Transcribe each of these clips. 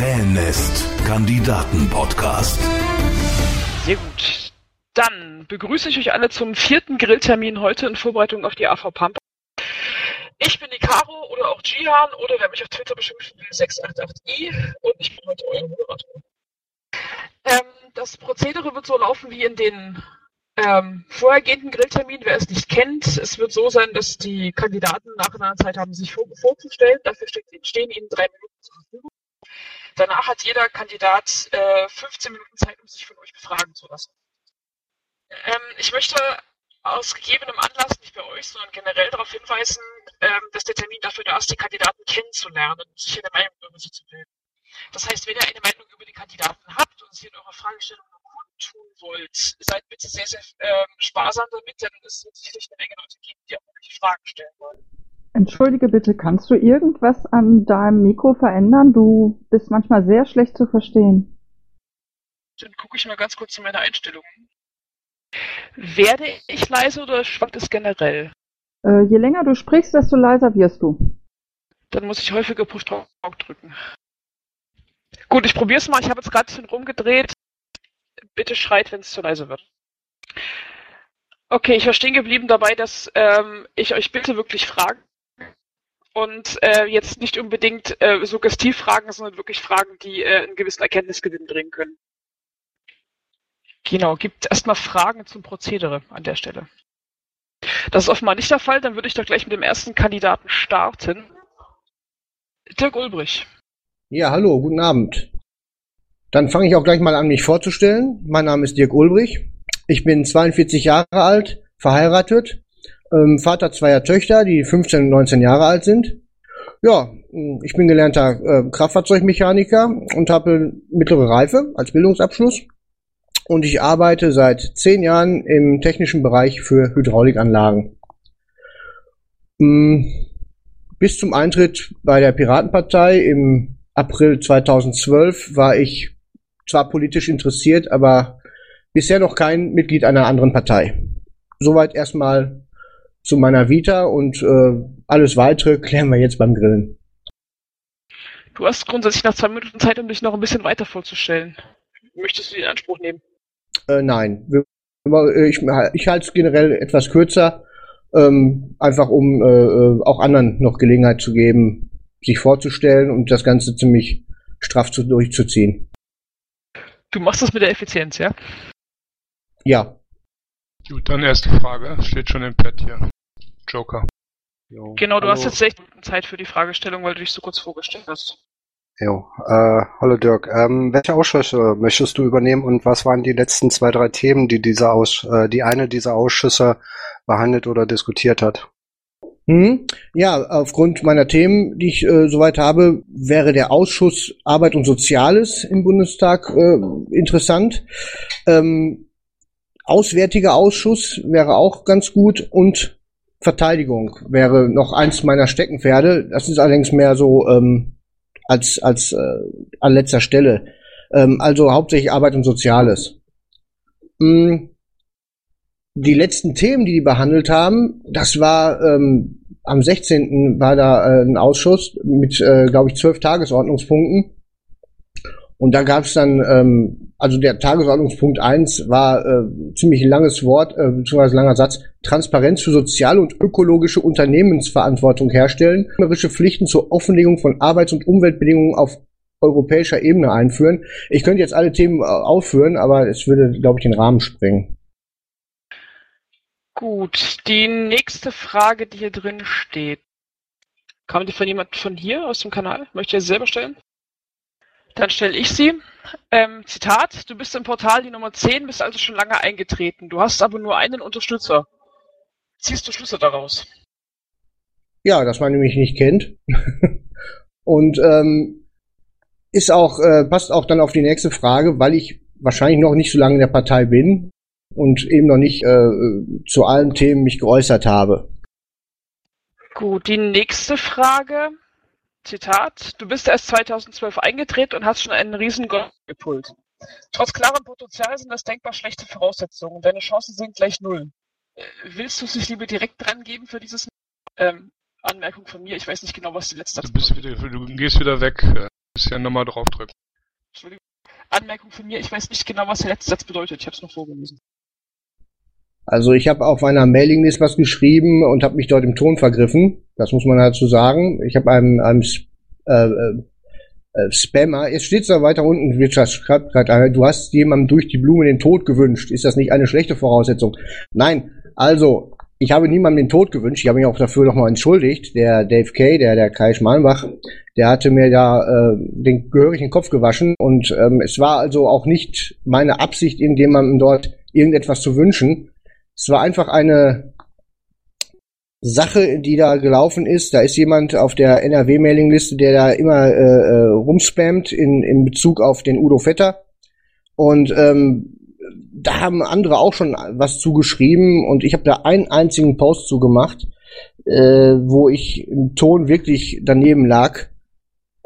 Krähennest Kandidaten-Podcast. Sehr gut. Dann begrüße ich euch alle zum vierten Grilltermin heute in Vorbereitung auf die AV Pampa. Ich bin die Caro oder auch Jihan oder wer mich auf Twitter beschimpfen will, 688i und ich bin heute euer Moderator. Ähm, das Prozedere wird so laufen wie in den ähm, vorhergehenden Grilltermin, wer es nicht kennt, es wird so sein, dass die Kandidaten nacheinander Zeit haben, sich vor, vorzustellen. Dafür stehen ihnen drei Minuten zur Verfügung. Danach hat jeder Kandidat äh, 15 Minuten Zeit, um sich von euch befragen zu lassen. Ähm, ich möchte aus gegebenem Anlass, nicht bei euch, sondern generell darauf hinweisen, ähm, dass der Termin dafür da ist, die Kandidaten kennenzulernen und sich eine Meinung über sie zu bilden. Das heißt, wenn ihr eine Meinung über die Kandidaten habt und sie in eurer Fragestellung tun wollt, seid bitte sehr, sehr ähm, sparsam damit, denn es wird sicherlich eine Menge Leute geben, die auch irgendwelche Fragen stellen wollen. Entschuldige bitte, kannst du irgendwas an deinem Mikro verändern? Du bist manchmal sehr schlecht zu verstehen. Dann gucke ich mal ganz kurz in meine Einstellungen. Werde ich leise oder schwankt es generell? Äh, je länger du sprichst, desto leiser wirst du. Dann muss ich häufiger Push-Talk drücken. Gut, ich probiere es mal. Ich habe jetzt gerade ein bisschen rumgedreht bitte schreit, wenn es zu leise wird. Okay, ich war stehen geblieben dabei, dass ähm, ich euch bitte wirklich fragen und äh, jetzt nicht unbedingt äh, suggestiv fragen, sondern wirklich Fragen, die äh, einen gewissen Erkenntnisgewinn bringen können. Genau, gibt erstmal Fragen zum Prozedere an der Stelle. Das ist offenbar nicht der Fall, dann würde ich doch gleich mit dem ersten Kandidaten starten. Dirk Ulbrich. Ja, hallo, guten Abend. Dann fange ich auch gleich mal an, mich vorzustellen. Mein Name ist Dirk Ulbrich. Ich bin 42 Jahre alt, verheiratet, ähm, Vater zweier Töchter, die 15 und 19 Jahre alt sind. Ja, ich bin gelernter äh, Kraftfahrzeugmechaniker und habe mittlere Reife als Bildungsabschluss. Und ich arbeite seit zehn Jahren im technischen Bereich für Hydraulikanlagen. Mm, bis zum Eintritt bei der Piratenpartei im April 2012 war ich zwar politisch interessiert, aber bisher noch kein Mitglied einer anderen Partei. Soweit erstmal zu meiner Vita und äh, alles weitere klären wir jetzt beim Grillen. Du hast grundsätzlich nach zwei Minuten Zeit, um dich noch ein bisschen weiter vorzustellen. Möchtest du die in Anspruch nehmen? Äh, nein. Ich, ich halte es generell etwas kürzer, ähm, einfach um äh, auch anderen noch Gelegenheit zu geben, sich vorzustellen und das Ganze ziemlich straff zu, durchzuziehen. Du machst das mit der Effizienz, ja? Ja. Gut, dann erste Frage. Steht schon im Pad hier. Joker. Jo. Genau, du hallo. hast jetzt 16 Minuten Zeit für die Fragestellung, weil du dich so kurz vorgestellt hast. Jo, äh, hallo Dirk. Ähm, welche Ausschüsse möchtest du übernehmen und was waren die letzten zwei, drei Themen, die dieser Aus, äh, die eine dieser Ausschüsse behandelt oder diskutiert hat? Hm? Ja, aufgrund meiner Themen, die ich äh, soweit habe, wäre der Ausschuss Arbeit und Soziales im Bundestag äh, interessant. Ähm, Auswärtiger Ausschuss wäre auch ganz gut und Verteidigung wäre noch eins meiner Steckenpferde. Das ist allerdings mehr so ähm, als als äh, an letzter Stelle. Ähm, also hauptsächlich Arbeit und Soziales. Hm die letzten Themen, die die behandelt haben, das war ähm, am 16. war da äh, ein Ausschuss mit, äh, glaube ich, zwölf Tagesordnungspunkten. Und da gab es dann, ähm, also der Tagesordnungspunkt eins war äh, ziemlich langes Wort, äh, beziehungsweise langer Satz, Transparenz für soziale und ökologische Unternehmensverantwortung herstellen, Pflichten zur Offenlegung von Arbeits- und Umweltbedingungen auf europäischer Ebene einführen. Ich könnte jetzt alle Themen äh, aufführen, aber es würde, glaube ich, den Rahmen sprengen. Gut, die nächste Frage, die hier drin steht. Kam die von jemand von hier aus dem Kanal? Möchte sie selber stellen? Dann stelle ich sie. Ähm, Zitat, du bist im Portal die Nummer 10, bist also schon lange eingetreten. Du hast aber nur einen Unterstützer. Ziehst du Schlüsse daraus? Ja, dass man mich nicht kennt. Und ähm, ist auch, äh, passt auch dann auf die nächste Frage, weil ich wahrscheinlich noch nicht so lange in der Partei bin und eben noch nicht äh, zu allen Themen mich geäußert habe. Gut, die nächste Frage. Zitat, du bist erst 2012 eingetreten und hast schon einen riesen Gott gepult. Trotz klarem Potenzial sind das denkbar schlechte Voraussetzungen. Deine Chancen sind gleich null. Äh, willst du es dich lieber direkt dran geben für dieses ähm, Anmerkung von mir? Ich weiß nicht genau, was die letzte du, bist wieder, du gehst wieder weg. Bisschen nochmal draufdrücken. Entschuldigung. Anmerkung von mir, ich weiß nicht genau, was der letzte Satz bedeutet. Ich habe es noch vorgelesen. Also ich habe auf einer Mailinglist was geschrieben und habe mich dort im Ton vergriffen. Das muss man dazu sagen. Ich habe einem, einem äh, äh, äh, Spammer, jetzt steht da weiter unten, Richard schreibt gerade, du hast jemandem durch die Blume den Tod gewünscht. Ist das nicht eine schlechte Voraussetzung? Nein, also ich habe niemandem den Tod gewünscht. Ich habe mich auch dafür nochmal entschuldigt. Der Dave Kay, der, der Kai Schmalenbach, der hatte mir da äh, den gehörigen Kopf gewaschen. Und ähm, es war also auch nicht meine Absicht, irgendjemandem dort irgendetwas zu wünschen. Es war einfach eine Sache, die da gelaufen ist. Da ist jemand auf der NRW-Mailingliste, der da immer äh, äh, rumspammt in, in Bezug auf den Udo Vetter. Und ähm, da haben andere auch schon was zugeschrieben und ich habe da einen einzigen Post zugemacht, äh, wo ich im Ton wirklich daneben lag,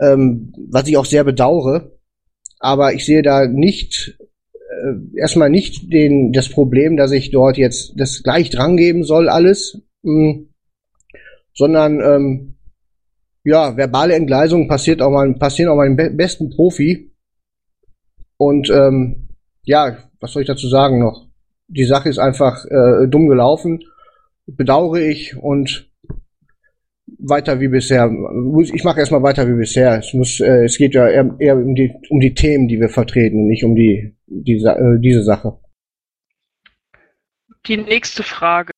ähm, was ich auch sehr bedauere. Aber ich sehe da nicht äh, erstmal nicht den das Problem, dass ich dort jetzt das gleich drangeben soll alles, mh, hm, sondern ähm, ja verbale Entgleisungen passiert auch mal passieren auch mal dem be besten Profi und ähm, ja was soll ich dazu sagen noch? Die Sache ist einfach äh, dumm gelaufen, bedauere ich und weiter wie bisher. Ich mache erstmal weiter wie bisher. Es muss, äh, es geht ja eher, eher um die um die Themen, die wir vertreten, und nicht um die, die äh, diese Sache. Die nächste Frage.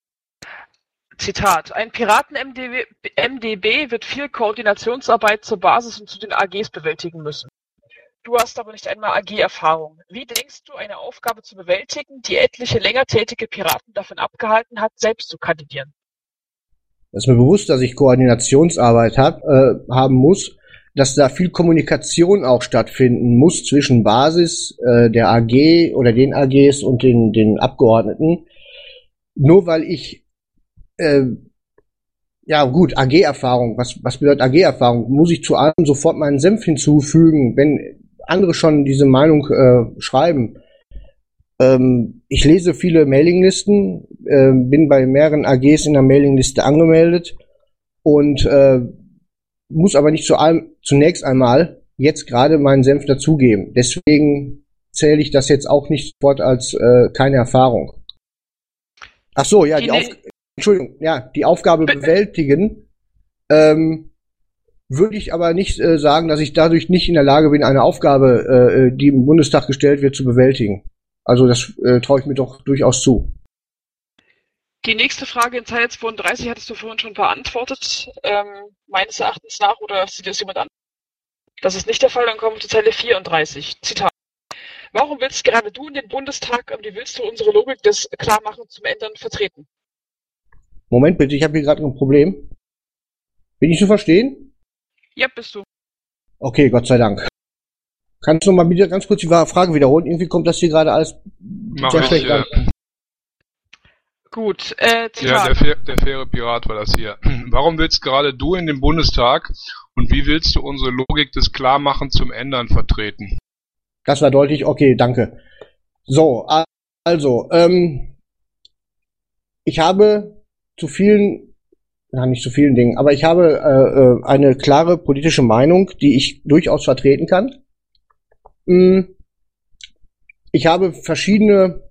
Zitat. Ein Piraten-MDB wird viel Koordinationsarbeit zur Basis und zu den AGs bewältigen müssen. Du hast aber nicht einmal AG-Erfahrung. Wie denkst du, eine Aufgabe zu bewältigen, die etliche länger tätige Piraten davon abgehalten hat, selbst zu kandidieren? Ist mir bewusst, dass ich Koordinationsarbeit hab, äh, haben muss, dass da viel Kommunikation auch stattfinden muss zwischen Basis äh, der AG oder den AGs und den, den Abgeordneten. Nur weil ich äh, ja gut, AG-Erfahrung, was, was bedeutet AG-Erfahrung? Muss ich zu allem sofort meinen Senf hinzufügen, wenn andere schon diese Meinung äh, schreiben. Ähm, ich lese viele Mailinglisten, äh, bin bei mehreren AGs in der Mailingliste angemeldet und äh, muss aber nicht zu allem, zunächst einmal jetzt gerade meinen Senf dazugeben. Deswegen zähle ich das jetzt auch nicht sofort als äh, keine Erfahrung. Ach so, ja, die, die Auf Entschuldigung, ja, die Aufgabe bewältigen. Ähm, würde ich aber nicht äh, sagen, dass ich dadurch nicht in der Lage bin, eine Aufgabe, äh, äh, die im Bundestag gestellt wird, zu bewältigen. Also das äh, traue ich mir doch durchaus zu. Die nächste Frage in Zeile 32 hattest du vorhin schon beantwortet, ähm, meines Erachtens nach, oder sieht das jemand an? Das ist nicht der Fall, dann kommen wir zu Zeile 34. Zitat. Warum willst gerade du in den Bundestag und wie willst du unsere Logik des Klarmachen zum Ändern vertreten? Moment bitte, ich habe hier gerade ein Problem. Bin ich zu verstehen? Ja, bist du. Okay, Gott sei Dank. Kannst du mal bitte ganz kurz die Frage wiederholen? Irgendwie kommt das hier gerade alles Mach sehr schlecht an. Gut, äh, Ja, der, der faire Pirat war das hier. Warum willst gerade du in den Bundestag und wie willst du unsere Logik des Klarmachen zum Ändern vertreten? Das war deutlich, okay, danke. So, also, ähm, ich habe zu vielen ja, nicht zu vielen Dingen, aber ich habe äh, äh, eine klare politische Meinung, die ich durchaus vertreten kann. Hm. Ich habe verschiedene,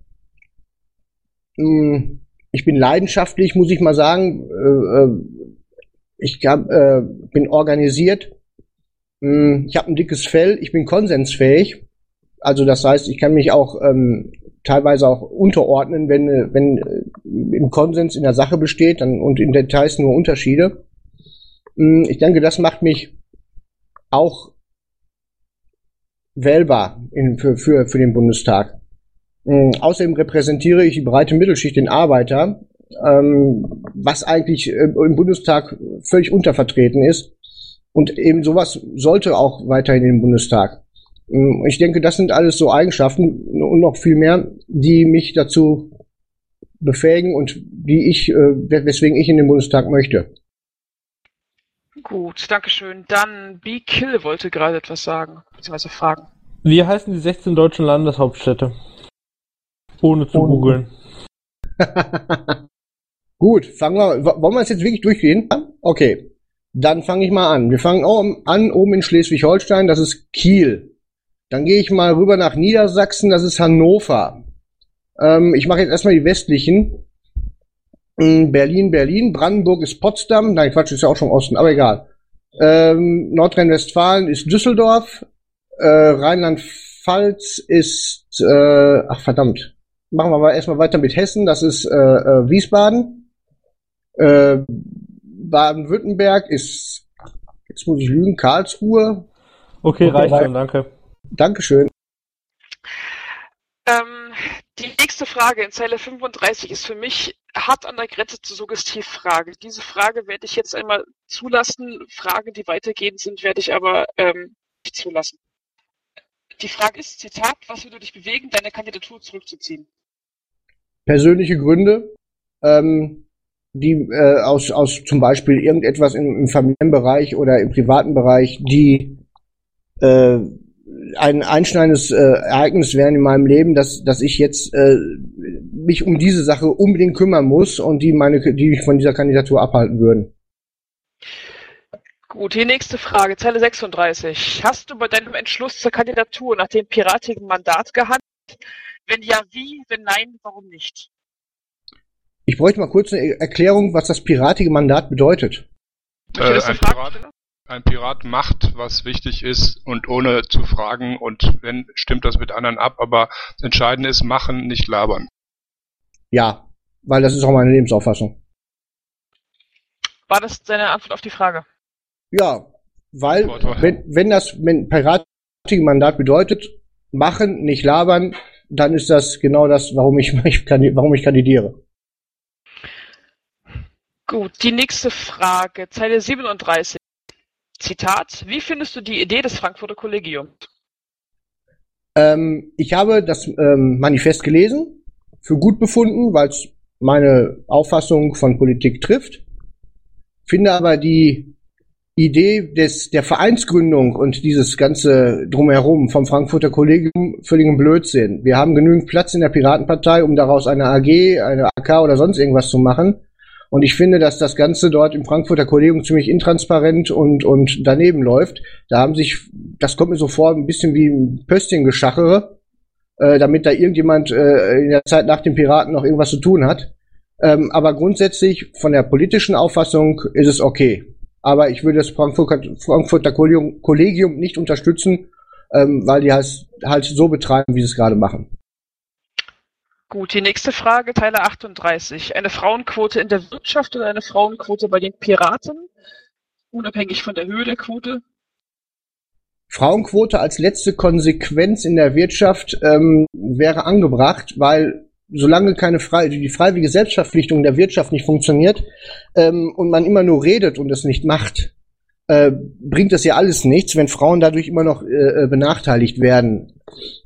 hm, ich bin leidenschaftlich, muss ich mal sagen. Äh, äh ich äh, bin organisiert. Hm, ich habe ein dickes Fell, ich bin konsensfähig. Also das heißt, ich kann mich auch ähm, teilweise auch unterordnen, wenn, wenn im Konsens in der Sache besteht und in Details nur Unterschiede. Ich denke, das macht mich auch wählbar in, für, für, für den Bundestag. Ähm, außerdem repräsentiere ich die breite Mittelschicht, den Arbeiter, ähm, was eigentlich äh, im Bundestag völlig untervertreten ist. Und eben sowas sollte auch weiterhin im Bundestag. Ähm, ich denke, das sind alles so Eigenschaften und noch viel mehr, die mich dazu befähigen und die ich, äh, weswegen ich in den Bundestag möchte. Gut, Dankeschön. Dann B. Kill wollte gerade etwas sagen, beziehungsweise fragen. Wie heißen die 16 deutschen Landeshauptstädte? Ohne zu googeln. Gut, fangen wir, wollen wir es jetzt wirklich durchgehen? Okay. Dann fange ich mal an. Wir fangen auch an oben in Schleswig-Holstein, das ist Kiel. Dann gehe ich mal rüber nach Niedersachsen, das ist Hannover. Ähm, ich mache jetzt erstmal die westlichen. Berlin, Berlin, Brandenburg ist Potsdam, nein Quatsch, ist ja auch schon Osten, aber egal. Ähm, Nordrhein-Westfalen ist Düsseldorf, äh, Rheinland-Pfalz ist, äh, ach verdammt, machen wir mal erstmal weiter mit Hessen, das ist äh, äh, Wiesbaden. Äh, Baden-Württemberg ist, jetzt muss ich lügen, Karlsruhe. Okay, reicht schon, danke. Dankeschön. Ähm, die nächste Frage in Zeile 35 ist für mich hart an der Grenze zur Suggestivfrage. Diese Frage werde ich jetzt einmal zulassen. Fragen, die weitergehend sind, werde ich aber ähm, nicht zulassen. Die Frage ist, Zitat, was würde dich bewegen, deine Kandidatur zurückzuziehen? Persönliche Gründe, ähm, die äh, aus, aus zum Beispiel irgendetwas im, im Familienbereich oder im privaten Bereich, die äh, ein einschneidendes äh, Ereignis wären in meinem Leben, dass, dass ich jetzt äh, mich um diese Sache unbedingt kümmern muss und die meine, die mich von dieser Kandidatur abhalten würden. Gut, die nächste Frage, Zeile 36. Hast du bei deinem Entschluss zur Kandidatur nach dem piratigen Mandat gehandelt? Wenn ja, wie? Wenn nein, warum nicht? Ich bräuchte mal kurz eine Erklärung, was das piratige Mandat bedeutet. Äh, ein, Pirat, ein Pirat macht, was wichtig ist und ohne zu fragen und wenn, stimmt das mit anderen ab, aber das Entscheidende ist machen, nicht labern. Ja, weil das ist auch meine Lebensauffassung. War das deine Antwort auf die Frage? Ja, weil wenn, wenn das wenn piratige Mandat bedeutet, machen, nicht labern, dann ist das genau das, warum ich, warum ich kandidiere. Gut, die nächste Frage, Zeile 37. Zitat, wie findest du die Idee des Frankfurter Kollegiums? Ähm, ich habe das ähm, Manifest gelesen, für gut befunden, weil es meine Auffassung von Politik trifft, finde aber die Idee des, der Vereinsgründung und dieses ganze Drumherum vom Frankfurter Kollegium völligen Blödsinn. Wir haben genügend Platz in der Piratenpartei, um daraus eine AG, eine AK oder sonst irgendwas zu machen. Und ich finde, dass das Ganze dort im Frankfurter Kollegium ziemlich intransparent und, und daneben läuft. Da haben sich, das kommt mir so vor, ein bisschen wie ein Pöstchengeschachere, äh, damit da irgendjemand äh, in der Zeit nach den Piraten noch irgendwas zu tun hat. Ähm, aber grundsätzlich von der politischen Auffassung ist es okay aber ich würde das Frankfurter, Frankfurter Kollegium nicht unterstützen, ähm, weil die halt, halt so betreiben, wie sie es gerade machen. Gut, die nächste Frage, Teile 38. Eine Frauenquote in der Wirtschaft oder eine Frauenquote bei den Piraten? Unabhängig von der Höhe der Quote? Frauenquote als letzte Konsequenz in der Wirtschaft ähm, wäre angebracht, weil solange keine frei, die freiwillige Selbstverpflichtung der Wirtschaft nicht funktioniert ähm, und man immer nur redet und es nicht macht, äh, bringt das ja alles nichts, wenn Frauen dadurch immer noch äh, äh benachteiligt werden.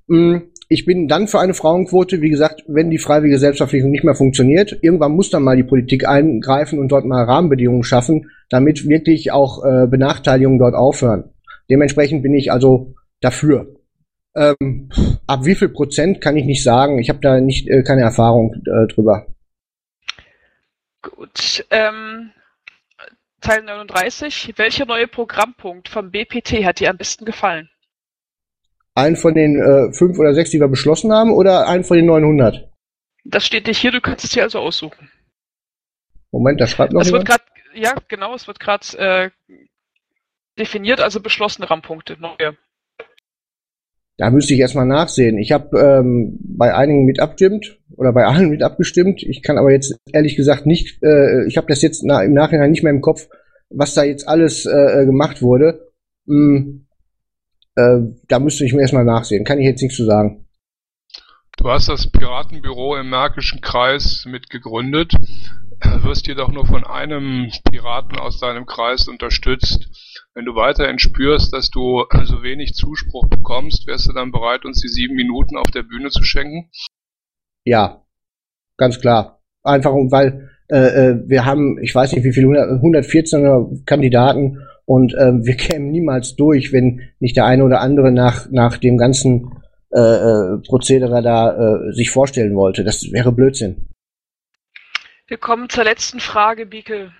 Mm, ich bin dann für eine Frauenquote, wie gesagt, wenn die freiwillige Selbstverpflichtung nicht mehr funktioniert. Irgendwann muss dann mal die Politik eingreifen und dort mal Rahmenbedingungen schaffen, damit wirklich auch äh, Benachteiligungen dort aufhören. Dementsprechend bin ich also dafür. Ähm, ab wie viel Prozent kann ich nicht sagen. Ich habe da nicht äh, keine Erfahrung äh, drüber. Gut. Ähm, Teil 39. Welcher neue Programmpunkt vom BPT hat dir am besten gefallen? Einen von den äh, fünf oder sechs, die wir beschlossen haben, oder einen von den 900? Das steht nicht hier, du kannst es dir also aussuchen. Moment, da schreibt noch es jemand. Wird grad, ja, genau, es wird gerade äh, definiert, also beschlossene RAM-Punkte, neue. Da müsste ich erstmal nachsehen. Ich habe ähm, bei einigen mit abgestimmt oder bei allen mit abgestimmt. Ich kann aber jetzt ehrlich gesagt nicht, äh, ich habe das jetzt na, im Nachhinein nicht mehr im Kopf, was da jetzt alles äh, gemacht wurde. Hm, äh, da müsste ich mir erstmal nachsehen. Kann ich jetzt nichts zu sagen. Du hast das Piratenbüro im Märkischen Kreis mit gegründet, wirst jedoch nur von einem Piraten aus deinem Kreis unterstützt. Wenn du weiterhin spürst, dass du so wenig Zuspruch bekommst, wärst du dann bereit, uns die sieben Minuten auf der Bühne zu schenken? Ja, ganz klar. Einfach weil äh, äh wir haben, ich weiß nicht wie viele, 114 Kandidaten und äh, wir kämen niemals durch, wenn nicht der eine oder andere nach, nach dem ganzen äh, äh, Prozedere da äh, sich vorstellen wollte. Das wäre Blödsinn. Wir kommen zur letzten Frage, Bickel.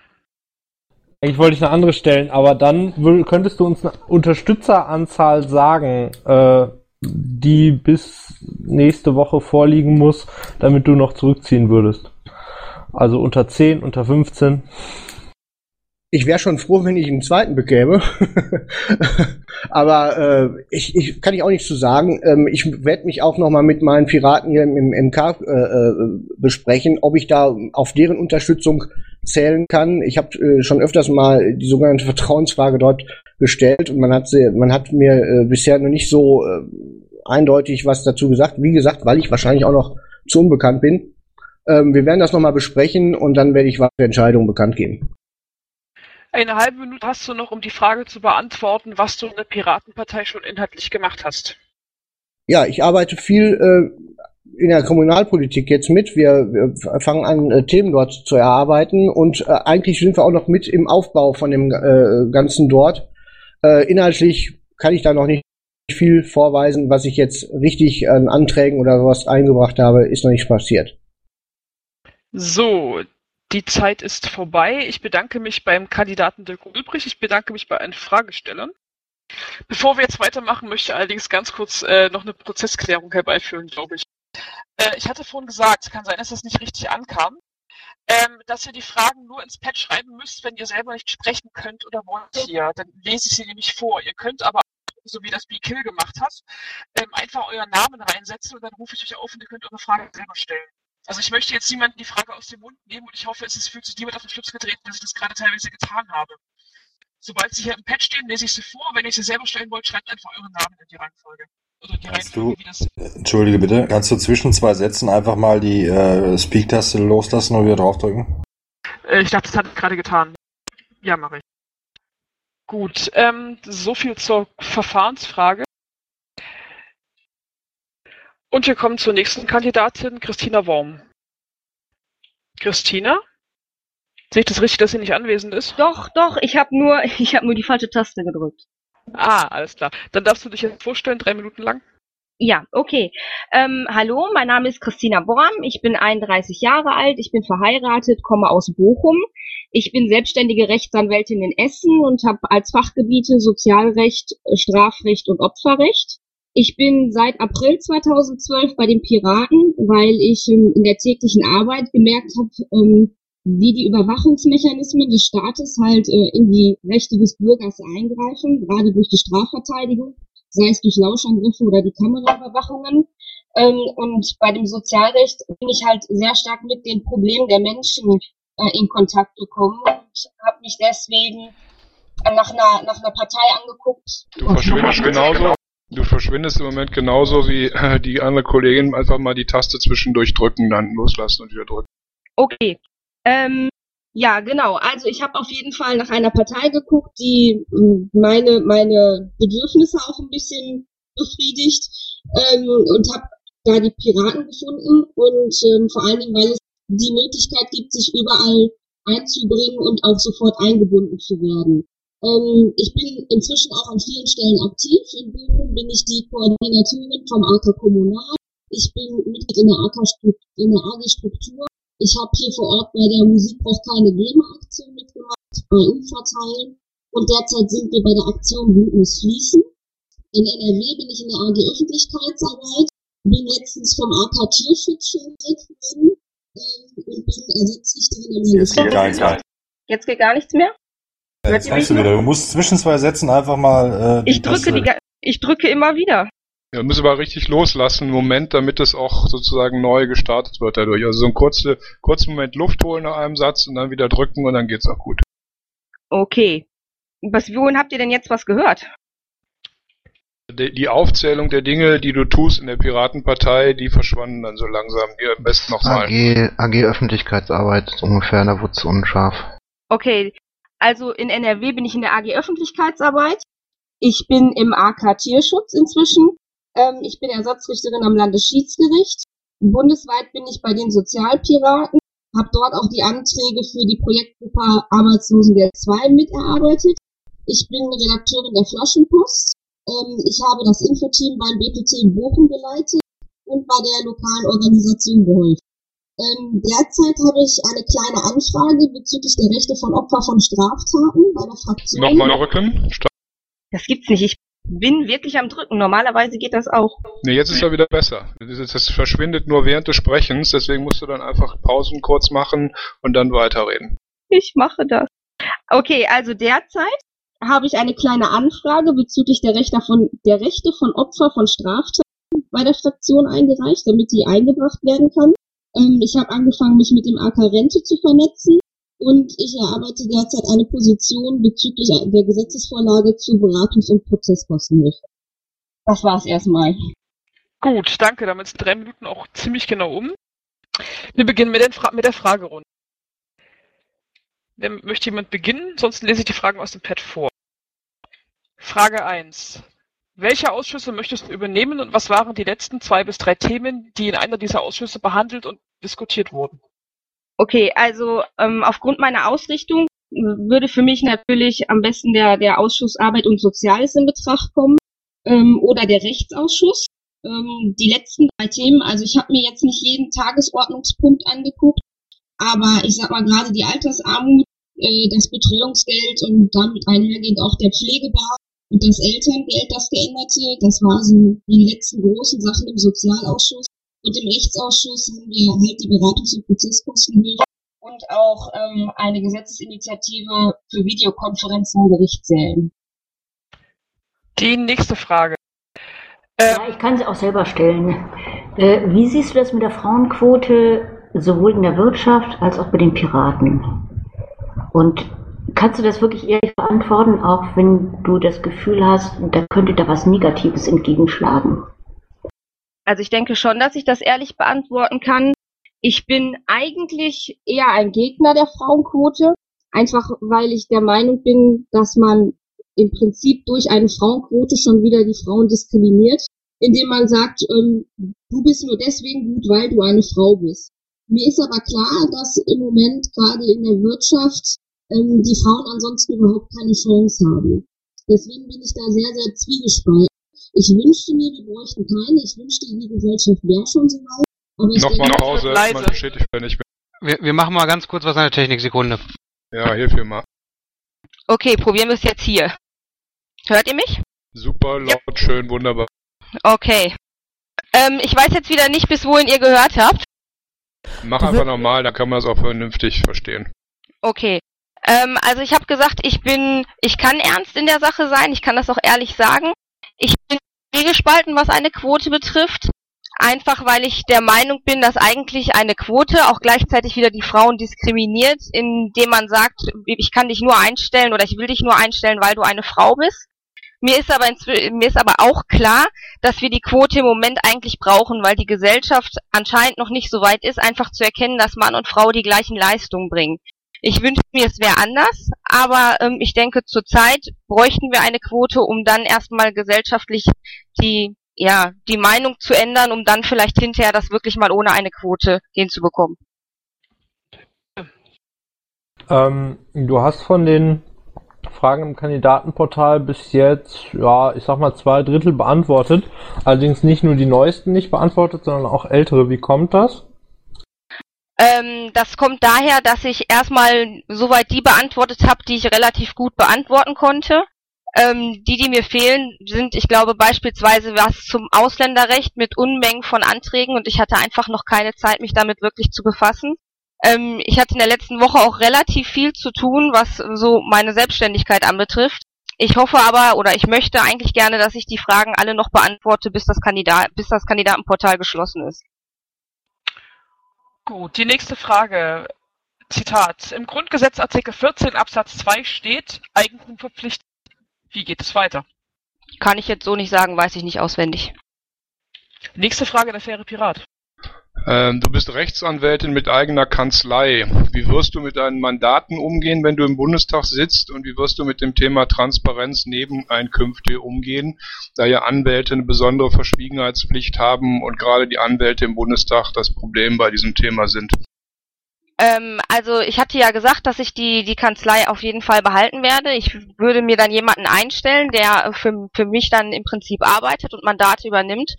Eigentlich wollte ich eine andere stellen, aber dann könntest du uns eine Unterstützeranzahl sagen, äh, die bis nächste Woche vorliegen muss, damit du noch zurückziehen würdest. Also unter 10, unter 15. Ich wäre schon froh, wenn ich einen zweiten bekäme. Aber äh, ich, ich kann ich auch nichts zu sagen. Ähm, ich werde mich auch noch mal mit meinen Piraten hier im, im MK äh, äh, besprechen, ob ich da auf deren Unterstützung zählen kann. Ich habe äh, schon öfters mal die sogenannte Vertrauensfrage dort gestellt und man hat sie, man hat mir äh, bisher noch nicht so äh, eindeutig was dazu gesagt. Wie gesagt, weil ich wahrscheinlich auch noch zu unbekannt bin. Ähm, wir werden das noch mal besprechen und dann werde ich weitere Entscheidungen bekannt geben. Eine halbe Minute hast du noch, um die Frage zu beantworten, was du in der Piratenpartei schon inhaltlich gemacht hast. Ja, ich arbeite viel äh, in der Kommunalpolitik jetzt mit. Wir, wir fangen an, äh, Themen dort zu erarbeiten und äh, eigentlich sind wir auch noch mit im Aufbau von dem äh, Ganzen dort. Äh, inhaltlich kann ich da noch nicht viel vorweisen, was ich jetzt richtig an Anträgen oder sowas eingebracht habe, ist noch nicht passiert. So, die Zeit ist vorbei. Ich bedanke mich beim Kandidaten Dirk Ulbrich. Ich bedanke mich bei allen Fragestellern. Bevor wir jetzt weitermachen, möchte ich allerdings ganz kurz äh, noch eine Prozessklärung herbeiführen, glaube ich. Äh, ich hatte vorhin gesagt, es kann sein, dass das nicht richtig ankam, ähm, dass ihr die Fragen nur ins Pad schreiben müsst, wenn ihr selber nicht sprechen könnt oder wollt hier. Dann lese ich sie nämlich vor. Ihr könnt aber, so wie das B-Kill gemacht hat, ähm, einfach euren Namen reinsetzen und dann rufe ich euch auf und ihr könnt eure Fragen selber stellen. Also ich möchte jetzt niemanden die Frage aus dem Mund nehmen und ich hoffe, es ist, fühlt sich niemand auf den Schlips getreten, dass ich das gerade teilweise getan habe. Sobald sie hier im Pad stehen, lese ich sie vor. Wenn ihr sie selber stellen wollt, schreibt einfach euren Namen in die Reihenfolge. Oder die Kannst Reihenfolge, du- wie das. Entschuldige bitte, kannst du zwischen zwei Sätzen einfach mal die äh, Speak-Taste loslassen und wieder draufdrücken? Äh, ich dachte, das hat ich gerade getan. Ja, mache ich. Gut, ähm, so viel zur Verfahrensfrage. Und wir kommen zur nächsten Kandidatin, Christina Worm. Christina? Sehe ich das richtig, dass sie nicht anwesend ist? Doch, doch, ich habe nur, ich habe nur die falsche Taste gedrückt. Ah, alles klar. Dann darfst du dich jetzt vorstellen, drei Minuten lang. Ja, okay. Ähm, hallo, mein Name ist Christina Borm. Ich bin 31 Jahre alt. Ich bin verheiratet, komme aus Bochum. Ich bin selbstständige Rechtsanwältin in Essen und habe als Fachgebiete Sozialrecht, Strafrecht und Opferrecht. Ich bin seit April 2012 bei den Piraten, weil ich ähm, in der täglichen Arbeit gemerkt habe, ähm, wie die Überwachungsmechanismen des Staates halt äh, in die Rechte des Bürgers eingreifen, gerade durch die Strafverteidigung sei es durch Lauschangriffe oder die Kameraüberwachungen. Ähm, und bei dem Sozialrecht bin ich halt sehr stark mit den Problemen der Menschen äh, in Kontakt gekommen und habe mich deswegen nach einer, nach einer Partei angeguckt. Du verschwindest genauso. Du verschwindest im Moment genauso wie äh, die andere Kollegin. Einfach mal die Taste zwischendurch drücken, dann loslassen und wieder drücken. Okay. Ähm, ja, genau. Also ich habe auf jeden Fall nach einer Partei geguckt, die mh, meine meine Bedürfnisse auch ein bisschen befriedigt ähm, und habe da die Piraten gefunden und ähm, vor allen Dingen, weil es die Möglichkeit gibt, sich überall einzubringen und auch sofort eingebunden zu werden. Ähm, ich bin inzwischen auch an vielen Stellen aktiv. In Bochum bin ich die Koordinatorin vom AK Kommunal. Ich bin Mitglied in der AK Stru- in der AG Struktur ich habe hier vor Ort bei der Musik braucht keine GEMA-Aktion mitgemacht, bei Umverteilen. Und derzeit sind wir bei der Aktion Blut muss fließen. In NRW bin ich in der AG Öffentlichkeitsarbeit, bin letztens vom AK Tierschutz schon worden ähm, und bin Ersatzrichterin im Jetzt geht gar nichts mehr. Jetzt geht gar nichts mehr? Hört Jetzt du wieder, du musst zwischen zwei Sätzen einfach mal äh, Ich drücke, die, ich drücke immer wieder. Ja, müssen wir richtig loslassen, einen Moment, damit es auch sozusagen neu gestartet wird dadurch. Also so einen kurzen, kurzen Moment Luft holen nach einem Satz und dann wieder drücken und dann geht's auch gut. Okay. Was, wohin habt ihr denn jetzt was gehört? Die, die Aufzählung der Dinge, die du tust in der Piratenpartei, die verschwanden dann so langsam. Hier am besten nochmal. AG, AG Öffentlichkeitsarbeit ist ungefähr, da wurde es unscharf. Okay, also in NRW bin ich in der AG Öffentlichkeitsarbeit. Ich bin im AK Tierschutz inzwischen. Ähm, ich bin Ersatzrichterin am Landesschiedsgericht. Bundesweit bin ich bei den Sozialpiraten, habe dort auch die Anträge für die Projektgruppe Arbeitslosengeld 2 miterarbeitet. Ich bin Redakteurin der Flaschenpost. Ähm, ich habe das Infoteam beim BPT in Bochum geleitet und bei der lokalen Organisation geholfen. Ähm, derzeit habe ich eine kleine Anfrage bezüglich der Rechte von Opfer von Straftaten bei der Fraktion. Nochmal rücken. Stopp. Das gibt's nicht. Ich bin wirklich am Drücken. Normalerweise geht das auch. Nee, jetzt ist er wieder besser. Das das verschwindet nur während des Sprechens, deswegen musst du dann einfach Pausen kurz machen und dann weiterreden. Ich mache das. Okay, also derzeit habe ich eine kleine Anfrage bezüglich der Rechte von, der Rechte von Opfer von Straftaten bei der Fraktion eingereicht, damit die eingebracht werden kann. Ähm, ich habe angefangen, mich mit dem AK Rente zu vernetzen und ich erarbeite derzeit eine Position bezüglich der Gesetzesvorlage zu Beratungs- und Prozesskostenhilfe. Das war's erstmal. Gut, danke. Damit sind drei Minuten auch ziemlich genau um. Wir beginnen mit, Fra mit der Fragerunde. Wer möchte jemand beginnen? Sonst lese ich die Fragen aus dem Pad vor. Frage 1. Welche Ausschüsse möchtest du übernehmen und was waren die letzten zwei bis drei Themen, die in einer dieser Ausschüsse behandelt und diskutiert wurden? Okay, also ähm, aufgrund meiner Ausrichtung würde für mich natürlich am besten der, der Ausschuss Arbeit und Soziales in Betracht kommen ähm, oder der Rechtsausschuss. Ähm, die letzten drei Themen, also ich habe mir jetzt nicht jeden Tagesordnungspunkt angeguckt, aber ich sag mal gerade die Altersarmut, äh, das Betreuungsgeld und damit einhergehend auch der Pflegebar und das Elterngeld, das geänderte, das waren so die letzten großen Sachen im Sozialausschuss. Und im Rechtsausschuss haben wir halt die Beratungs- und Prozesskostenhilfe und auch ähm, eine Gesetzesinitiative für Videokonferenzen in Gerichtssälen. Die nächste Frage. Ja, ich kann sie auch selber stellen. Äh, wie siehst du das mit der Frauenquote sowohl in der Wirtschaft als auch bei den Piraten? Und kannst du das wirklich ehrlich beantworten, auch wenn du das Gefühl hast, da könnte da was Negatives entgegenschlagen? Also ich denke schon, dass ich das ehrlich beantworten kann. Ich bin eigentlich eher ein Gegner der Frauenquote, einfach weil ich der Meinung bin, dass man im Prinzip durch eine Frauenquote schon wieder die Frauen diskriminiert, indem man sagt, ähm, du bist nur deswegen gut, weil du eine Frau bist. Mir ist aber klar, dass im Moment gerade in der Wirtschaft ähm, die Frauen ansonsten überhaupt keine Chance haben. Deswegen bin ich da sehr, sehr zwiegespalten. Ich wünschte mir, wir bräuchten keine. Ich wünschte, die Gesellschaft wäre schon so weit. Aber ich Nochmal Pause, leise. man versteht dich nicht mehr. Wir, wir machen mal ganz kurz was an der Technik. Sekunde. Ja, hilf mir mal. Okay, probieren wir es jetzt hier. Hört ihr mich? Super, laut, schön, wunderbar. Okay. Ähm, ich weiß jetzt wieder nicht, bis wohin ihr gehört habt. Mach einfach normal, dann kann man es auch vernünftig verstehen. Okay. Ähm, also ich habe gesagt, ich bin, ich kann ernst in der Sache sein, ich kann das auch ehrlich sagen. Ich bin gespalten, was eine Quote betrifft. Einfach weil ich der Meinung bin, dass eigentlich eine Quote auch gleichzeitig wieder die Frauen diskriminiert, indem man sagt, ich kann dich nur einstellen oder ich will dich nur einstellen, weil du eine Frau bist. Mir ist aber mir ist aber auch klar, dass wir die Quote im Moment eigentlich brauchen, weil die Gesellschaft anscheinend noch nicht so weit ist, einfach zu erkennen, dass Mann und Frau die gleichen Leistungen bringen. Ich wünschte mir, es wäre anders, aber ähm, ich denke, zurzeit bräuchten wir eine Quote, um dann erstmal gesellschaftlich die ja die Meinung zu ändern, um dann vielleicht hinterher das wirklich mal ohne eine Quote hinzubekommen. Ähm, du hast von den Fragen im Kandidatenportal bis jetzt, ja, ich sag mal zwei Drittel beantwortet. Allerdings nicht nur die neuesten nicht beantwortet, sondern auch ältere. Wie kommt das? Ähm, das kommt daher, dass ich erstmal soweit die beantwortet habe, die ich relativ gut beantworten konnte. Ähm, die, die mir fehlen, sind, ich glaube, beispielsweise was zum Ausländerrecht mit Unmengen von Anträgen und ich hatte einfach noch keine Zeit, mich damit wirklich zu befassen. Ähm, ich hatte in der letzten Woche auch relativ viel zu tun, was so meine Selbstständigkeit anbetrifft. Ich hoffe aber oder ich möchte eigentlich gerne, dass ich die Fragen alle noch beantworte, bis das Kandidat, bis das Kandidatenportal geschlossen ist. Gut, die nächste Frage. Zitat. Im Grundgesetz Artikel 14 Absatz 2 steht Eigentum verpflichtet. Wie geht es weiter? Kann ich jetzt so nicht sagen, weiß ich nicht auswendig. Nächste Frage, der faire Pirat. Ähm, du bist Rechtsanwältin mit eigener Kanzlei. Wie wirst du mit deinen Mandaten umgehen, wenn du im Bundestag sitzt? Und wie wirst du mit dem Thema Transparenz Nebeneinkünfte umgehen, da ja Anwälte eine besondere Verschwiegenheitspflicht haben und gerade die Anwälte im Bundestag das Problem bei diesem Thema sind? Ähm, also ich hatte ja gesagt, dass ich die, die Kanzlei auf jeden Fall behalten werde. Ich würde mir dann jemanden einstellen, der für, für mich dann im Prinzip arbeitet und Mandate übernimmt.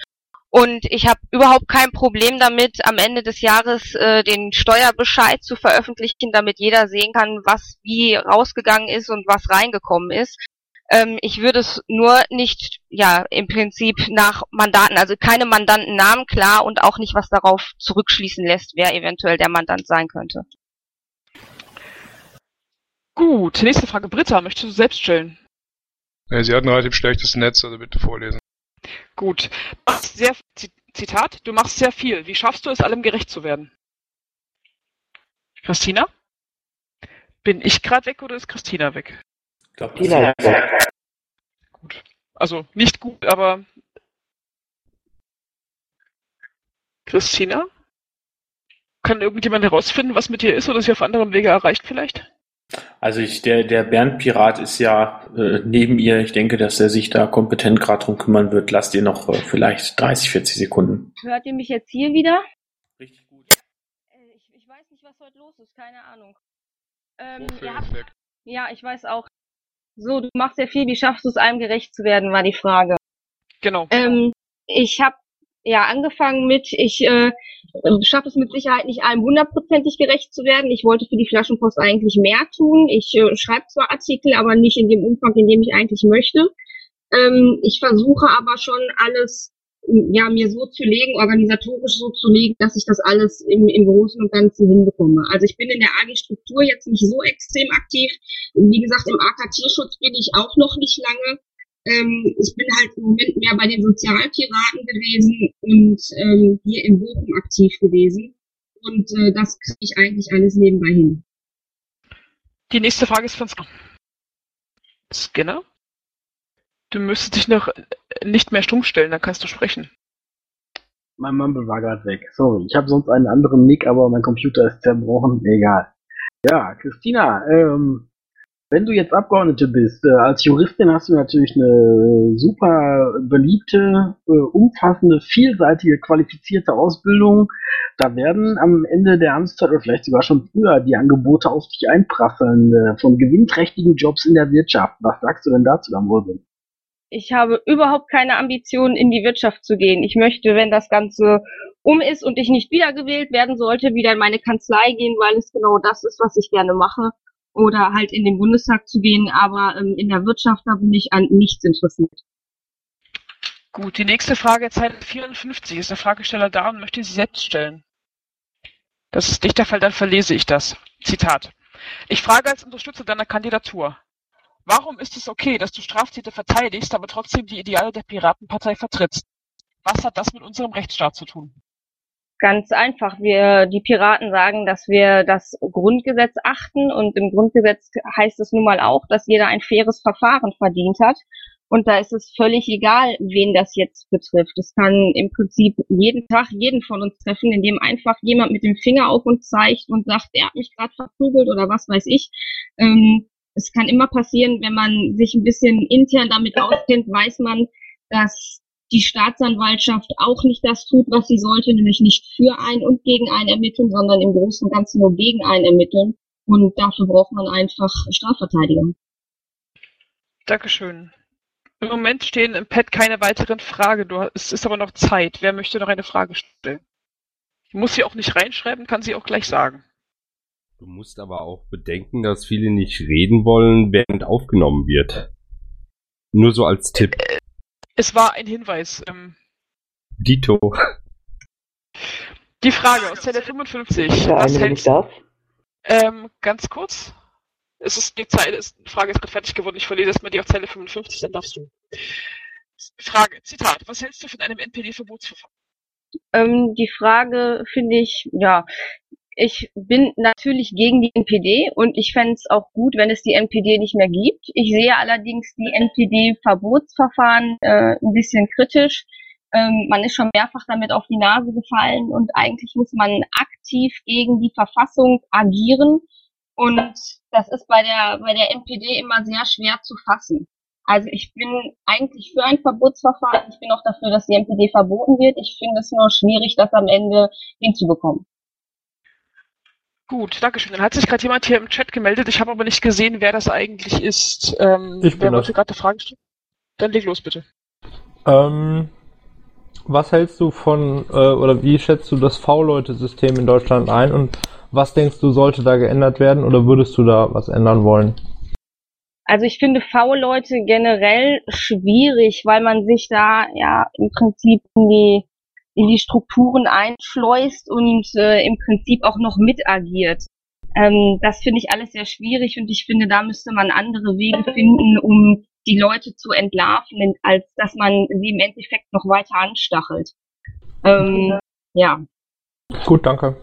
Und ich habe überhaupt kein Problem damit, am Ende des Jahres äh, den Steuerbescheid zu veröffentlichen, damit jeder sehen kann, was wie rausgegangen ist und was reingekommen ist. Ähm, ich würde es nur nicht, ja, im Prinzip nach Mandaten, also keine Mandantennamen klar und auch nicht, was darauf zurückschließen lässt, wer eventuell der Mandant sein könnte. Gut, nächste Frage. Britta, möchtest du selbst stellen? Ja, sie hat ein relativ schlechtes Netz, also bitte vorlesen. Gut. Sehr, Zitat, du machst sehr viel. Wie schaffst du es, allem gerecht zu werden? Christina? Bin ich gerade weg oder ist Christina weg? Christina ist weg. Gut. Also nicht gut, aber Christina? Kann irgendjemand herausfinden, was mit dir ist oder sie auf anderem Wege erreicht vielleicht? Also ich, der, der Bernd Pirat ist ja äh, neben ihr. Ich denke, dass er sich da kompetent gerade drum kümmern wird. Lasst ihr noch äh, vielleicht 30, 40 Sekunden. Hört ihr mich jetzt hier wieder? Richtig gut. Äh, ich, ich weiß nicht, was heute los ist. Keine Ahnung. Ähm, ist weg? ja, ich weiß auch. So, du machst sehr viel. Wie schaffst du es, allem gerecht zu werden, war die Frage. Genau. Ähm, ich habe ja angefangen mit, ich äh, schaffe es mit Sicherheit nicht allem hundertprozentig gerecht zu werden. Ich wollte für die Flaschenpost eigentlich mehr tun. Ich äh, schreibe zwar Artikel, aber nicht in dem Umfang, in dem ich eigentlich möchte. Ähm, ich versuche aber schon alles ja mir so zu legen, organisatorisch so zu legen, dass ich das alles im, im Großen und Ganzen hinbekomme. Also ich bin in der AG-Struktur jetzt nicht so extrem aktiv. Wie gesagt, im AK-Tierschutz bin ich auch noch nicht lange. Ähm, ich bin halt im Moment mehr bei den Sozialpiraten gewesen und ähm, hier in Bochum aktiv gewesen. Und äh, das kriege ich eigentlich alles nebenbei hin. Die nächste Frage ist von Skinner. Du müsstest dich noch nicht mehr stumm stellen, dann kannst du sprechen. Mein Mumble war gerade weg. Sorry, ich habe sonst einen anderen Nick, aber mein Computer ist zerbrochen. Egal. Ja, Christina, ähm, wenn du jetzt Abgeordnete bist, äh, als Juristin hast du natürlich eine super beliebte, äh, umfassende, vielseitige, qualifizierte Ausbildung. Da werden am Ende der Amtszeit oder vielleicht sogar schon früher die Angebote auf dich einprasseln äh, von gewinnträchtigen Jobs in der Wirtschaft. Was sagst du denn dazu, Damolvin? Ich habe überhaupt keine Ambition, in die Wirtschaft zu gehen. Ich möchte, wenn das Ganze um ist und ich nicht wiedergewählt werden sollte, wieder in meine Kanzlei gehen, weil es genau das ist, was ich gerne mache oder halt in den Bundestag zu gehen, aber ähm, in der Wirtschaft da bin ich an nichts interessiert. Gut, die nächste Frage, Zeile 54, ist der Fragesteller da und möchte sie selbst stellen. Das ist nicht der Fall, dann verlese ich das. Zitat. Ich frage als Unterstützer deiner Kandidatur. Warum ist es okay, dass du Straftäter verteidigst, aber trotzdem die Ideale der Piratenpartei vertrittst? Was hat das mit unserem Rechtsstaat zu tun? Ganz einfach. Wir, die Piraten sagen, dass wir das Grundgesetz achten und im Grundgesetz heißt es nun mal auch, dass jeder ein faires Verfahren verdient hat. Und da ist es völlig egal, wen das jetzt betrifft. Es kann im Prinzip jeden Tag jeden von uns treffen, indem einfach jemand mit dem Finger auf uns zeigt und sagt, er hat mich gerade verprügelt oder was weiß ich. Ähm, es kann immer passieren, wenn man sich ein bisschen intern damit auskennt, weiß man, dass die Staatsanwaltschaft auch nicht das tut, was sie sollte, nämlich nicht für einen und gegen einen ermitteln, sondern im Großen und Ganzen nur gegen einen ermitteln. Und dafür braucht man einfach Strafverteidiger. Dankeschön. Im Moment stehen im Pad keine weiteren Fragen. Du, es ist aber noch Zeit. Wer möchte noch eine Frage stellen? Ich muss sie auch nicht reinschreiben, kann sie auch gleich sagen. Du musst aber auch bedenken, dass viele nicht reden wollen, während aufgenommen wird. Nur so als Tipp. Äh, es war ein Hinweis. Ähm, Dito. Die Frage aus Zelle 55. Ja, was hältst darf. Ähm, ganz kurz. Es ist die Zeit, ist, die Frage ist gerade fertig geworden. Ich verlese erstmal die auf Zelle 55, dann darfst du. Frage, Zitat. Was hältst du von einem NPD-Verbotsverfahren? Ähm, die Frage finde ich, ja, ich bin natürlich gegen die NPD und ich fände es auch gut, wenn es die NPD nicht mehr gibt. Ich sehe allerdings die NPD-Verbotsverfahren äh, ein bisschen kritisch. Ähm, man ist schon mehrfach damit auf die Nase gefallen und eigentlich muss man aktiv gegen die Verfassung agieren. Und das ist bei der, bei der NPD immer sehr schwer zu fassen. Also ich bin eigentlich für ein Verbotsverfahren. Ich bin auch dafür, dass die NPD verboten wird. Ich finde es nur schwierig, das am Ende hinzubekommen. Gut, Dankeschön. Dann hat sich gerade jemand hier im Chat gemeldet. Ich habe aber nicht gesehen, wer das eigentlich ist. Ähm, Ich bin wer das. gerade eine Frage stellen? Dann leg los, bitte. Ähm, was hältst du von, äh, oder wie schätzt du das V-Leute-System in Deutschland ein und was denkst du, sollte da geändert werden oder würdest du da was ändern wollen? Also ich finde V-Leute generell schwierig, weil man sich da ja im Prinzip in die, in die Strukturen einschleust und äh, im Prinzip auch noch mitagiert. Ähm, das finde ich alles sehr schwierig und ich finde, da müsste man andere Wege finden, um die Leute zu entlarven, als dass man sie im Endeffekt noch weiter anstachelt. Ähm, ja. Gut, danke.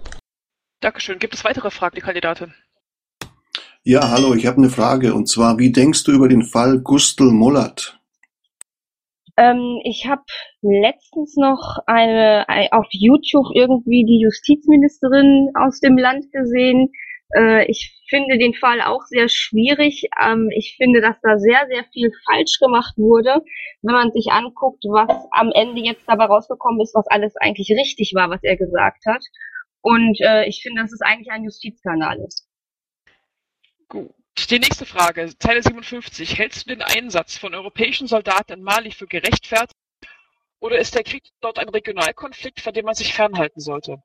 Dankeschön. Gibt es weitere Fragen, die Kandidatin? Ja, hallo, ich habe eine Frage und zwar, wie denkst du über den Fall Gustl Mollert? Ähm, ich habe letztens noch eine, ein, auf YouTube irgendwie die Justizministerin aus dem Land gesehen. Äh, ich finde den Fall auch sehr schwierig. Ähm, ich finde, dass da sehr, sehr viel falsch gemacht wurde, wenn man sich anguckt, was am Ende jetzt dabei rausgekommen ist, was alles eigentlich richtig war, was er gesagt hat. Und äh, ich finde, dass es eigentlich ein Justizskandal ist. Gut. Die nächste Frage, Zeile 57. Hältst du den Einsatz von europäischen Soldaten in Mali für gerechtfertigt oder ist der Krieg dort ein Regionalkonflikt, von dem man sich fernhalten sollte?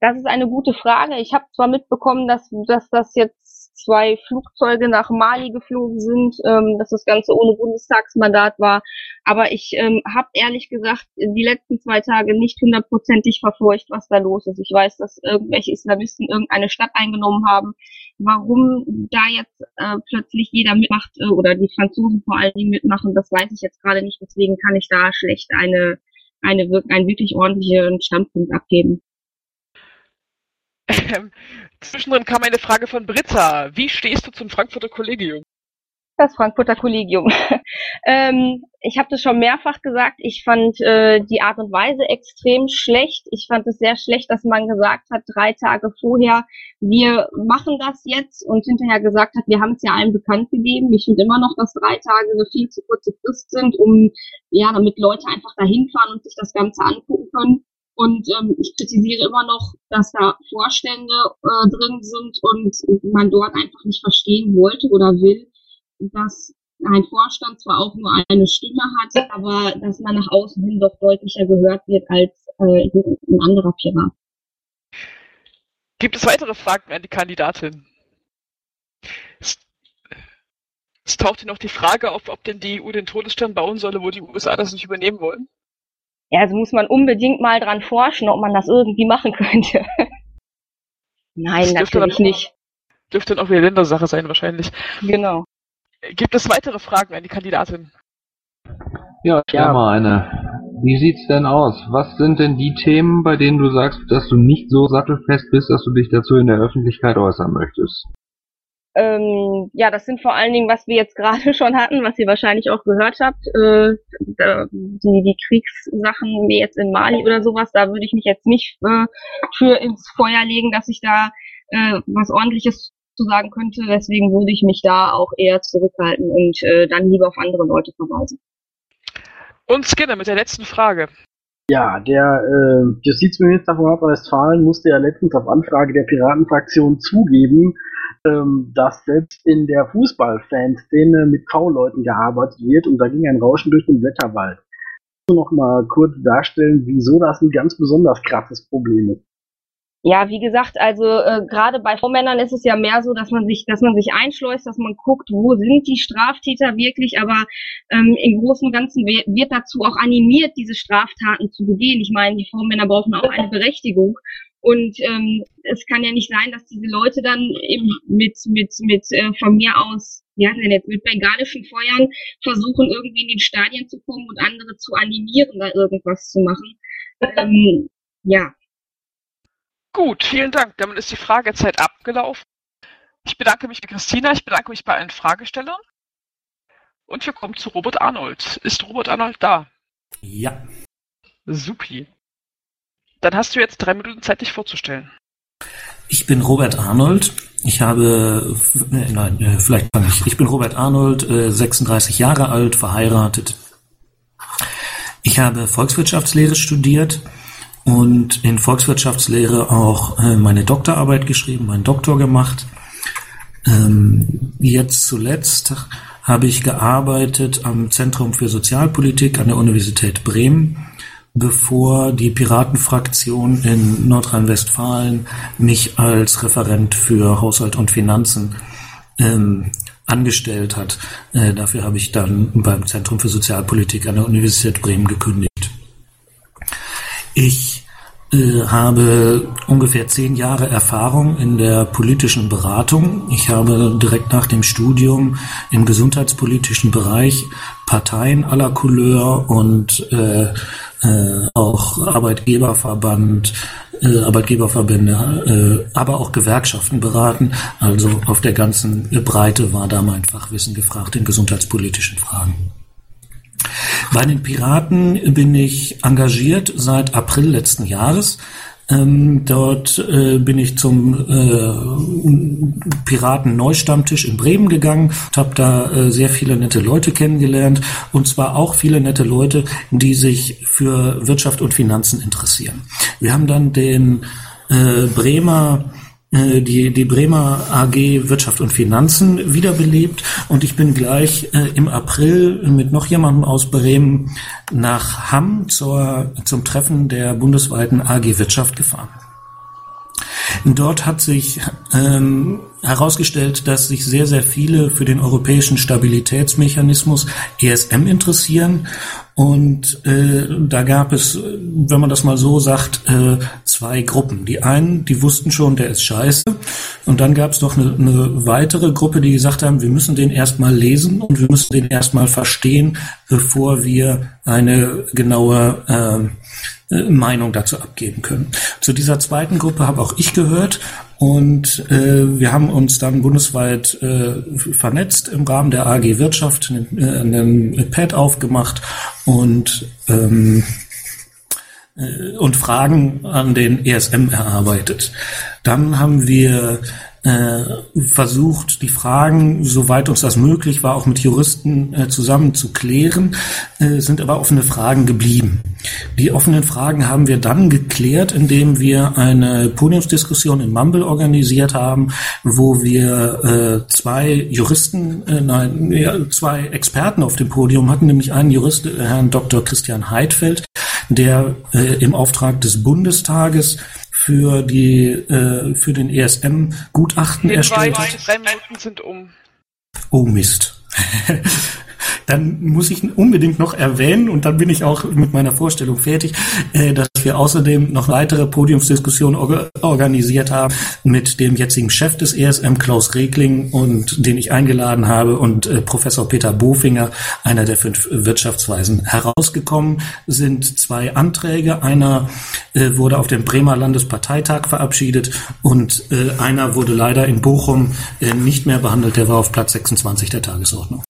Das ist eine gute Frage. Ich habe zwar mitbekommen, dass, dass das jetzt zwei Flugzeuge nach Mali geflogen sind, ähm, dass das Ganze ohne Bundestagsmandat war. Aber ich ähm, habe ehrlich gesagt die letzten zwei Tage nicht hundertprozentig verfolgt, was da los ist. Ich weiß, dass irgendwelche Islamisten irgendeine Stadt eingenommen haben. Warum da jetzt äh, plötzlich jeder mitmacht äh, oder die Franzosen vor allen Dingen mitmachen, das weiß ich jetzt gerade nicht. Deswegen kann ich da schlecht eine, eine, einen wirklich ordentlichen Standpunkt abgeben. Ähm, zwischendrin kam eine Frage von Britta. Wie stehst du zum Frankfurter Kollegium? Das Frankfurter Kollegium. ähm, ich habe das schon mehrfach gesagt. Ich fand äh, die Art und Weise extrem schlecht. Ich fand es sehr schlecht, dass man gesagt hat, drei Tage vorher, wir machen das jetzt und hinterher gesagt hat, wir haben es ja allen bekannt gegeben. Ich finde immer noch, dass drei Tage eine viel zu kurze Frist sind, um ja, damit Leute einfach dahin fahren und sich das Ganze angucken können. Und ähm, ich kritisiere immer noch, dass da Vorstände äh, drin sind und man dort einfach nicht verstehen wollte oder will, dass ein Vorstand zwar auch nur eine Stimme hat, aber dass man nach außen hin doch deutlicher gehört wird als äh, ein anderer Pirat. Gibt es weitere Fragen an die Kandidatin? Es, es tauchte noch die Frage auf, ob denn die EU den Todesstern bauen solle, wo die USA das nicht übernehmen wollen. Ja, also muss man unbedingt mal dran forschen, ob man das irgendwie machen könnte. Nein, das natürlich dann, nicht. Dürfte dann auch wieder Ländersache sein, wahrscheinlich. Genau. Gibt es weitere Fragen an die Kandidatin? Ja, ich ja. mal eine. Wie sieht's denn aus? Was sind denn die Themen, bei denen du sagst, dass du nicht so sattelfest bist, dass du dich dazu in der Öffentlichkeit äußern möchtest? Ähm, ja, das sind vor allen Dingen, was wir jetzt gerade schon hatten, was ihr wahrscheinlich auch gehört habt, äh, die, die Kriegssachen wie jetzt in Mali oder sowas, da würde ich mich jetzt nicht äh, für ins Feuer legen, dass ich da äh, was ordentliches zu sagen könnte. Deswegen würde ich mich da auch eher zurückhalten und äh, dann lieber auf andere Leute verweisen. Und Skinner mit der letzten Frage. Ja, der äh, Justizminister von Nordrhein-Westfalen musste ja letztens auf Anfrage der Piratenfraktion zugeben, ähm, dass selbst in der Fußballfanszene mit V-Leuten gearbeitet wird und da ging ein Rauschen durch den Wetterwald. Kannst du noch mal kurz darstellen, wieso das ein ganz besonders krasses Problem ist? Ja, wie gesagt, also äh, gerade bei Vormännern ist es ja mehr so, dass man sich, dass man sich einschleust, dass man guckt, wo sind die Straftäter wirklich, aber ähm, im Großen und Ganzen wird dazu auch animiert, diese Straftaten zu begehen. Ich meine, die Vormänner brauchen auch eine Berechtigung. Und ähm, es kann ja nicht sein, dass diese Leute dann eben mit, mit, mit äh, von mir aus, wie heißt denn jetzt, mit bengalischen Feuern versuchen, irgendwie in den Stadien zu kommen und andere zu animieren, da irgendwas zu machen. Ähm, ja. Gut, vielen Dank. Damit ist die Fragezeit abgelaufen. Ich bedanke mich bei Christina, ich bedanke mich bei allen Fragestellern. Und wir kommen zu Robert Arnold. Ist Robert Arnold da? Ja. Supi. Dann hast du jetzt drei Minuten Zeit, dich vorzustellen. Ich bin Robert Arnold. Ich habe, äh, nein, äh, vielleicht fange ich. Ich bin Robert Arnold, äh, 36 Jahre alt, verheiratet. Ich habe Volkswirtschaftslehre studiert und in Volkswirtschaftslehre auch äh, meine Doktorarbeit geschrieben, meinen Doktor gemacht. Ähm, jetzt zuletzt habe ich gearbeitet am Zentrum für Sozialpolitik an der Universität Bremen bevor die Piratenfraktion in Nordrhein-Westfalen mich als Referent für Haushalt und Finanzen ähm, angestellt hat. Äh, dafür habe ich dann beim Zentrum für Sozialpolitik an der Universität Bremen gekündigt. Ich äh, habe ungefähr zehn Jahre Erfahrung in der politischen Beratung. Ich habe direkt nach dem Studium im gesundheitspolitischen Bereich Parteien aller Couleur und äh, äh, auch Arbeitgeberverband, äh, Arbeitgeberverbände, äh, aber auch Gewerkschaften beraten. Also auf der ganzen Breite war da mein Fachwissen gefragt in gesundheitspolitischen Fragen. Bei den Piraten bin ich engagiert seit April letzten Jahres. Ähm, dort äh, bin ich zum äh, Piraten-Neustammtisch in Bremen gegangen und habe da äh, sehr viele nette Leute kennengelernt. Und zwar auch viele nette Leute, die sich für Wirtschaft und Finanzen interessieren. Wir haben dann den äh, Bremer die, die Bremer AG Wirtschaft und Finanzen wiederbelebt und ich bin gleich äh, im April mit noch jemandem aus Bremen nach Hamm zur, zum Treffen der bundesweiten AG Wirtschaft gefahren. Dort hat sich ähm, herausgestellt, dass sich sehr, sehr viele für den europäischen Stabilitätsmechanismus ESM interessieren. Und äh, da gab es, wenn man das mal so sagt, äh, zwei Gruppen. Die einen, die wussten schon, der ist scheiße. Und dann gab es noch eine, eine weitere Gruppe, die gesagt haben, wir müssen den erstmal lesen und wir müssen den erstmal verstehen, bevor wir eine genaue äh, Meinung dazu abgeben können. Zu dieser zweiten Gruppe habe auch ich gehört und äh, wir haben uns dann bundesweit äh, vernetzt im Rahmen der AG Wirtschaft, einen äh, Pad aufgemacht und ähm, äh, und Fragen an den ESM erarbeitet. Dann haben wir äh, versucht, die Fragen, soweit uns das möglich war, auch mit Juristen äh, zusammen zu klären, äh, sind aber offene Fragen geblieben. Die offenen Fragen haben wir dann geklärt, indem wir eine Podiumsdiskussion in Mumble organisiert haben, wo wir äh, zwei Juristen, äh, nein, ja, zwei Experten auf dem Podium hatten, nämlich einen Jurist, äh, Herrn Dr. Christian Heidfeld, der äh, im Auftrag des Bundestages für die äh, für den ESM Gutachten erstellt hat. Drei Minuten sind um. Oh Mist. Dann muss ich unbedingt noch erwähnen, und dann bin ich auch mit meiner Vorstellung fertig, äh, dass wir außerdem noch weitere Podiumsdiskussionen orga organisiert haben mit dem jetzigen Chef des ESM, Klaus Regling, und den ich eingeladen habe, und äh, Professor Peter Bofinger, einer der fünf Wirtschaftsweisen. Herausgekommen sind zwei Anträge. Einer äh, wurde auf dem Bremer Landesparteitag verabschiedet und einer wurde leider in Bochum nicht mehr behandelt. Der war auf Platz 26 der Tagesordnung.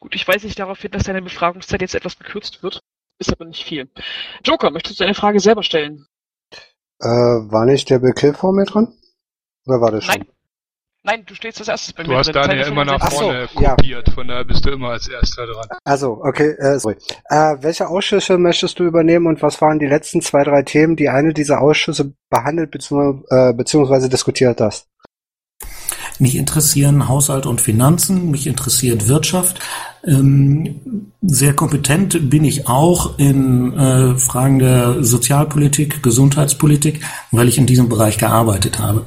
Gut, ich weise dich darauf hin, dass deine Befragungszeit jetzt etwas gekürzt wird. Ist aber nicht viel. Joker, möchtest du deine Frage selber stellen? Äh, war nicht der Begriff vor mir dran? Oder war das schon? Nein. Nein, du stehst als erstes bei Du mir. hast drin. Daniel immer nach vorne ja. kopiert, von daher bist du immer als erster dran. Also, okay, äh, sorry. Äh, welche Ausschüsse möchtest du übernehmen und was waren die letzten zwei, drei Themen, die eine dieser Ausschüsse behandelt bzw. Äh, beziehungsweise diskutiert hast? Mich interessieren Haushalt und Finanzen, mich interessiert Wirtschaft. Ähm, sehr kompetent bin ich auch in äh, Fragen der Sozialpolitik, Gesundheitspolitik, weil ich in diesem Bereich gearbeitet habe.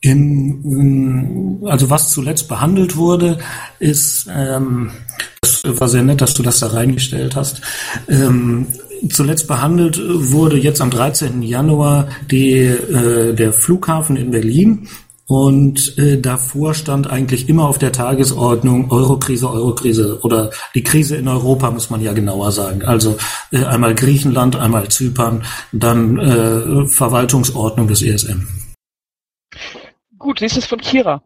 Im, ähm, also was zuletzt behandelt wurde, ist, ähm, das war sehr nett, dass du das da reingestellt hast. Ähm, zuletzt behandelt wurde jetzt am 13. Januar die, äh, der Flughafen in Berlin. Und äh, davor stand eigentlich immer auf der Tagesordnung Eurokrise, Eurokrise oder die Krise in Europa, muss man ja genauer sagen. Also äh, einmal Griechenland, einmal Zypern, dann äh, Verwaltungsordnung des ESM. Gut, nächstes von Kira.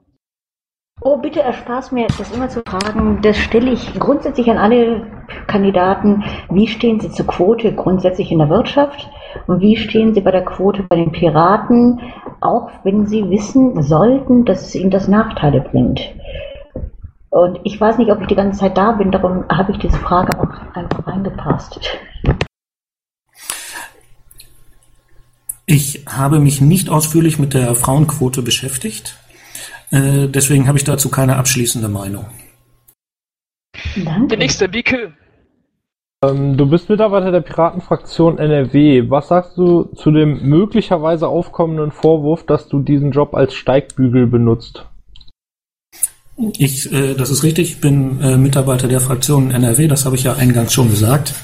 Oh, bitte erspar's mir, das immer zu fragen. Das stelle ich grundsätzlich an alle Kandidaten. Wie stehen Sie zur Quote grundsätzlich in der Wirtschaft? Und wie stehen Sie bei der Quote bei den Piraten? Auch wenn Sie wissen sollten, dass es Ihnen das Nachteile bringt. Und ich weiß nicht, ob ich die ganze Zeit da bin, darum habe ich diese Frage auch einfach reingepasst. Ich habe mich nicht ausführlich mit der Frauenquote beschäftigt. Äh, deswegen habe ich dazu keine abschließende Meinung. Danke. Der nächste, Bike. Ähm, du bist Mitarbeiter der Piratenfraktion NRW. Was sagst du zu dem möglicherweise aufkommenden Vorwurf, dass du diesen Job als Steigbügel benutzt? Ich, äh, das ist richtig, ich bin äh, Mitarbeiter der Fraktion NRW, das habe ich ja eingangs schon gesagt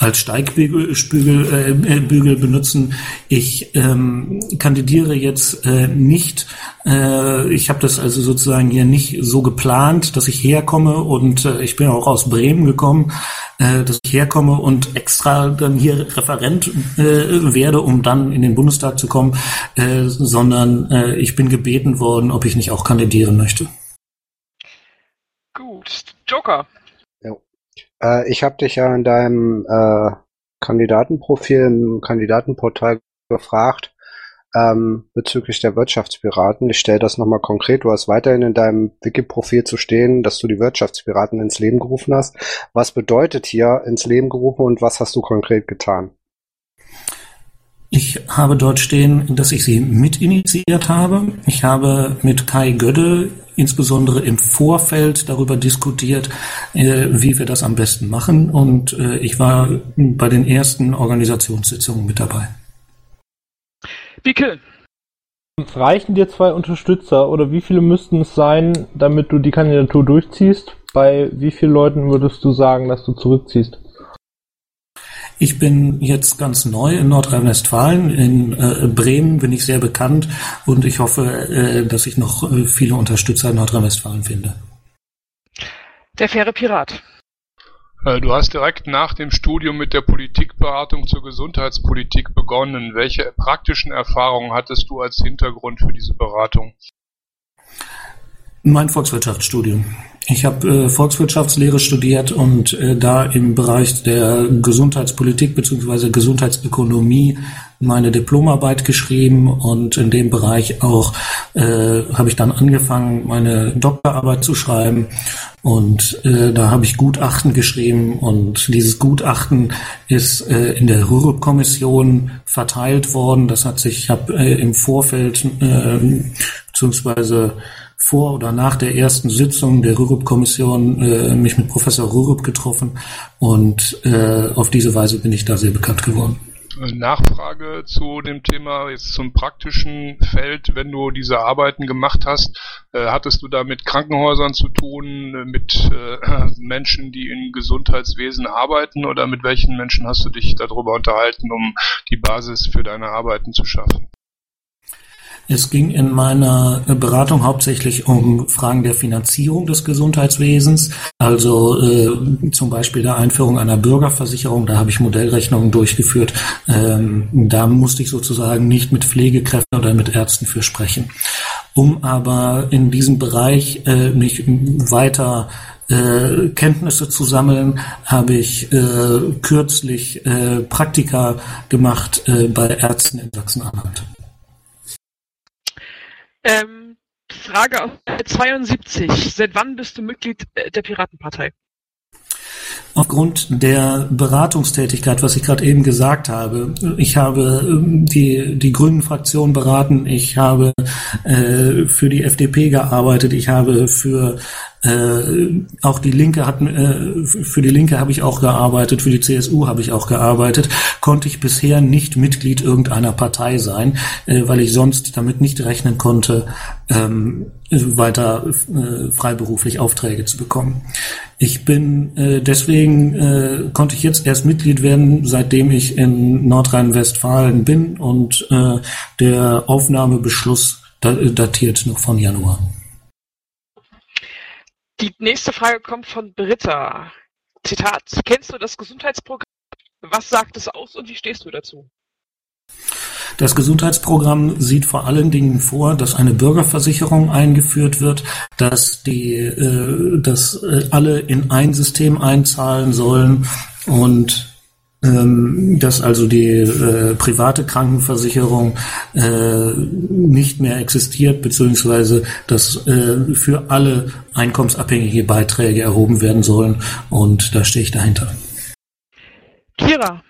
als Steigbügel Bügel, äh, Bügel benutzen. Ich ähm, kandidiere jetzt äh, nicht. Äh, ich habe das also sozusagen hier nicht so geplant, dass ich herkomme und äh, ich bin auch aus Bremen gekommen, äh, dass ich herkomme und extra dann hier Referent äh, werde, um dann in den Bundestag zu kommen, äh, sondern äh, ich bin gebeten worden, ob ich nicht auch kandidieren möchte. Gut, Joker. Äh, ich habe dich ja in deinem äh, Kandidatenprofil im Kandidatenportal gefragt ähm, bezüglich der Wirtschaftspiraten. Ich stelle das nochmal konkret. Du hast weiterhin in deinem Wiki-Profil zu stehen, dass du die Wirtschaftspiraten ins Leben gerufen hast. Was bedeutet hier ins Leben gerufen und was hast du konkret getan? Ich habe dort stehen, dass ich sie mitinitiiert habe. Ich habe mit Kai Gödde insbesondere im Vorfeld darüber diskutiert, äh, wie wir das am besten machen. Und äh, ich war bei den ersten Organisationssitzungen mit dabei. Bicke. Reichen dir zwei Unterstützer oder wie viele müssten es sein, damit du die Kandidatur durchziehst? Bei wie vielen Leuten würdest du sagen, dass du zurückziehst? Ich bin jetzt ganz neu in Nordrhein-Westfalen. In äh, Bremen bin ich sehr bekannt und ich hoffe, äh, dass ich noch äh, viele Unterstützer in Nordrhein-Westfalen finde. Der faire Pirat. Äh, du hast direkt nach dem Studium mit der Politikberatung zur Gesundheitspolitik begonnen. Welche praktischen Erfahrungen hattest du als Hintergrund für diese Beratung? Mein Volkswirtschaftsstudium. Ich habe äh, Volkswirtschaftslehre studiert und äh, da im Bereich der Gesundheitspolitik bzw. Gesundheitsökonomie meine Diplomarbeit geschrieben und in dem Bereich auch äh, habe ich dann angefangen, meine Doktorarbeit zu schreiben und äh, da habe ich Gutachten geschrieben und dieses Gutachten ist äh, in der Rürup-Kommission verteilt worden. Das hat sich, ich habe äh, im Vorfeld beziehungsweise vor oder nach der ersten Sitzung der Rürup-Kommission äh, mich mit Professor Rürup getroffen und äh, auf diese Weise bin ich da sehr bekannt geworden. Nachfrage zu dem Thema, jetzt zum praktischen Feld, wenn du diese Arbeiten gemacht hast, äh, hattest du da mit Krankenhäusern zu tun, mit äh, Menschen, die im Gesundheitswesen arbeiten oder mit welchen Menschen hast du dich darüber unterhalten, um die Basis für deine Arbeiten zu schaffen? Es ging in meiner Beratung hauptsächlich um Fragen der Finanzierung des Gesundheitswesens, also äh, zum Beispiel der Einführung einer Bürgerversicherung. Da habe ich Modellrechnungen durchgeführt. Ähm, da musste ich sozusagen nicht mit Pflegekräften oder mit Ärzten für sprechen. Um aber in diesem Bereich äh, mich weiter äh, Kenntnisse zu sammeln, habe ich äh, kürzlich äh, Praktika gemacht äh, bei Ärzten in Sachsen-Anhalt. Ähm, Frage auf 72. Seit wann bist du Mitglied äh, der Piratenpartei? Aufgrund der Beratungstätigkeit, was ich gerade eben gesagt habe, ich habe ähm, die, die Grünen-Fraktion beraten, ich habe äh, für die FDP gearbeitet, ich habe für äh, auch die Linke hat äh, für die Linke habe ich auch gearbeitet, für die CSU habe ich auch gearbeitet, konnte ich bisher nicht Mitglied irgendeiner Partei sein, äh, weil ich sonst damit nicht rechnen konnte, ähm, weiter äh, freiberuflich Aufträge zu bekommen. Ich bin äh, deswegen äh, konnte ich jetzt erst Mitglied werden, seitdem ich in Nordrhein-Westfalen bin und äh, der Aufnahmebeschluss datiert noch von Januar. Die nächste Frage kommt von Britta. Zitat: Kennst du das Gesundheitsprogramm? Was sagt es aus und wie stehst du dazu? Das Gesundheitsprogramm sieht vor allen Dingen vor, dass eine Bürgerversicherung eingeführt wird, dass die, äh, dass äh, alle in ein System einzahlen sollen und dass also die äh, private Krankenversicherung äh, nicht mehr existiert, beziehungsweise dass äh, für alle einkommensabhängige Beiträge erhoben werden sollen. Und da stehe ich dahinter. Kira.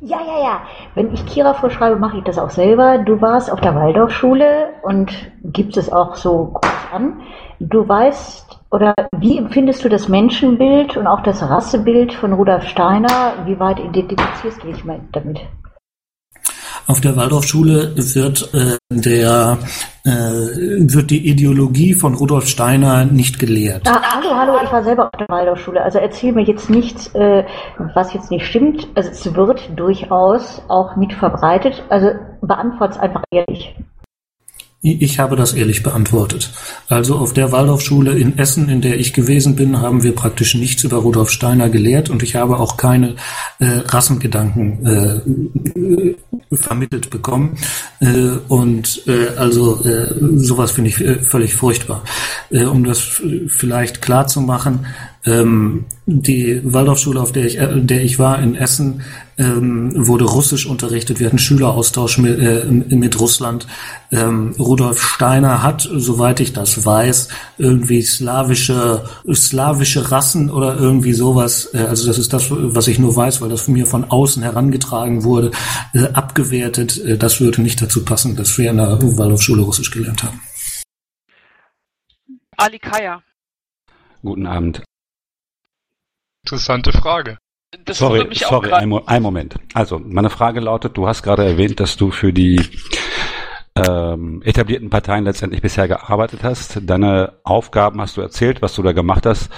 Ja, ja, ja. Wenn ich Kira vorschreibe, mache ich das auch selber. Du warst auf der Waldorfschule und gibt es auch so groß an. Du weißt oder wie empfindest du das Menschenbild und auch das Rassebild von Rudolf Steiner? Wie weit identifizierst du dich damit? Auf der Waldorfschule wird äh, der äh, wird die Ideologie von Rudolf Steiner nicht gelehrt. Ah, hallo, hallo, ich war selber auf der Waldorfschule. Also erzähl mir jetzt nichts, äh, was jetzt nicht stimmt. Also es wird durchaus auch mit verbreitet. Also beantworte es einfach ehrlich. Ich habe das ehrlich beantwortet. Also auf der Waldorfschule in Essen, in der ich gewesen bin, haben wir praktisch nichts über Rudolf Steiner gelehrt und ich habe auch keine äh, Rassengedanken äh, vermittelt bekommen. Äh, und äh, also äh, sowas finde ich äh, völlig furchtbar. Äh, um das vielleicht klar zu machen, ähm, die Waldorfschule, auf der ich, äh, der ich war in Essen, ähm, wurde Russisch unterrichtet. Wir hatten Schüleraustausch mit, äh, mit Russland. Ähm, Rudolf Steiner hat, soweit ich das weiß, irgendwie slawische, slawische Rassen oder irgendwie sowas. Äh, also das ist das, was ich nur weiß, weil das von mir von außen herangetragen wurde, äh, abgewertet. Äh, das würde nicht dazu passen, dass wir in der Waldorfschule Russisch gelernt haben. Ali Kaya. Guten Abend. Interessante Frage. Das sorry, sorry, ein, Mo ein Moment. Also, meine Frage lautet, du hast gerade erwähnt, dass du für die ähm, etablierten Parteien letztendlich bisher gearbeitet hast. Deine Aufgaben hast du erzählt, was du da gemacht hast.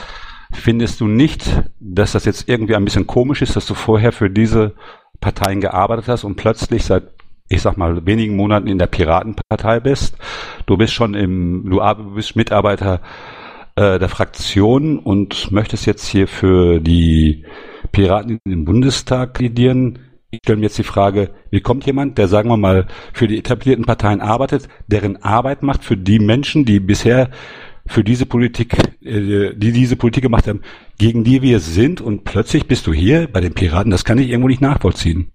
Findest du nicht, dass das jetzt irgendwie ein bisschen komisch ist, dass du vorher für diese Parteien gearbeitet hast und plötzlich seit ich sag mal, wenigen Monaten in der Piratenpartei bist. Du bist schon im, du bist Mitarbeiter äh, der Fraktion und möchtest jetzt hier für die Piraten in den Bundestag kandidieren. Ich stelle mir jetzt die Frage, wie kommt jemand, der, sagen wir mal, für die etablierten Parteien arbeitet, deren Arbeit macht für die Menschen, die bisher für diese Politik, äh, die diese Politik gemacht haben, gegen die wir sind und plötzlich bist du hier bei den Piraten, das kann ich irgendwo nicht nachvollziehen.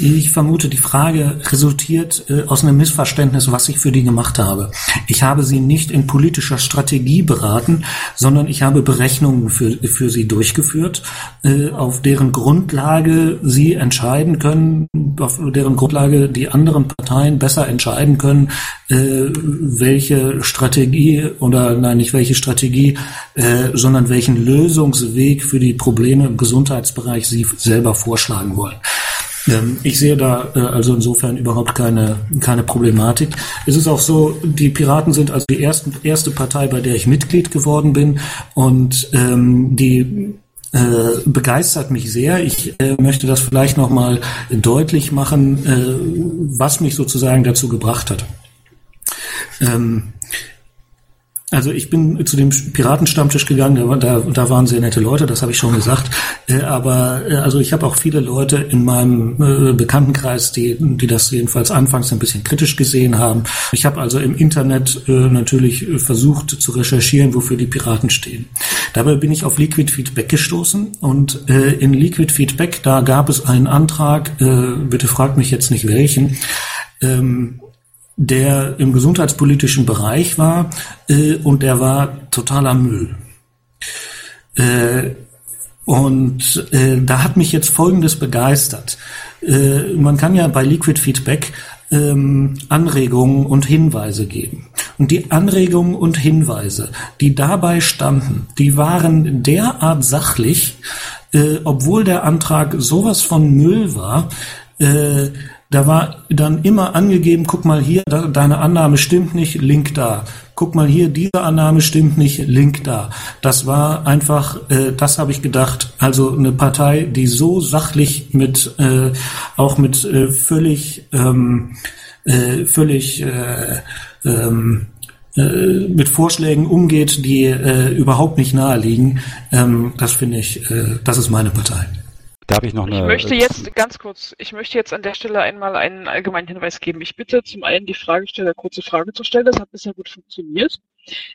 Ich vermute, die Frage resultiert äh, aus einem Missverständnis, was ich für die gemacht habe. Ich habe sie nicht in politischer Strategie beraten, sondern ich habe Berechnungen für, für sie durchgeführt, äh, auf deren Grundlage sie entscheiden können, auf deren Grundlage die anderen Parteien besser entscheiden können, äh, welche Strategie oder nein, nicht welche Strategie, sondern welchen Lösungsweg für die Probleme im Gesundheitsbereich sie selber vorschlagen wollen. Ähm, Ich sehe da äh, also insofern überhaupt keine, keine Problematik. Es ist auch so, die Piraten sind also die ersten, erste Partei, bei der ich Mitglied geworden bin und ähm, die äh, begeistert mich sehr. Ich äh, möchte das vielleicht nochmal deutlich machen, äh, was mich sozusagen dazu gebracht hat. Ähm, also ich bin zu dem Piratenstammtisch gegangen, da, da, da waren sehr nette Leute, das habe ich schon gesagt. Äh, aber äh, also ich habe auch viele Leute in meinem äh, Bekanntenkreis, die, die das jedenfalls anfangs ein bisschen kritisch gesehen haben. Ich habe also im Internet äh, natürlich versucht zu recherchieren, wofür die Piraten stehen. Dabei bin ich auf Liquid Feedback gestoßen und äh, in Liquid Feedback, da gab es einen Antrag, äh, bitte fragt mich jetzt nicht welchen, ähm, der im gesundheitspolitischen Bereich war äh, und der war totaler Müll. Äh, und äh, da hat mich jetzt Folgendes begeistert. Äh, man kann ja bei Liquid Feedback ähm, Anregungen und Hinweise geben. Und die Anregungen und Hinweise, die dabei standen, die waren derart sachlich, äh, obwohl der Antrag sowas von Müll war, äh, da war dann immer angegeben, guck mal hier, deine Annahme stimmt nicht, Link da. Guck mal hier, diese Annahme stimmt nicht, Link da. Das war einfach, äh, das habe ich gedacht, also eine Partei, die so sachlich mit, äh, auch mit äh, völlig, ähm, äh, völlig, äh, ähm, äh, mit Vorschlägen umgeht, die äh, überhaupt nicht nahe liegen, ähm, das finde ich, äh, das ist meine Partei. Darf ich noch eine... Ich möchte jetzt ganz kurz, ich möchte jetzt an der Stelle einmal einen allgemeinen Hinweis geben. Ich bitte zum einen die Fragesteller kurze Frage zu stellen, das hat bisher gut funktioniert.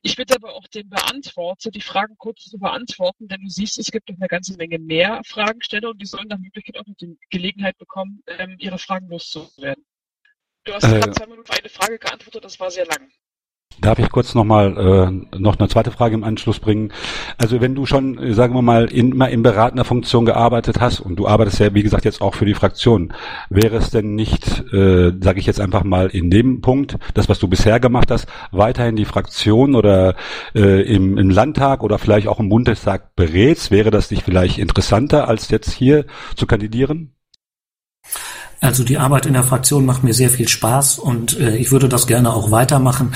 Ich bitte aber auch den Beantworter, die Fragen kurz zu beantworten, denn du siehst, es gibt noch eine ganze Menge mehr Fragensteller und die sollen nach Möglichkeit auch noch die Gelegenheit bekommen, ähm, ihre Fragen loszuwerden. Du hast Äh. gerade zwei Minuten auf eine Frage geantwortet, das war sehr lang. Darf ich kurz nochmal äh, noch eine zweite Frage im Anschluss bringen? Also wenn du schon, äh, sagen wir mal, in, immer in beratender Funktion gearbeitet hast und du arbeitest ja, wie gesagt, jetzt auch für die Fraktion, wäre es denn nicht, äh, sage ich jetzt einfach mal in dem Punkt, das, was du bisher gemacht hast, weiterhin die Fraktion oder äh, im, im Landtag oder vielleicht auch im Bundestag berätst? Wäre das nicht vielleicht interessanter, als jetzt hier zu kandidieren? Also die Arbeit in der Fraktion macht mir sehr viel Spaß und äh, ich würde das gerne auch weitermachen.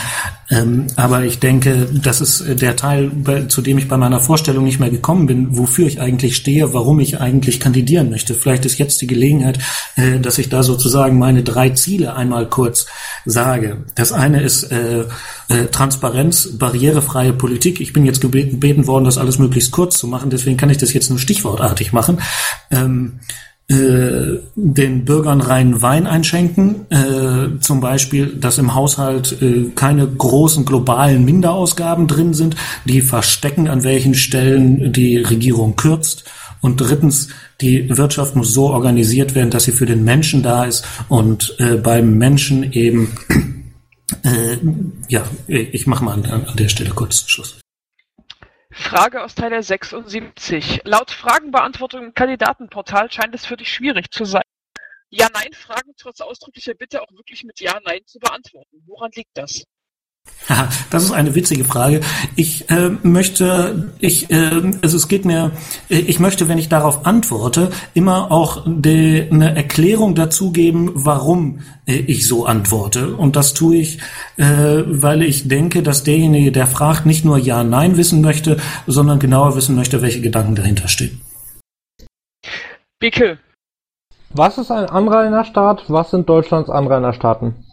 Ähm, aber ich denke, das ist der Teil, bei, zu dem ich bei meiner Vorstellung nicht mehr gekommen bin, wofür ich eigentlich stehe, warum ich eigentlich kandidieren möchte. Vielleicht ist jetzt die Gelegenheit, äh, dass ich da sozusagen meine drei Ziele einmal kurz sage. Das eine ist äh, äh, Transparenz, barrierefreie Politik. Ich bin jetzt gebeten worden, das alles möglichst kurz zu machen, deswegen kann ich das jetzt nur stichwortartig machen. Ähm, äh, den Bürgern reinen Wein einschenken, äh, zum Beispiel, dass im Haushalt äh, keine großen globalen Minderausgaben drin sind, die verstecken, an welchen Stellen die Regierung kürzt. Und drittens, die Wirtschaft muss so organisiert werden, dass sie für den Menschen da ist und äh, beim Menschen eben, äh, ja, ich mache mal an, an der Stelle kurz Schluss. Frage aus Teil 76. Laut Fragenbeantwortung im Kandidatenportal scheint es für dich schwierig zu sein. Ja-Nein-Fragen trotz ausdrücklicher Bitte auch wirklich mit Ja-Nein zu beantworten. Woran liegt das? Aha, das ist eine witzige Frage. Ich äh, möchte, ich, äh, also es geht mir, äh, ich möchte, wenn ich darauf antworte, immer auch de, eine Erklärung dazu geben, warum äh, ich so antworte. Und das tue ich, äh, weil ich denke, dass derjenige, der fragt, nicht nur Ja, Nein wissen möchte, sondern genauer wissen möchte, welche Gedanken dahinter stehen. Bicke. Was ist ein Anrainerstaat? Was sind Deutschlands Anrainerstaaten?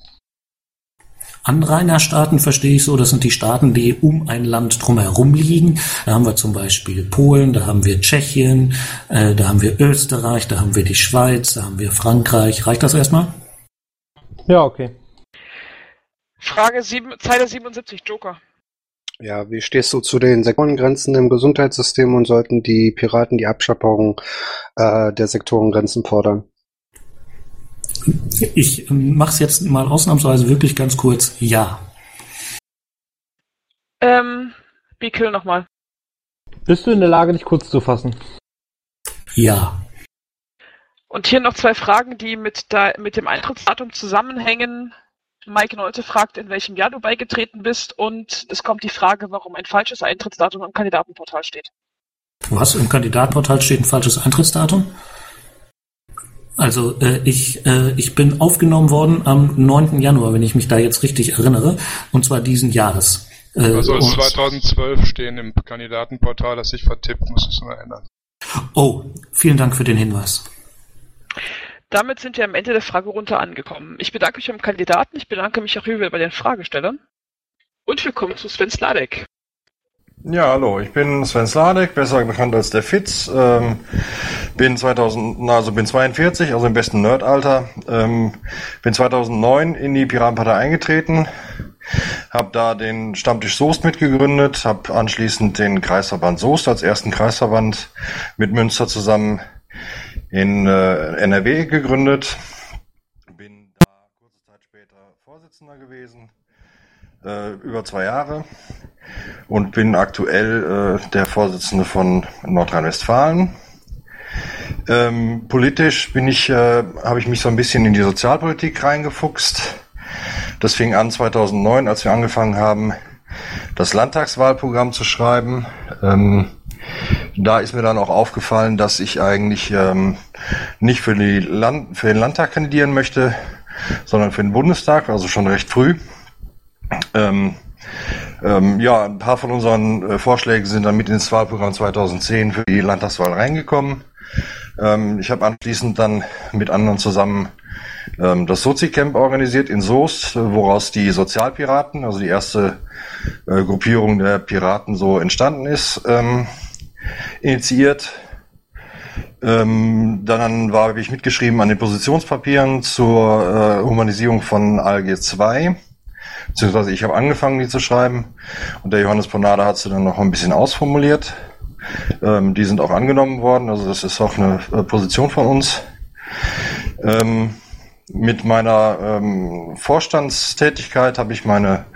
Anrainerstaaten verstehe ich so, das sind die Staaten, die um ein Land drumherum liegen. Da haben wir zum Beispiel Polen, da haben wir Tschechien, äh, da haben wir Österreich, da haben wir die Schweiz, da haben wir Frankreich. Reicht das erstmal? Ja, okay. Frage 7, Zeile 77, Joker. Ja, wie stehst du zu den Sektorengrenzen im Gesundheitssystem und sollten die Piraten die Abschaffung äh, der Sektorengrenzen fordern? Ich mache es jetzt mal ausnahmsweise wirklich ganz kurz. Ja. Ähm, Bikel nochmal. Bist du in der Lage, dich kurz zu fassen? Ja. Und hier noch zwei Fragen, die mit, da, mit dem Eintrittsdatum zusammenhängen. Mike Neute fragt, in welchem Jahr du beigetreten bist und es kommt die Frage, warum ein falsches Eintrittsdatum im Kandidatenportal steht. Was? Im Kandidatenportal steht ein falsches Eintrittsdatum? Also äh, ich, äh, ich bin aufgenommen worden am 9. Januar, wenn ich mich da jetzt richtig erinnere, und zwar diesen Jahres. Äh, also 2012 stehen im Kandidatenportal, das sich vertippt, muss es nur ändern. Oh, vielen Dank für den Hinweis. Damit sind wir am Ende der Fragerunde angekommen. Ich bedanke mich beim Kandidaten, ich bedanke mich auch über den Fragestellern und wir kommen zu Sven Sladek. Ja, hallo, ich bin Sven Sladek, besser bekannt als der Fitz. Ähm, bin 2000, also bin 42, also im besten Nerdalter. Ähm, bin 2009 in die Piratenpartei eingetreten, habe da den Stammtisch Soest mitgegründet, habe anschließend den Kreisverband Soest als ersten Kreisverband mit Münster zusammen in äh, NRW gegründet. Bin da kurze Zeit später Vorsitzender gewesen, äh, über zwei Jahre und bin aktuell äh, der Vorsitzende von Nordrhein-Westfalen. Ähm, politisch bin ich, äh, habe ich mich so ein bisschen in die Sozialpolitik reingefuchst. Das fing an 2009, als wir angefangen haben, das Landtagswahlprogramm zu schreiben. Ähm, da ist mir dann auch aufgefallen, dass ich eigentlich ähm, nicht für, Land für den Landtag kandidieren möchte, sondern für den Bundestag, also schon recht früh. Ähm, ähm, ja, ein paar von unseren äh, Vorschlägen sind dann mit ins Wahlprogramm 2010 für die Landtagswahl reingekommen. Ähm, ich habe anschließend dann mit anderen zusammen ähm, das Sozi-Camp organisiert in Soest, äh, woraus die Sozialpiraten, also die erste äh, Gruppierung der Piraten so entstanden ist, ähm, initiiert. Ähm, dann war ich mitgeschrieben an den Positionspapieren zur äh, Humanisierung von ALG 2 beziehungsweise ich habe angefangen, die zu schreiben und der Johannes Ponada hat sie dann noch ein bisschen ausformuliert. Ähm, die sind auch angenommen worden, also das ist auch eine äh, Position von uns. Ähm, mit meiner ähm, Vorstandstätigkeit habe ich meine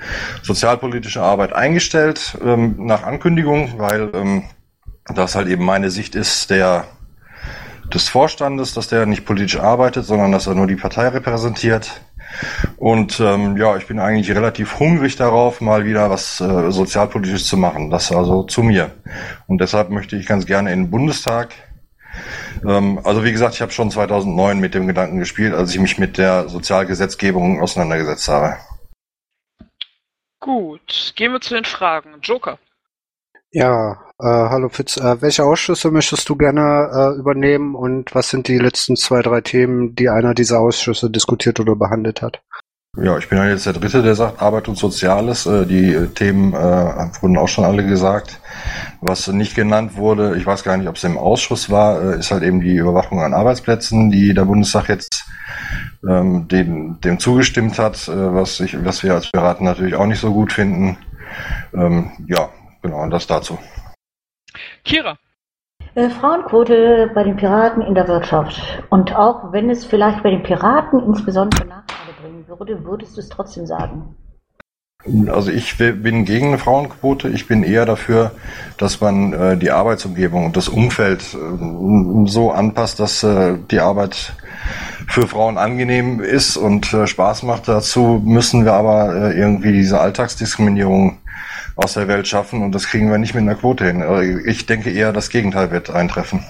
sozialpolitische Arbeit eingestellt ähm, nach Ankündigung, weil ähm, das halt eben meine Sicht ist der des Vorstandes, dass der nicht politisch arbeitet, sondern dass er nur die Partei repräsentiert. Und ähm, ja, ich bin eigentlich relativ hungrig darauf, mal wieder was äh, sozialpolitisches zu machen. Das also zu mir. Und deshalb möchte ich ganz gerne in den Bundestag. Ähm, also wie gesagt, ich habe schon 2009 mit dem Gedanken gespielt, als ich mich mit der Sozialgesetzgebung auseinandergesetzt habe. Gut, gehen wir zu den Fragen. Joker. Ja, hallo Fitz. Äh, welche Ausschüsse möchtest du gerne äh, übernehmen und was sind die letzten zwei, drei Themen, die einer dieser Ausschüsse diskutiert oder behandelt hat? Ja, ich bin ja jetzt der Dritte, der sagt Arbeit und Soziales. Äh, die äh, Themen äh, wurden auch schon alle gesagt. Was nicht genannt wurde, ich weiß gar nicht, ob es im Ausschuss war, äh, ist halt eben die Überwachung an Arbeitsplätzen, die der Bundestag jetzt ähm, dem, dem zugestimmt hat, äh, was, ich, was wir als Piraten natürlich auch nicht so gut finden. Ähm, ja, genau, und das dazu. Kira. Äh, Frauenquote bei den Piraten in der Wirtschaft. Und auch wenn es vielleicht bei den Piraten insbesondere Nachteile bringen würde, würdest du es trotzdem sagen. Also ich bin gegen eine Frauenquote. Ich bin eher dafür, dass man äh, die Arbeitsumgebung und das Umfeld äh, so anpasst, dass äh, die Arbeit für Frauen angenehm ist und äh, Spaß macht. Dazu müssen wir aber irgendwie diese Alltagsdiskriminierung aus der Welt schaffen und das kriegen wir nicht mit einer Quote hin. Äh, Ich denke eher, das Gegenteil wird eintreffen.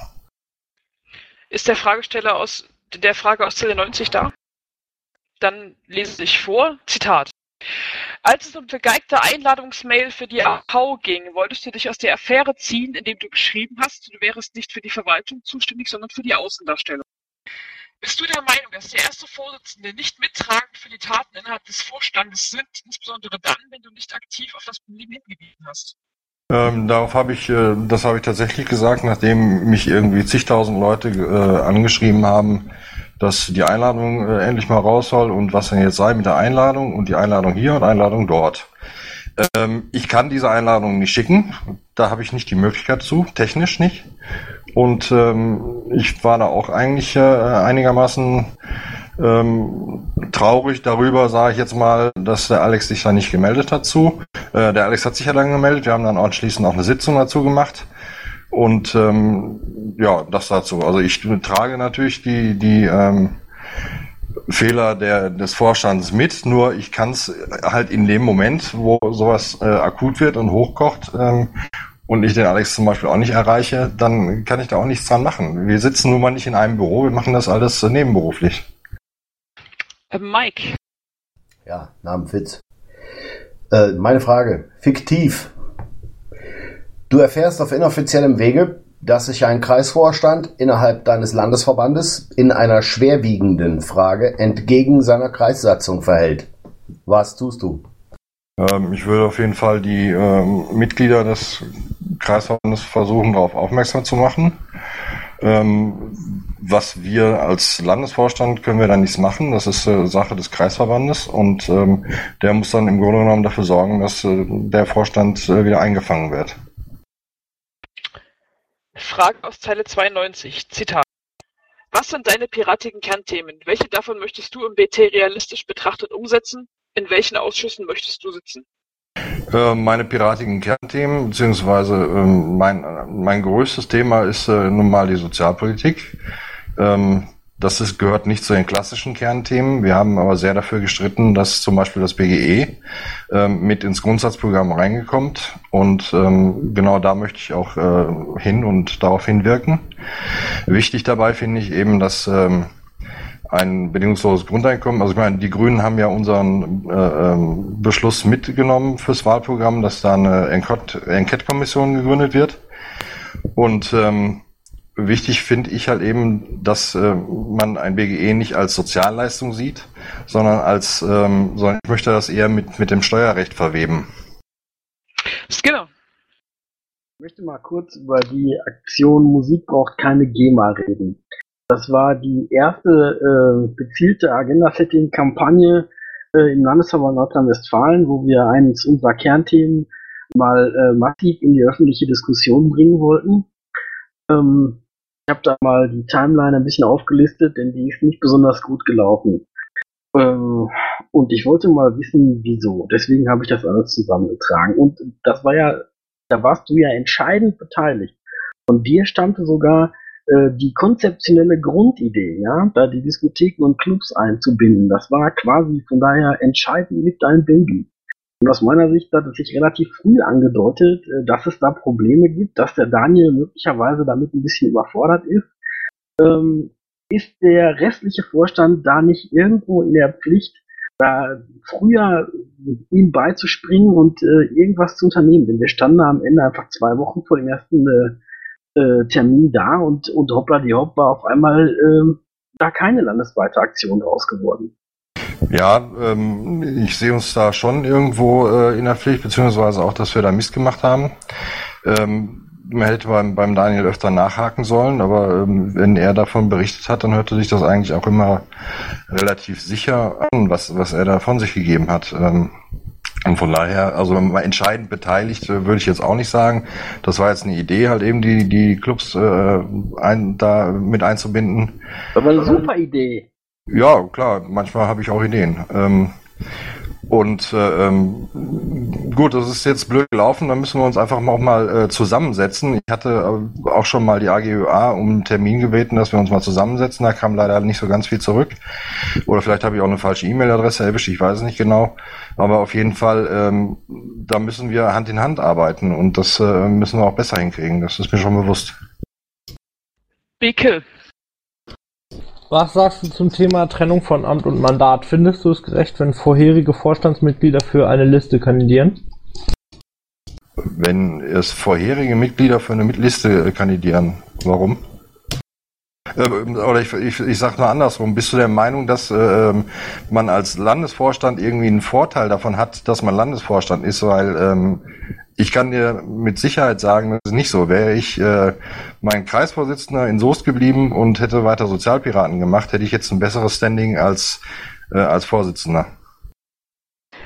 Ist der Fragesteller aus der Frage aus Zelle 90 da? Dann lese ich vor. Zitat. Als es um vergeigte Einladungsmail für die AV ging, wolltest du dich aus der Affäre ziehen, indem du geschrieben hast, du wärest nicht für die Verwaltung zuständig, sondern für die Außendarstellung. Bist du der Meinung, dass der erste Vorsitzende nicht mittragend für die Taten innerhalb des Vorstandes sind, insbesondere dann, wenn du nicht aktiv auf das Problem hingewiesen hast? Ähm, darauf habe ich, äh, das habe ich tatsächlich gesagt, nachdem mich irgendwie zigtausend Leute äh, angeschrieben haben, dass die Einladung äh, endlich mal raus soll und was denn jetzt sei mit der Einladung und die Einladung hier und Einladung dort. Ähm, ich kann diese Einladung nicht schicken, da habe ich nicht die Möglichkeit zu, technisch nicht. Und ähm, ich war da auch eigentlich äh, einigermaßen ähm, traurig darüber, sage ich jetzt mal, dass der Alex sich da nicht gemeldet hat zu. Äh, der Alex hat sich ja dann gemeldet, wir haben dann anschließend auch eine Sitzung dazu gemacht. Und ähm, ja, das dazu. Also ich trage natürlich die, die ähm, Fehler der, des Vorstands mit, nur ich kann es halt in dem Moment, wo sowas äh, akut wird und hochkocht ähm, und ich den Alex zum Beispiel auch nicht erreiche, dann kann ich da auch nichts dran machen. Wir sitzen nun mal nicht in einem Büro, wir machen das alles äh, nebenberuflich. Äh, Mike. Ja, Namen Fitz. Äh, meine Frage. Fiktiv. Du erfährst auf inoffiziellem Wege, dass sich ein Kreisvorstand innerhalb deines Landesverbandes in einer schwerwiegenden Frage entgegen seiner Kreissatzung verhält. Was tust du? Ähm, ich würde auf jeden Fall die ähm, Mitglieder des Kreisverbandes versuchen, darauf aufmerksam zu machen. Ähm, was wir als Landesvorstand können wir da nichts machen. Das ist äh, Sache des Kreisverbandes und ähm, der muss dann im Grunde genommen dafür sorgen, dass äh, der Vorstand äh, wieder eingefangen wird. Frage aus Zeile 92. Zitat. Was sind deine piratigen Kernthemen? Welche davon möchtest du im BT realistisch betrachtet umsetzen? In welchen Ausschüssen möchtest du sitzen? Äh, meine piratigen Kernthemen, beziehungsweise ähm, mein, mein größtes Thema ist äh, nun mal die Sozialpolitik. Ähm, das ist, gehört nicht zu den klassischen Kernthemen. Wir haben aber sehr dafür gestritten, dass zum Beispiel das BGE ähm, mit ins Grundsatzprogramm reingekommt. Und ähm, genau da möchte ich auch äh, hin und darauf hinwirken. Wichtig dabei finde ich eben, dass ähm, ein bedingungsloses Grundeinkommen. Also ich meine, die Grünen haben ja unseren äh, ähm, Beschluss mitgenommen fürs Wahlprogramm, dass da eine Enquete- Enquete-Kommission gegründet wird. Und ähm, wichtig finde ich halt eben, dass äh, man ein BGE nicht als Sozialleistung sieht, sondern als, ähm, sondern ich möchte das eher mit, mit dem Steuerrecht verweben. Skinner. Ich möchte mal kurz über die Aktion Musik braucht keine GEMA reden. Das war die erste äh, gezielte Agenda-Setting-Kampagne äh, im Landesverband Nordrhein-Westfalen, wo wir eines unserer Kernthemen mal äh, massiv in die öffentliche Diskussion bringen wollten. Ähm, habe da mal die Timeline ein bisschen aufgelistet, denn die ist nicht besonders gut gelaufen. Ähm, und ich wollte mal wissen, wieso. Deswegen habe ich das alles zusammengetragen. Und das war ja, da warst du ja entscheidend beteiligt. Von dir stammte sogar äh, die konzeptionelle Grundidee, ja, da die Diskotheken und Clubs einzubinden. Das war quasi von daher entscheidend mit deinem Baby. Und aus meiner Sicht hat es sich relativ früh angedeutet, äh, dass es da Probleme gibt, dass der Daniel möglicherweise damit ein bisschen überfordert ist. Ähm, ist der restliche Vorstand da nicht irgendwo in der Pflicht, da früher ihm beizuspringen und äh, irgendwas zu unternehmen? Denn wir standen am Ende einfach zwei Wochen vor dem ersten äh, äh, Termin da und, und hoppla die hopp war auf einmal äh, da keine landesweite Aktion draus geworden. Ja, ähm, ich sehe uns da schon irgendwo äh, in der Pflicht, beziehungsweise auch, dass wir da Mist gemacht haben. Ähm, man hätte beim, beim Daniel öfter nachhaken sollen, aber ähm, wenn er davon berichtet hat, dann hörte sich das eigentlich auch immer relativ sicher an, was, was er da von sich gegeben hat. Ähm, und von daher, also entscheidend beteiligt, äh, würde ich jetzt auch nicht sagen. Das war jetzt eine Idee, halt eben die, die Clubs äh, ein, da mit einzubinden. War eine super Idee. Ja, klar, manchmal habe ich auch Ideen. Ähm, und äh, ähm, gut, das ist jetzt blöd gelaufen, dann müssen wir uns einfach auch mal äh, zusammensetzen. Ich hatte äh, auch schon mal die AGÖA um einen Termin gebeten, dass wir uns mal zusammensetzen. Da kam leider nicht so ganz viel zurück. Oder vielleicht habe ich auch eine falsche E-Mail-Adresse erwischt, ich weiß es nicht genau. Aber auf jeden Fall, ähm, da müssen wir Hand in Hand arbeiten und das äh, müssen wir auch besser hinkriegen. Das ist mir schon bewusst. Beke. Was sagst du zum Thema Trennung von Amt und Mandat? Findest du es gerecht, wenn vorherige Vorstandsmitglieder für eine Liste kandidieren? Wenn es vorherige Mitglieder für eine Liste kandidieren, warum? Äh, oder ich, ich, ich sage nur andersrum, bist du der Meinung, dass äh, man als Landesvorstand irgendwie einen Vorteil davon hat, dass man Landesvorstand ist, weil ähm, ich kann dir mit Sicherheit sagen, das ist nicht so. Wäre ich äh, mein Kreisvorsitzender in Soest geblieben und hätte weiter Sozialpiraten gemacht, hätte ich jetzt ein besseres Standing als, äh, als Vorsitzender.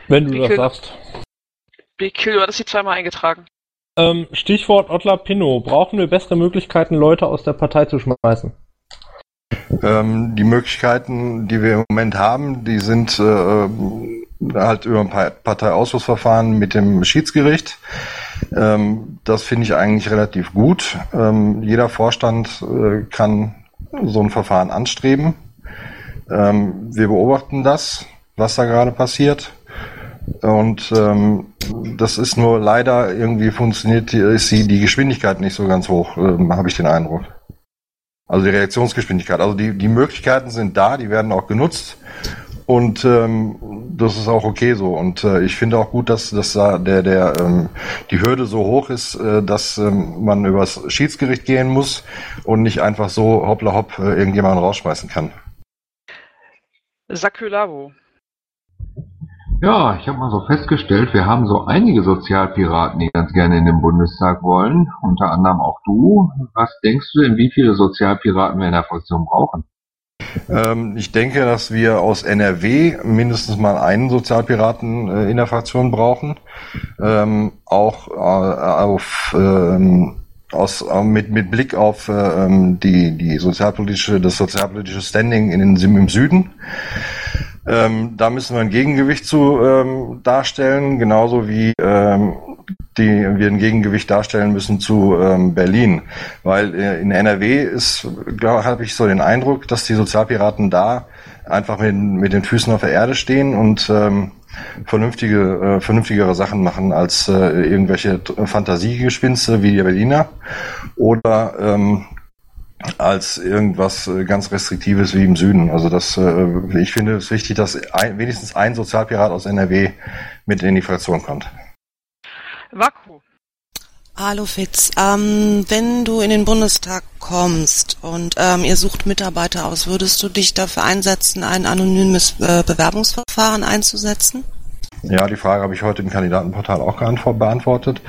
Wenn du Beke, das sagst. Beke, du hattest die zweimal eingetragen. Ähm, Stichwort Ottler Pinno. Brauchen wir bessere Möglichkeiten, Leute aus der Partei zu schmeißen? Ähm, die Möglichkeiten, die wir im Moment haben, die sind äh, halt über ein Parteiausschussverfahren mit dem Schiedsgericht. Ähm, das finde ich eigentlich relativ gut. Ähm, jeder Vorstand äh, kann so ein Verfahren anstreben. Ähm, wir beobachten das, was da gerade passiert. Und ähm, das ist nur leider irgendwie funktioniert, ist die, die Geschwindigkeit nicht so ganz hoch, ähm, habe ich den Eindruck. Also die Reaktionsgeschwindigkeit. Also die, die Möglichkeiten sind da, die werden auch genutzt. Und ähm, das ist auch okay so. Und äh, ich finde auch gut, dass, dass da der, der, ähm, die Hürde so hoch ist, äh, dass ähm, man übers Schiedsgericht gehen muss und nicht einfach so hoppla hopp äh, irgendjemanden rausschmeißen kann. Sakulavo. Ja, ich habe mal so festgestellt, wir haben so einige Sozialpiraten, die ganz gerne in den Bundestag wollen, unter anderem auch du. Was denkst du denn, wie viele Sozialpiraten wir in der Fraktion brauchen? Ähm, ich denke, dass wir aus NRW mindestens mal einen Sozialpiraten äh, in der Fraktion brauchen. Ähm, auch äh, auf ähm, aus, äh, mit, mit Blick auf äh, ähm, die, die sozialpolitische, das sozialpolitische Standing in den, im Süden. Ähm, da müssen wir ein Gegengewicht zu ähm, darstellen, genauso wie die wir ein Gegengewicht darstellen müssen zu ähm, Berlin. Weil äh, in NRW ist, glaube habe ich so den Eindruck, dass die Sozialpiraten da einfach mit, mit den Füßen auf der Erde stehen und ähm, vernünftige, äh, vernünftigere Sachen machen als äh, irgendwelche Fantasiegespinste wie die Berliner oder ähm, als irgendwas äh, ganz Restriktives wie im Süden. Also das, äh, ich finde es wichtig, dass ein, wenigstens ein Sozialpirat aus NRW mit in die Fraktion kommt. Vaku. Hallo Fitz, ähm, wenn du in den Bundestag kommst und ähm, ihr sucht Mitarbeiter aus, würdest du dich dafür einsetzen, ein anonymes äh, Bewerbungsverfahren einzusetzen? Ja, die Frage habe ich heute im Kandidatenportal auch beantwortet.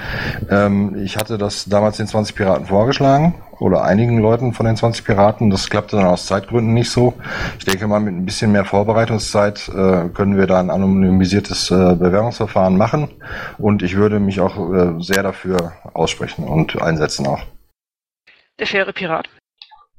Ähm, ich hatte das damals den 20 Piraten vorgeschlagen oder einigen Leuten von den 20 Piraten. Das klappte dann aus Zeitgründen nicht so. Ich denke mal, mit ein bisschen mehr Vorbereitungszeit äh, können wir da ein anonymisiertes äh, Bewerbungsverfahren machen. Und ich würde mich auch äh, sehr dafür aussprechen und einsetzen auch. Der faire Pirat.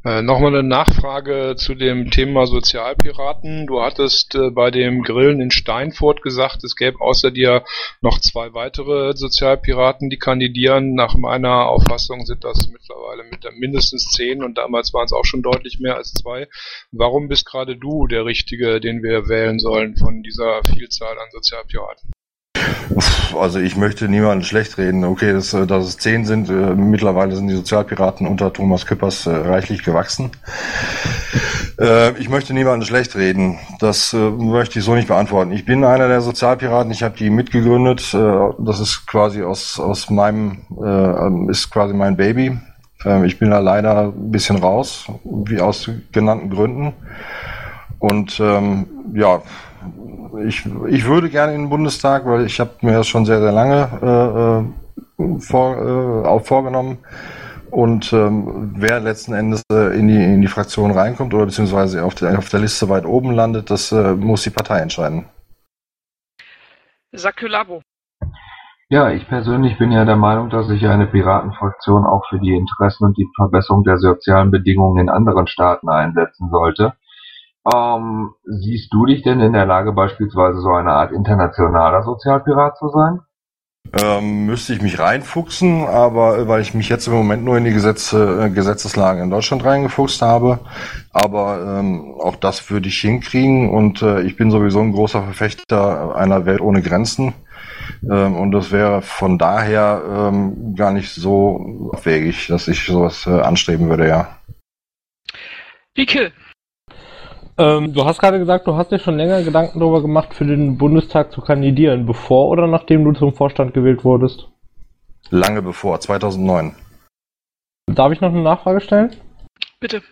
Äh, Nochmal eine Nachfrage zu dem Thema Sozialpiraten. Du hattest äh, bei dem Grillen in Steinfurt gesagt, es gäbe außer dir noch zwei weitere Sozialpiraten, die kandidieren. Nach meiner Auffassung sind das mittlerweile mit mindestens zehn und damals waren es auch schon deutlich mehr als zwei. Warum bist gerade du der Richtige, den wir wählen sollen von dieser Vielzahl an Sozialpiraten? Also ich möchte niemanden schlecht reden. Okay, dass, äh, dass es zehn sind, äh, mittlerweile sind die Sozialpiraten unter Thomas Küppers äh, reichlich gewachsen. Ich möchte niemanden schlecht reden. Das möchte ich so nicht beantworten. Ich bin einer der Sozialpiraten, ich habe die mitgegründet. Das ist quasi aus, aus meinem, äh, ist quasi mein Baby. Äh, ich bin da leider ein bisschen raus, wie aus genannten Gründen. Und ähm, ja, ich, ich würde gerne in den Bundestag, weil ich habe mir das schon sehr, sehr lange äh, äh, vor, äh, auch vorgenommen. Und ähm, wer letzten Endes äh, in, die, in die Fraktion reinkommt oder beziehungsweise auf der, auf der Liste weit oben landet, das äh, muss die Partei entscheiden. Sakulabo. Ja, ich persönlich bin ja der Meinung, dass sich eine Piratenfraktion auch für die Interessen und die Verbesserung der sozialen Bedingungen in anderen Staaten einsetzen sollte. Ähm, siehst du dich denn in der Lage, beispielsweise so eine Art internationaler Sozialpirat zu sein? Ähm, müsste ich mich reinfuchsen, aber äh, weil ich mich jetzt im Moment nur in die Gesetze, äh, Gesetzeslage in Deutschland reingefuchst habe. Aber ähm, auch das würde ich hinkriegen und äh, ich bin sowieso ein großer Verfechter einer Welt ohne Grenzen. Ähm, und das wäre von daher ähm, gar nicht so abwegig, dass ich sowas äh, anstreben würde, ja. Wie Ähm, du hast gerade gesagt, du hast dir schon länger Gedanken darüber gemacht, für den Bundestag zu kandidieren, bevor oder nachdem du zum Vorstand gewählt wurdest? Lange bevor, 2009. Darf ich noch eine Nachfrage stellen? Bitte.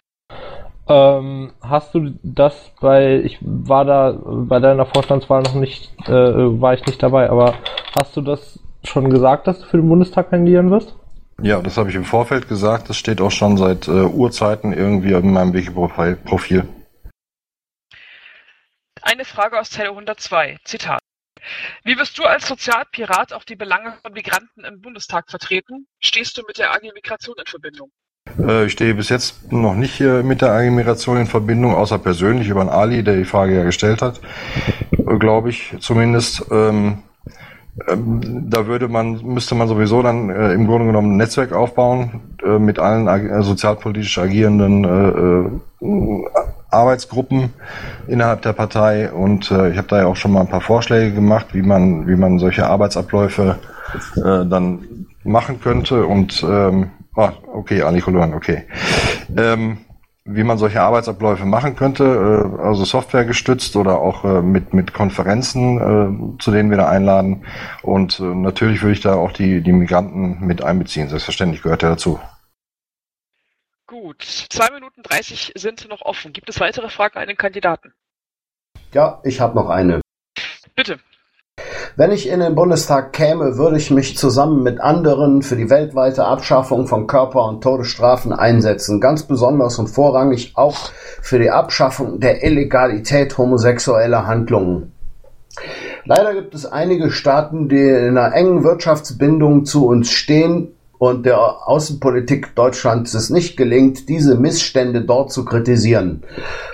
Ähm, hast du das bei, ich war da bei deiner Vorstandswahl noch nicht, äh, war ich nicht dabei, aber hast du das schon gesagt, dass du für den Bundestag kandidieren wirst? Ja, das habe ich im Vorfeld gesagt. Das steht auch schon seit äh, Urzeiten irgendwie in meinem Wiki-Profil. Eine Frage aus Zeile 102. Zitat. Wie wirst du als Sozialpirat auch die Belange von Migranten im Bundestag vertreten? Stehst du mit der AG Migration in Verbindung? Äh, ich stehe bis jetzt noch nicht hier mit der AG Migration in Verbindung, außer persönlich über einen Ali, der die Frage ja gestellt hat, äh, glaube ich zumindest. Ähm, ähm, da würde man, müsste man sowieso dann äh, im Grunde genommen ein Netzwerk aufbauen äh, mit allen ag sozialpolitisch agierenden äh, äh, Arbeitsgruppen innerhalb der Partei und äh, ich habe da ja auch schon mal ein paar Vorschläge gemacht, wie man, wie man solche Arbeitsabläufe äh, dann machen könnte und ähm, ah, okay, Ali Kolohan, okay. Ähm, wie man solche Arbeitsabläufe machen könnte, äh, also Software gestützt oder auch äh, mit, mit Konferenzen, äh, zu denen wir da einladen. Und äh, natürlich würde ich da auch die, die Migranten mit einbeziehen. Selbstverständlich gehört er dazu. Gut, zwei Minuten dreißig sind noch offen. Gibt es weitere Fragen an den Kandidaten? Ja, ich habe noch eine. Bitte. Wenn ich in den Bundestag käme, würde ich mich zusammen mit anderen für die weltweite Abschaffung von Körper- und Todesstrafen einsetzen, ganz besonders und vorrangig auch für die Abschaffung der Illegalität homosexueller Handlungen. Leider gibt es einige Staaten, die in einer engen Wirtschaftsbindung zu uns stehen und der Außenpolitik Deutschlands es nicht gelingt, diese Missstände dort zu kritisieren.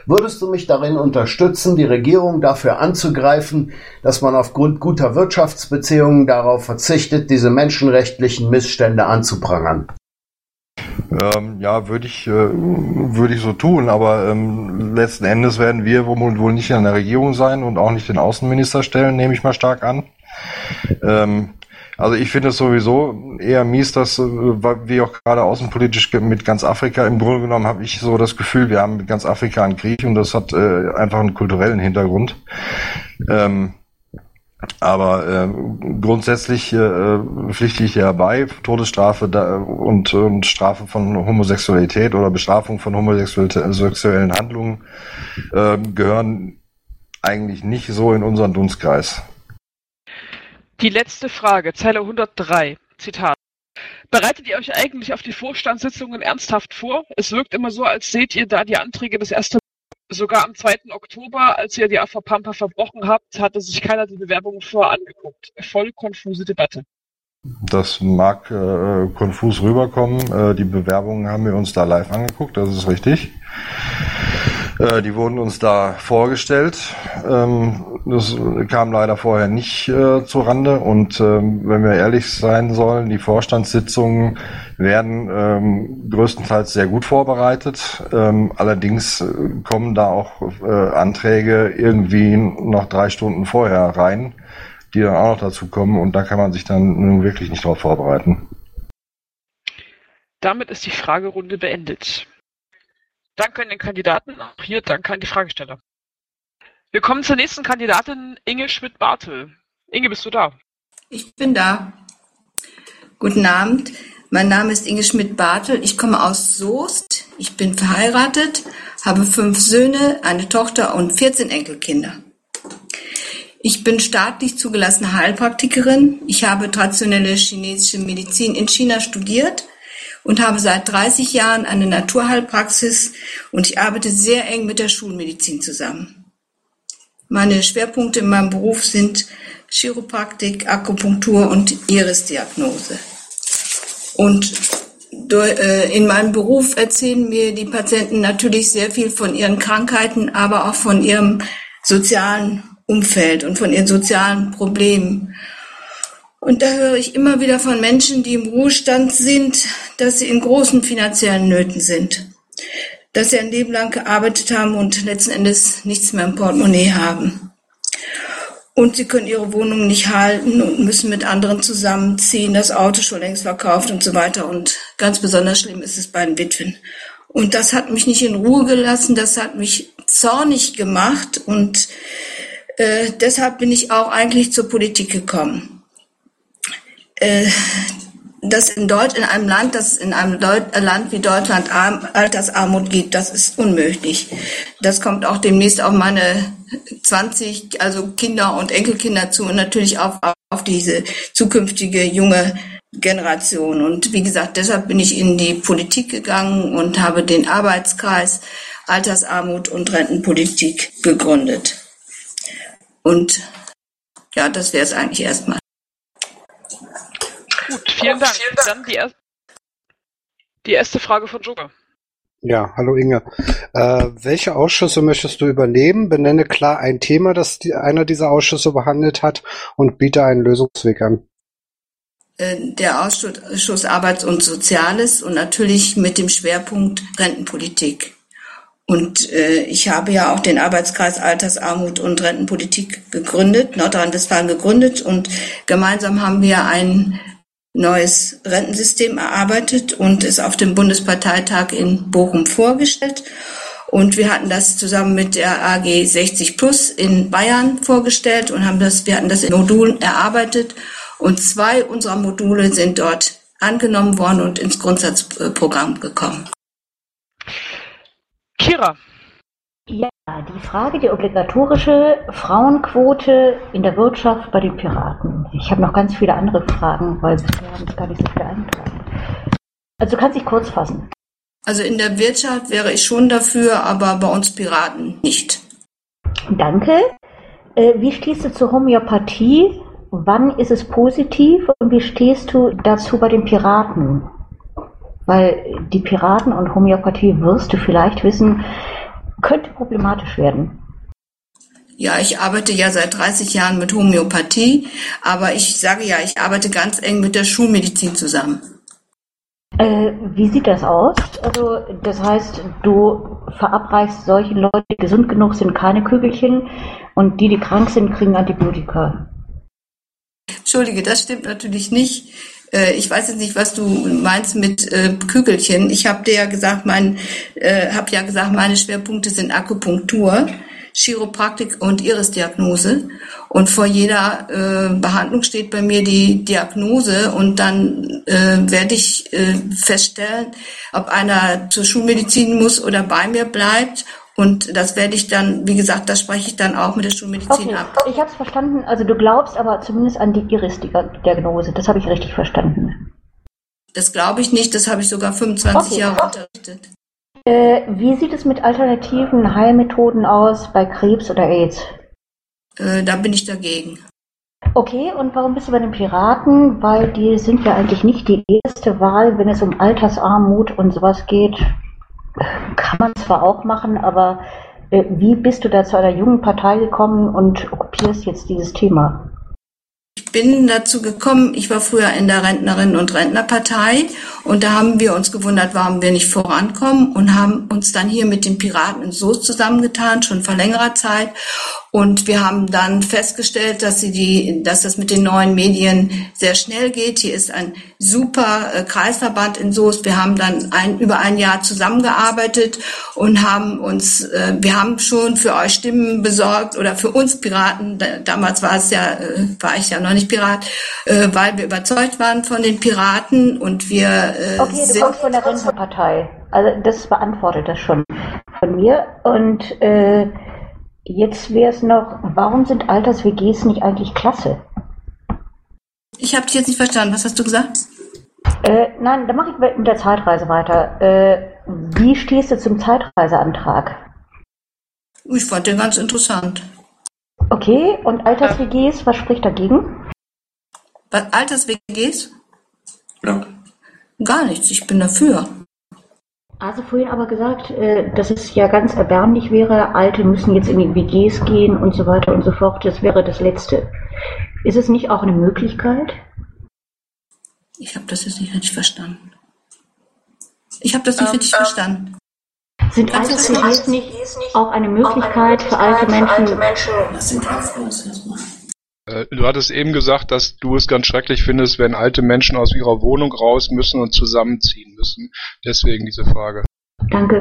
Würdest du mich darin unterstützen, die Regierung dafür anzugreifen, dass man aufgrund guter Wirtschaftsbeziehungen darauf verzichtet, diese menschenrechtlichen Missstände anzuprangern? Ähm, ja, würde ich, äh, würde ich so tun, aber ähm, letzten Endes werden wir wohl, nicht in der Regierung sein und auch nicht den Außenminister stellen, nehme ich mal stark an. Ähm, also ich finde es sowieso eher mies, dass äh, wie auch gerade außenpolitisch mit ganz Afrika im Grunde genommen habe ich so das Gefühl, wir haben mit ganz Afrika einen Krieg und das hat äh, einfach einen kulturellen Hintergrund. Ähm, aber äh, grundsätzlich äh, pflichte ich ja bei, Todesstrafe da, und, und Strafe von Homosexualität oder Bestrafung von homosexuellen Handlungen äh, gehören eigentlich nicht so in unseren Dunstkreis. Die letzte Frage, Zeile 103, Zitat. Bereitet ihr euch eigentlich auf die Vorstandssitzungen ernsthaft vor? Es wirkt immer so, als seht ihr da die Anträge des ersten Sogar am 2. Oktober, als ihr die AV Pampa verbrochen habt, hatte sich keiner die Bewerbungen vorher angeguckt. Voll konfuse Debatte. Das mag äh, konfus rüberkommen. Äh, die Bewerbungen haben wir uns da live angeguckt, das ist richtig. Äh, die wurden uns da vorgestellt. Ähm, das kam leider vorher nicht äh, zu Rande. Und ähm, wenn wir ehrlich sein sollen, die Vorstandssitzungen werden ähm, größtenteils sehr gut vorbereitet. Ähm, allerdings äh, kommen da auch äh, Anträge irgendwie noch drei Stunden vorher rein, die dann auch noch dazu kommen. Und da kann man sich dann nun wirklich nicht darauf vorbereiten. Damit ist die Fragerunde beendet. Danke an den Kandidaten. Auch hier danke an die Fragesteller. Wir kommen zur nächsten Kandidatin, Inge Schmidt-Bartel. Inge, bist du da? Ich bin da. Guten Abend. Mein Name ist Inge Schmidt-Bartel. Ich komme aus Soest. Ich bin verheiratet, habe fünf Söhne, eine Tochter und 14 Enkelkinder. Ich bin staatlich zugelassene Heilpraktikerin. Ich habe traditionelle chinesische Medizin in China studiert und habe seit 30 Jahren eine Naturheilpraxis und ich arbeite sehr eng mit der Schulmedizin zusammen. Meine Schwerpunkte in meinem Beruf sind Chiropraktik, Akupunktur und Irisdiagnose. Und äh, in meinem Beruf erzählen mir die Patienten natürlich sehr viel von ihren Krankheiten, aber auch von ihrem sozialen Umfeld und von ihren sozialen Problemen. Und da höre ich immer wieder von Menschen, die im Ruhestand sind, dass sie in großen finanziellen Nöten sind. Dass sie ein Leben lang gearbeitet haben und letzten Endes nichts mehr im Portemonnaie haben. Und sie können ihre Wohnung nicht halten und müssen mit anderen zusammenziehen, das Auto schon längst verkauft und so weiter. Und ganz besonders schlimm ist es bei den Witwen. Und das hat mich nicht in Ruhe gelassen, das hat mich zornig gemacht und äh, deshalb bin ich auch eigentlich zur Politik gekommen dass in Deutsch in einem Land, das in einem Deut Land wie Deutschland Arm, Altersarmut gibt, das ist unmöglich. Das kommt auch demnächst auf meine 20, also Kinder und Enkelkinder zu und natürlich auch auf diese zukünftige junge Generation. Und wie gesagt, deshalb bin ich in die Politik gegangen und habe den Arbeitskreis Altersarmut und Rentenpolitik gegründet. Und ja, das wäre es eigentlich erstmal. Vielen Dank. Vielen Dank. Dann die, er die erste Frage von Joker. Ja, hallo Inge. Äh, welche Ausschüsse möchtest du übernehmen? Benenne klar ein Thema, das die, einer dieser Ausschüsse behandelt hat und biete einen Lösungsweg an. Äh, der Ausschuss Arbeits- und Soziales und natürlich mit dem Schwerpunkt Rentenpolitik. Und äh, ich habe ja auch den Arbeitskreis Altersarmut und Rentenpolitik gegründet, Nordrhein-Westfalen gegründet und gemeinsam haben wir ein neues Rentensystem erarbeitet und es auf dem Bundesparteitag in Bochum vorgestellt. Und wir hatten das zusammen mit der AG 60 Plus in Bayern vorgestellt und haben das, wir hatten das in Modulen erarbeitet. Und zwei unserer Module sind dort angenommen worden und ins Grundsatzprogramm gekommen. Kira, ja, die Frage, die obligatorische Frauenquote in der Wirtschaft bei den Piraten. Ich habe noch ganz viele andere Fragen, weil bisher haben es gar nicht so viele eingetragen. Also du kannst dich kurz fassen. Also in der Wirtschaft wäre ich schon dafür, aber bei uns Piraten nicht. Danke. Äh, wie stehst du zur Homöopathie? Wann ist es positiv und wie stehst du dazu bei den Piraten? Weil die Piraten und Homöopathie wirst du vielleicht wissen, könnte problematisch werden. Ja, ich arbeite ja seit 30 Jahren mit Homöopathie, aber ich sage ja, ich arbeite ganz eng mit der Schulmedizin zusammen. Äh, wie sieht das aus? Also, das heißt, du verabreichst solchen Leuten, die gesund genug sind, keine Kügelchen und die, die krank sind, kriegen Antibiotika. Entschuldige, das stimmt natürlich nicht. Äh, ich weiß jetzt nicht, was du meinst mit äh, Kügelchen. Ich habe dir ja gesagt, mein, äh, habe ja gesagt, meine Schwerpunkte sind Akupunktur, Chiropraktik und Irisdiagnose. Und vor jeder äh, Behandlung steht bei mir die Diagnose und dann äh, werde ich äh, feststellen, ob einer zur Schulmedizin muss oder bei mir bleibt und das werde ich dann, wie gesagt, das spreche ich dann auch mit der Schulmedizin okay. ab. Ich habe es verstanden. Also du glaubst aber zumindest an die Iris-Diagnose. Das habe ich richtig verstanden. Das glaube ich nicht. Das habe ich sogar 25 okay. Jahre unterrichtet. Äh, wie sieht es mit alternativen Heilmethoden aus bei Krebs oder AIDS? Äh, da bin ich dagegen. Okay, und warum bist du bei den Piraten? Weil die sind ja eigentlich nicht die erste Wahl, wenn es um Altersarmut und sowas geht. Kann man zwar auch machen, aber äh, wie bist du da zu einer jungen Partei gekommen und okkupierst jetzt dieses Thema? Bin dazu gekommen, ich war früher in der Rentnerinnen- und Rentnerpartei und da haben wir uns gewundert, warum wir nicht vorankommen und haben uns dann hier mit den Piraten in Soest zusammengetan, schon vor längerer Zeit. Und wir haben dann festgestellt, dass sie die, dass das mit den neuen Medien sehr schnell geht. Hier ist ein super äh, Kreisverband in Soest. Wir haben dann ein, über ein Jahr zusammengearbeitet und haben uns, äh, wir haben schon für euch Stimmen besorgt oder für uns Piraten. Da, damals war es ja, äh, war ich ja noch nicht Pirat, äh, weil wir überzeugt waren von den Piraten und wir äh, Okay, du kommst von der Rentenpartei. Also das beantwortet das schon von mir. Und äh, jetzt wäre es noch, warum sind Alters-WGs nicht eigentlich klasse? Ich habe dich jetzt nicht verstanden. Was hast du gesagt? Äh, nein, dann mache ich mit der Zeitreise weiter. Äh, wie stehst du zum Zeitreiseantrag? Ich fand den ganz interessant. Okay, und Alters-WGs, was spricht dagegen? Was, Alters-WGs? Ja. Gar nichts. Ich bin dafür. Also vorhin aber gesagt, äh, dass es ja ganz erbärmlich wäre, Alte müssen jetzt in die WGs gehen und so weiter und so fort. Das wäre das Letzte. Ist es nicht auch eine Möglichkeit? Ich habe das jetzt nicht richtig verstanden. Ich habe das nicht Ähm, richtig ähm, verstanden. Sind Kannst du das Alters-WGs nicht auch eine Möglichkeit für alte Menschen? Was sind das los? Äh, Du hattest eben gesagt, dass du es ganz schrecklich findest, wenn alte Menschen aus ihrer Wohnung raus müssen und zusammenziehen müssen. Deswegen diese Frage. Danke.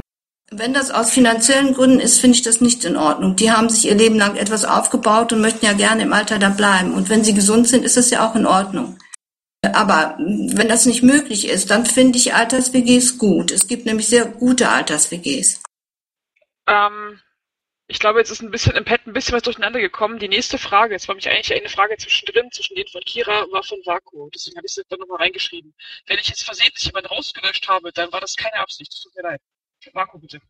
Wenn das aus finanziellen Gründen ist, finde ich das nicht in Ordnung. Die haben sich ihr Leben lang etwas aufgebaut und möchten ja gerne im Alter da bleiben. Und wenn sie gesund sind, ist das ja auch in Ordnung. Aber wenn das nicht möglich ist, dann finde ich Alters-WGs gut. Es gibt nämlich sehr gute Alters-WGs. Ähm, ich glaube, jetzt ist ein bisschen im Pad ein bisschen was durcheinander gekommen. Die nächste Frage, es war nämlich eigentlich eine Frage zwischendrin, zwischen denen von Kira, war von Vaku. Deswegen habe ich sie dann nochmal reingeschrieben. Wenn ich jetzt versehentlich jemanden rausgelöscht habe, dann war das keine Absicht. Es tut mir leid. Vaku, bitte.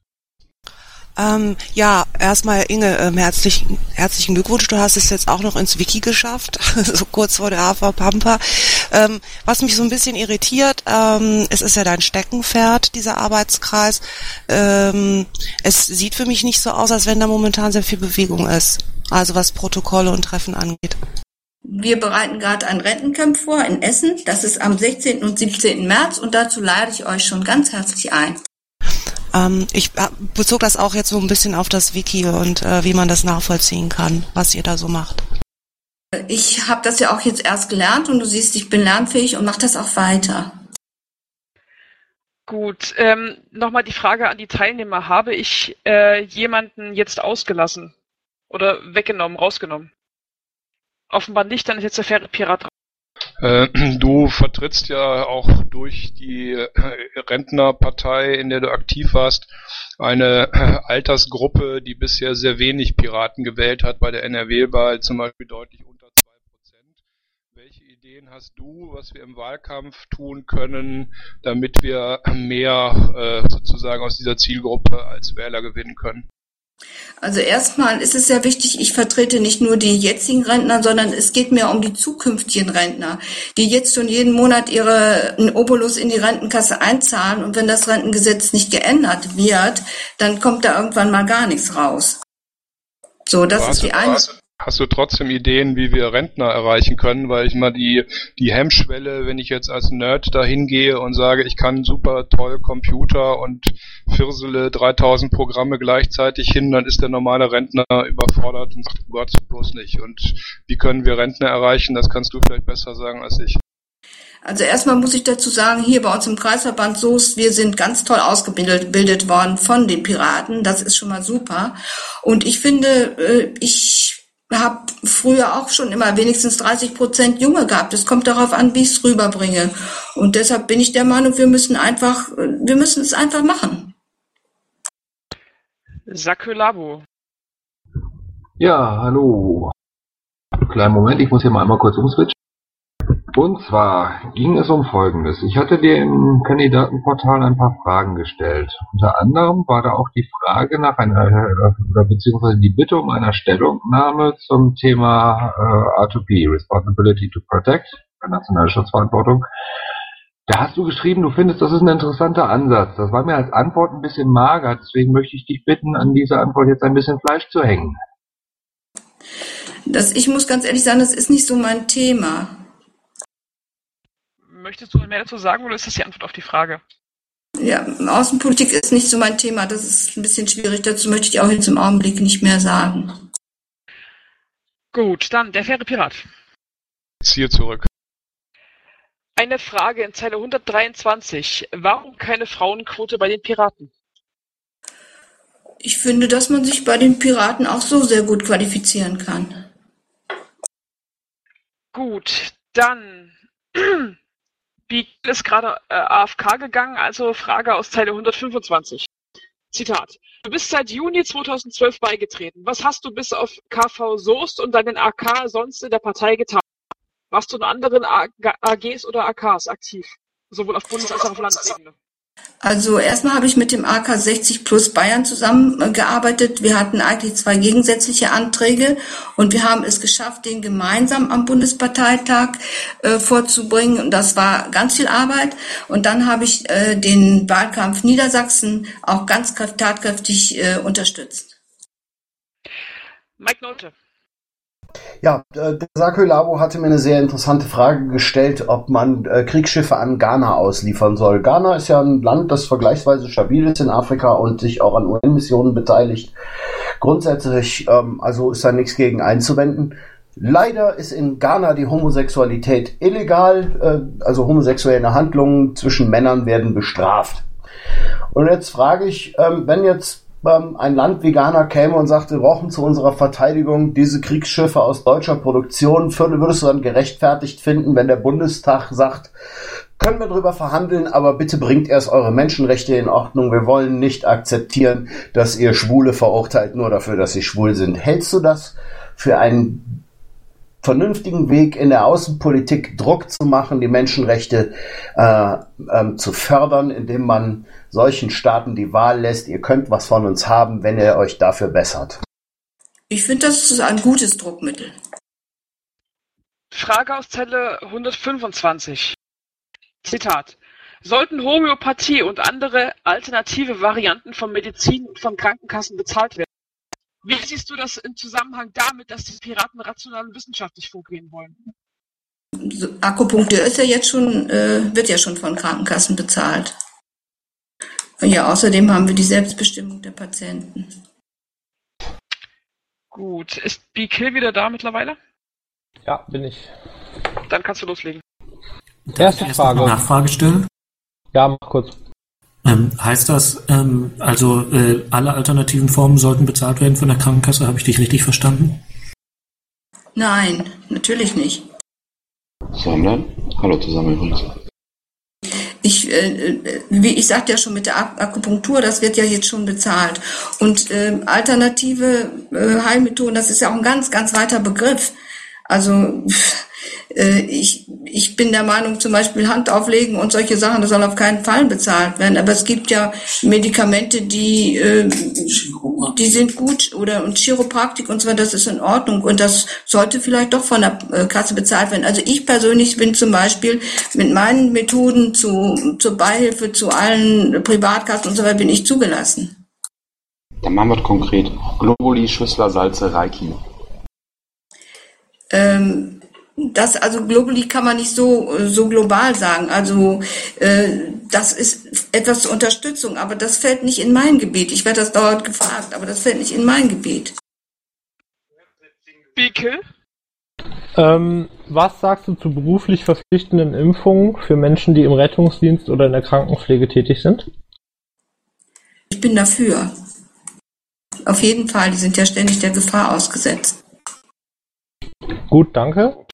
Ähm, ja, erstmal Inge, ähm, herzlichen, herzlichen Glückwunsch. Du hast es jetzt auch noch ins Wiki geschafft, so kurz vor der AV Pampa. Ähm, was mich so ein bisschen irritiert, ähm, es ist ja dein Steckenpferd, dieser Arbeitskreis. Ähm, es sieht für mich nicht so aus, als wenn da momentan sehr viel Bewegung ist. Also was Protokolle und Treffen angeht. Wir bereiten gerade ein Rentencamp vor in Essen. Das ist am 16. und 17. März und dazu lade ich euch schon ganz herzlich ein. Ähm, ich äh, bezog das auch jetzt so ein bisschen auf das Wiki und äh, wie man das nachvollziehen kann, was ihr da so macht. Ich habe das ja auch jetzt erst gelernt und du siehst, ich bin lernfähig und mache das auch weiter. Gut, ähm, nochmal die Frage an die Teilnehmer. Habe ich äh, jemanden jetzt ausgelassen oder weggenommen, rausgenommen? Offenbar nicht, dann ist jetzt der faire Pirat Du vertrittst ja auch durch die äh, Rentnerpartei, in der du aktiv warst, eine äh, Altersgruppe, die bisher sehr wenig Piraten gewählt hat, bei der NRW-Wahl zum Beispiel deutlich unter zwei Prozent. Welche Ideen hast du, was wir im Wahlkampf tun können, damit wir mehr äh, sozusagen aus dieser Zielgruppe als Wähler gewinnen können? Also erstmal ist es sehr wichtig, ich vertrete nicht nur die jetzigen Rentner, sondern es geht mir um die zukünftigen Rentner, die jetzt schon jeden Monat ihren Obolus in die Rentenkasse einzahlen und wenn das Rentengesetz nicht geändert wird, dann kommt da irgendwann mal gar nichts raus. So, das ist die eine. Hast, hast du trotzdem Ideen, wie wir Rentner erreichen können? Weil ich mal die, die Hemmschwelle, wenn ich jetzt als Nerd da hingehe und sage, ich kann super toll Computer und firsele 3000 Programme gleichzeitig hin, dann ist der normale Rentner überfordert und sagt, oh Gott, bloß nicht. Und wie können wir Rentner erreichen? Das kannst du vielleicht besser sagen als ich. Also erstmal muss ich dazu sagen, hier bei uns im Kreisverband Soest, wir sind ganz toll ausgebildet bildet worden von den Piraten. Das ist schon mal super. Und ich finde, äh, ich habe früher auch schon immer wenigstens 30 Prozent Junge gehabt. Es kommt darauf an, wie ich es rüberbringe. Und deshalb bin ich der Meinung, wir müssen einfach, wir müssen es einfach machen. Sakulabo. Ja, hallo. Kleinen Moment, ich muss hier mal einmal kurz umswitchen. Und zwar ging es um Folgendes. Ich hatte dir im Kandidatenportal ein paar Fragen gestellt. Unter anderem war da auch die Frage nach einer, äh, oder beziehungsweise die Bitte um einer Stellungnahme zum Thema äh, R2P, Responsibility to Protect, nationale Schutzverantwortung. Da hast du geschrieben, du findest, das ist ein interessanter Ansatz. Das war mir als Antwort ein bisschen mager, deswegen möchte ich dich bitten, an dieser Antwort jetzt ein bisschen Fleisch zu hängen. Das, ich muss ganz ehrlich sagen, das ist nicht so mein Thema. Möchtest du mehr dazu sagen oder ist das die Antwort auf die Frage? Ja, Außenpolitik ist nicht so mein Thema. Das ist ein bisschen schwierig. Dazu möchte ich auch jetzt im Augenblick nicht mehr sagen. Gut, dann der faire Pirat. Ziehe zurück. Eine Frage in Zeile 123. Warum keine Frauenquote bei den Piraten? Ich finde, dass man sich bei den Piraten auch so sehr gut qualifizieren kann. Gut, dann. Wie ist gerade äh, AFK gegangen, also Frage aus Zeile 125. Zitat. Du bist seit Juni 2012 beigetreten. Was hast du bis auf KV Soest und deinen AK sonst in der Partei getan? Warst du in anderen AGs oder AKs aktiv? Sowohl auf Bundes- als auch auf Landesebene? Also erstmal habe ich mit dem AK 60 Plus Bayern zusammengearbeitet. Wir hatten eigentlich zwei gegensätzliche Anträge und wir haben es geschafft, den gemeinsam am Bundesparteitag äh, vorzubringen. Und das war ganz viel Arbeit. Und dann habe ich äh, den Wahlkampf Niedersachsen auch ganz tatkräftig äh, unterstützt. Mike Nolte. Ja, äh, der Sako Labo hatte mir eine sehr interessante Frage gestellt, ob man äh, Kriegsschiffe an Ghana ausliefern soll. Ghana ist ja ein Land, das vergleichsweise stabil ist in Afrika und sich auch an UN-Missionen beteiligt. Grundsätzlich, ähm, also ist da nichts gegen einzuwenden. Leider ist in Ghana die Homosexualität illegal, äh, also homosexuelle Handlungen zwischen Männern werden bestraft. Und jetzt frage ich, ähm, wenn jetzt ein Land wie Ghana käme und sagte, wir brauchen zu unserer Verteidigung diese Kriegsschiffe aus deutscher Produktion, würdest du dann gerechtfertigt finden, wenn der Bundestag sagt, können wir darüber verhandeln, aber bitte bringt erst eure Menschenrechte in Ordnung. Wir wollen nicht akzeptieren, dass ihr Schwule verurteilt nur dafür, dass sie schwul sind. Hältst du das für einen vernünftigen Weg in der Außenpolitik Druck zu machen, die Menschenrechte äh, ähm, zu fördern, indem man solchen Staaten die Wahl lässt, ihr könnt was von uns haben, wenn ihr euch dafür bessert. Ich finde, das ist ein gutes Druckmittel. Frage aus Zelle 125. Zitat. Sollten Homöopathie und andere alternative Varianten von Medizin und von Krankenkassen bezahlt werden? Wie siehst du das im Zusammenhang damit, dass die Piraten rational und wissenschaftlich vorgehen wollen? Akupunktur ist ja jetzt schon, äh, wird ja schon von Krankenkassen bezahlt. Ja, außerdem haben wir die Selbstbestimmung der Patienten. Gut, ist B-Kill wieder da mittlerweile? Ja, bin ich. Dann kannst du loslegen. Erste Frage. Nachfrage stellen? Ja, mach kurz. Ähm, heißt das, ähm, also äh, alle alternativen Formen sollten bezahlt werden von der Krankenkasse? Habe ich dich richtig verstanden? Nein, natürlich nicht. Sondern? Hallo zusammen übrigens. Ich, äh, wie ich sagte ja schon mit der Akupunktur, das wird ja jetzt schon bezahlt. Und äh, alternative äh, Heilmethoden, das ist ja auch ein ganz, ganz weiter Begriff. Also äh, ich, ich bin der Meinung, zum Beispiel Hand auflegen und solche Sachen, das soll auf keinen Fall bezahlt werden. Aber es gibt ja Medikamente, die, äh, die sind gut oder und Chiropraktik und so weiter, das ist in Ordnung und das sollte vielleicht doch von der äh, Kasse bezahlt werden. Also ich persönlich bin zum Beispiel mit meinen Methoden zu, zur Beihilfe zu allen Privatkassen und so weiter bin ich zugelassen. Dann machen wir es konkret. Globuli, Schüssler, Salze, Reiki. Ähm, das also globally kann man nicht so so global sagen. Also äh, das ist etwas zur Unterstützung, aber das fällt nicht in mein Gebiet. Ich werde das dauernd gefragt, aber das fällt nicht in mein Gebiet. Bicke? Ähm, was sagst du zu beruflich verpflichtenden Impfungen für Menschen, die im Rettungsdienst oder in der Krankenpflege tätig sind? Ich bin dafür. Auf jeden Fall, die sind ja ständig der Gefahr ausgesetzt. Gut, danke.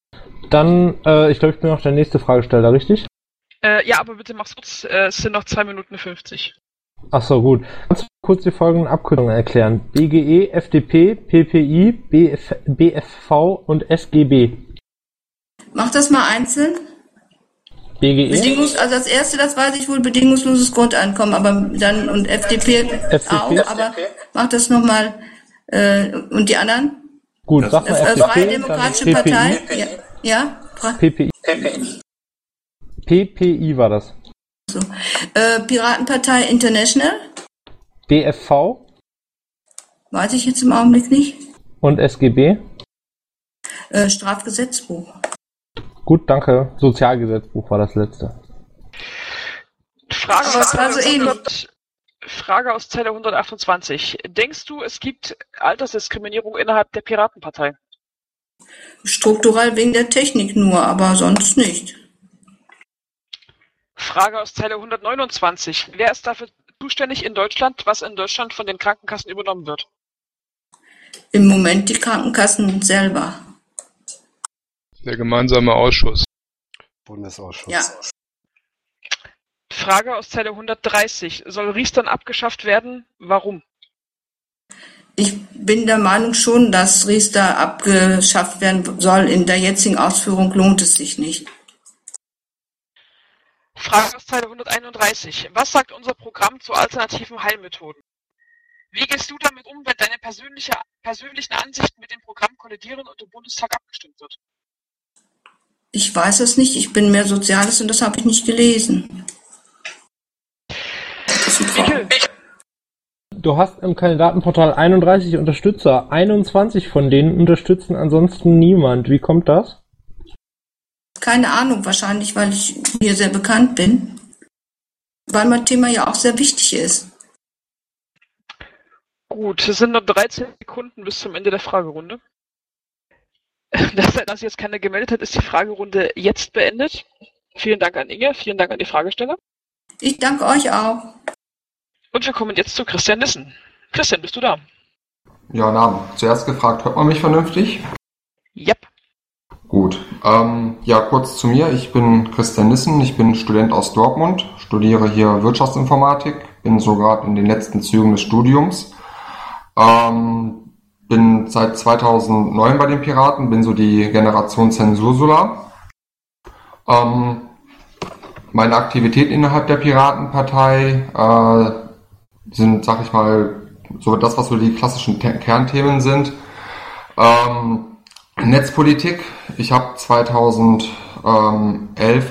Dann, äh, ich glaube, ich bin noch der nächste Fragesteller, richtig? Äh, ja, aber bitte mach's kurz. Äh, es sind noch 2 Minuten 50. Ach so, gut. Kannst du kurz die folgenden Abkürzungen erklären? BGE, FDP, PPI, BF, BFV und SGB. Mach das mal einzeln. BGE? Bedingungs, also das erste, das weiß ich wohl, bedingungsloses Grundeinkommen, aber dann und FDP, FDP? auch, aber mach das nochmal, äh, und die anderen? Gut, sag mal Äh, FDP, Freie dann Demokratische PPI. Partei? Ja, ja? Fra- PPI. PPI war das. Äh, Piratenpartei International? BFV Weiß ich jetzt im Augenblick nicht. und SGB. Äh, Strafgesetzbuch. Gut, danke. Sozialgesetzbuch war das letzte. Frage aus, so Zeile ähnlich. 100 Frage aus Zeile 128. Denkst du, es gibt Altersdiskriminierung innerhalb der Piratenpartei? Strukturell wegen der Technik nur, aber sonst nicht. Frage aus Zeile 129. Wer ist dafür zuständig in Deutschland, was in Deutschland von den Krankenkassen übernommen wird? Im Moment die Krankenkassen selber. Der gemeinsame Ausschuss. Bundesausschuss. Ja. Frage aus Zeile 130. Soll Riestern abgeschafft werden? Warum? Ich bin der Meinung schon, dass Riester abgeschafft werden soll. In der jetzigen Ausführung lohnt es sich nicht. Frage aus Zeile 131. Was sagt unser Programm zu alternativen Heilmethoden? Wie gehst du damit um, wenn deine persönliche, persönlichen Ansichten mit dem Programm kollidieren und im Bundestag abgestimmt wird? Ich weiß es nicht. Ich bin mehr Soziales und das habe ich nicht gelesen. Du hast im Kandidatenportal 31 Unterstützer. 21 von denen unterstützen ansonsten niemand. Wie kommt das? Keine Ahnung, wahrscheinlich, weil ich hier sehr bekannt bin. Weil mein Thema ja auch sehr wichtig ist. Gut, es sind noch 13 Sekunden bis zum Ende der Fragerunde. Da sich jetzt keiner gemeldet hat, ist die Fragerunde jetzt beendet. Vielen Dank an Inge, vielen Dank an die Fragesteller. Ich danke euch auch. Und wir kommen jetzt zu Christian Nissen. Christian, bist du da? Ja, na, zuerst gefragt, hört man mich vernünftig? Yep. Gut. Ähm, ja, kurz zu mir. Ich bin Christian Nissen, ich bin Student aus Dortmund, studiere hier Wirtschaftsinformatik, bin sogar in den letzten Zügen des Studiums. Ähm, bin seit 2009 bei den Piraten, bin so die Generation Zensursula. Ähm, meine Aktivitäten innerhalb der Piratenpartei äh, sind, sag ich mal, so das, was so die klassischen Te- Kernthemen sind. Ähm, Netzpolitik. Ich habe 2011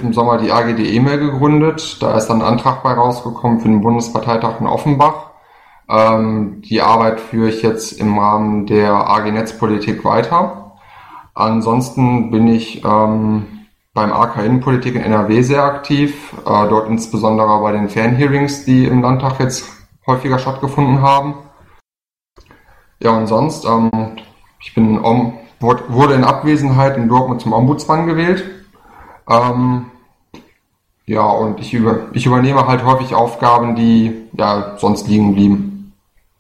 im Sommer die AGD E-Mail gegründet. Da ist dann ein Antrag bei rausgekommen für den Bundesparteitag in Offenbach. Ähm, die Arbeit führe ich jetzt im Rahmen der AG Netzpolitik weiter. Ansonsten bin ich ähm, beim AK Innenpolitik in NRW sehr aktiv, äh, dort insbesondere bei den Fanhearings, die im Landtag jetzt häufiger stattgefunden haben. Ja, und sonst, ähm, ich bin wurde wurde in Abwesenheit in Dortmund zum Ombudsmann gewählt. Ähm, ja, und ich, über, ich übernehme halt häufig Aufgaben, die ja sonst liegen blieben,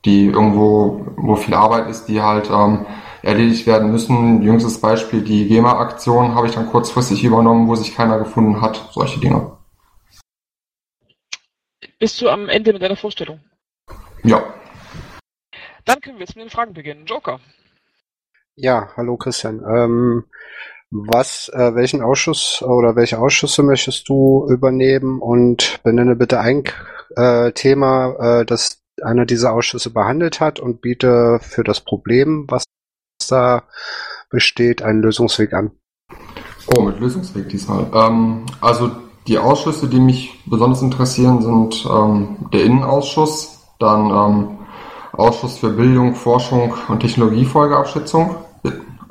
die irgendwo, wo viel Arbeit ist, die halt ähm, erledigt werden müssen. Jüngstes Beispiel, die GEMA-Aktion habe ich dann kurzfristig übernommen, wo sich keiner gefunden hat. Solche Dinge. Bist du am Ende mit deiner Vorstellung? Ja. Dann können wir jetzt mit den Fragen beginnen. Joker. Ja, hallo Christian. Ähm, was, äh, welchen Ausschuss oder welche Ausschüsse möchtest du übernehmen und benenne bitte ein äh, Thema, äh, das einer dieser Ausschüsse behandelt hat und biete für das Problem, was da besteht, einen Lösungsweg an. Oh, mit Lösungsweg diesmal. Ähm, also die Ausschüsse, die mich besonders interessieren, sind ähm, der Innenausschuss, dann ähm, Ausschuss für Bildung, Forschung und Technologiefolgeabschätzung,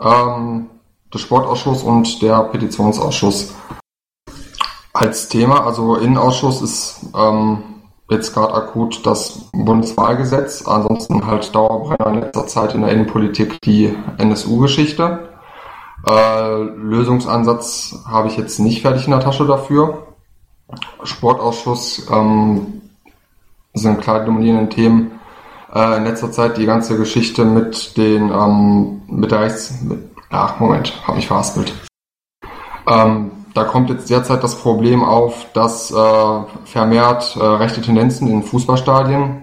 ähm, der Sportausschuss und der Petitionsausschuss. Als Thema, also Innenausschuss ist ähm, jetzt gerade akut das Bundeswahlgesetz, ansonsten halt Dauerbrenner in letzter Zeit in der Innenpolitik die NSU-Geschichte. Äh, Lösungsansatz habe ich jetzt nicht fertig in der Tasche dafür. Sportausschuss ähm, sind klar dominierenden Themen. Äh, in letzter Zeit die ganze Geschichte mit den ähm, mit der Rechts mit, ach Moment, habe mich verhaspelt. Ähm, da kommt jetzt derzeit das Problem auf, dass äh, vermehrt äh, rechte Tendenzen in Fußballstadien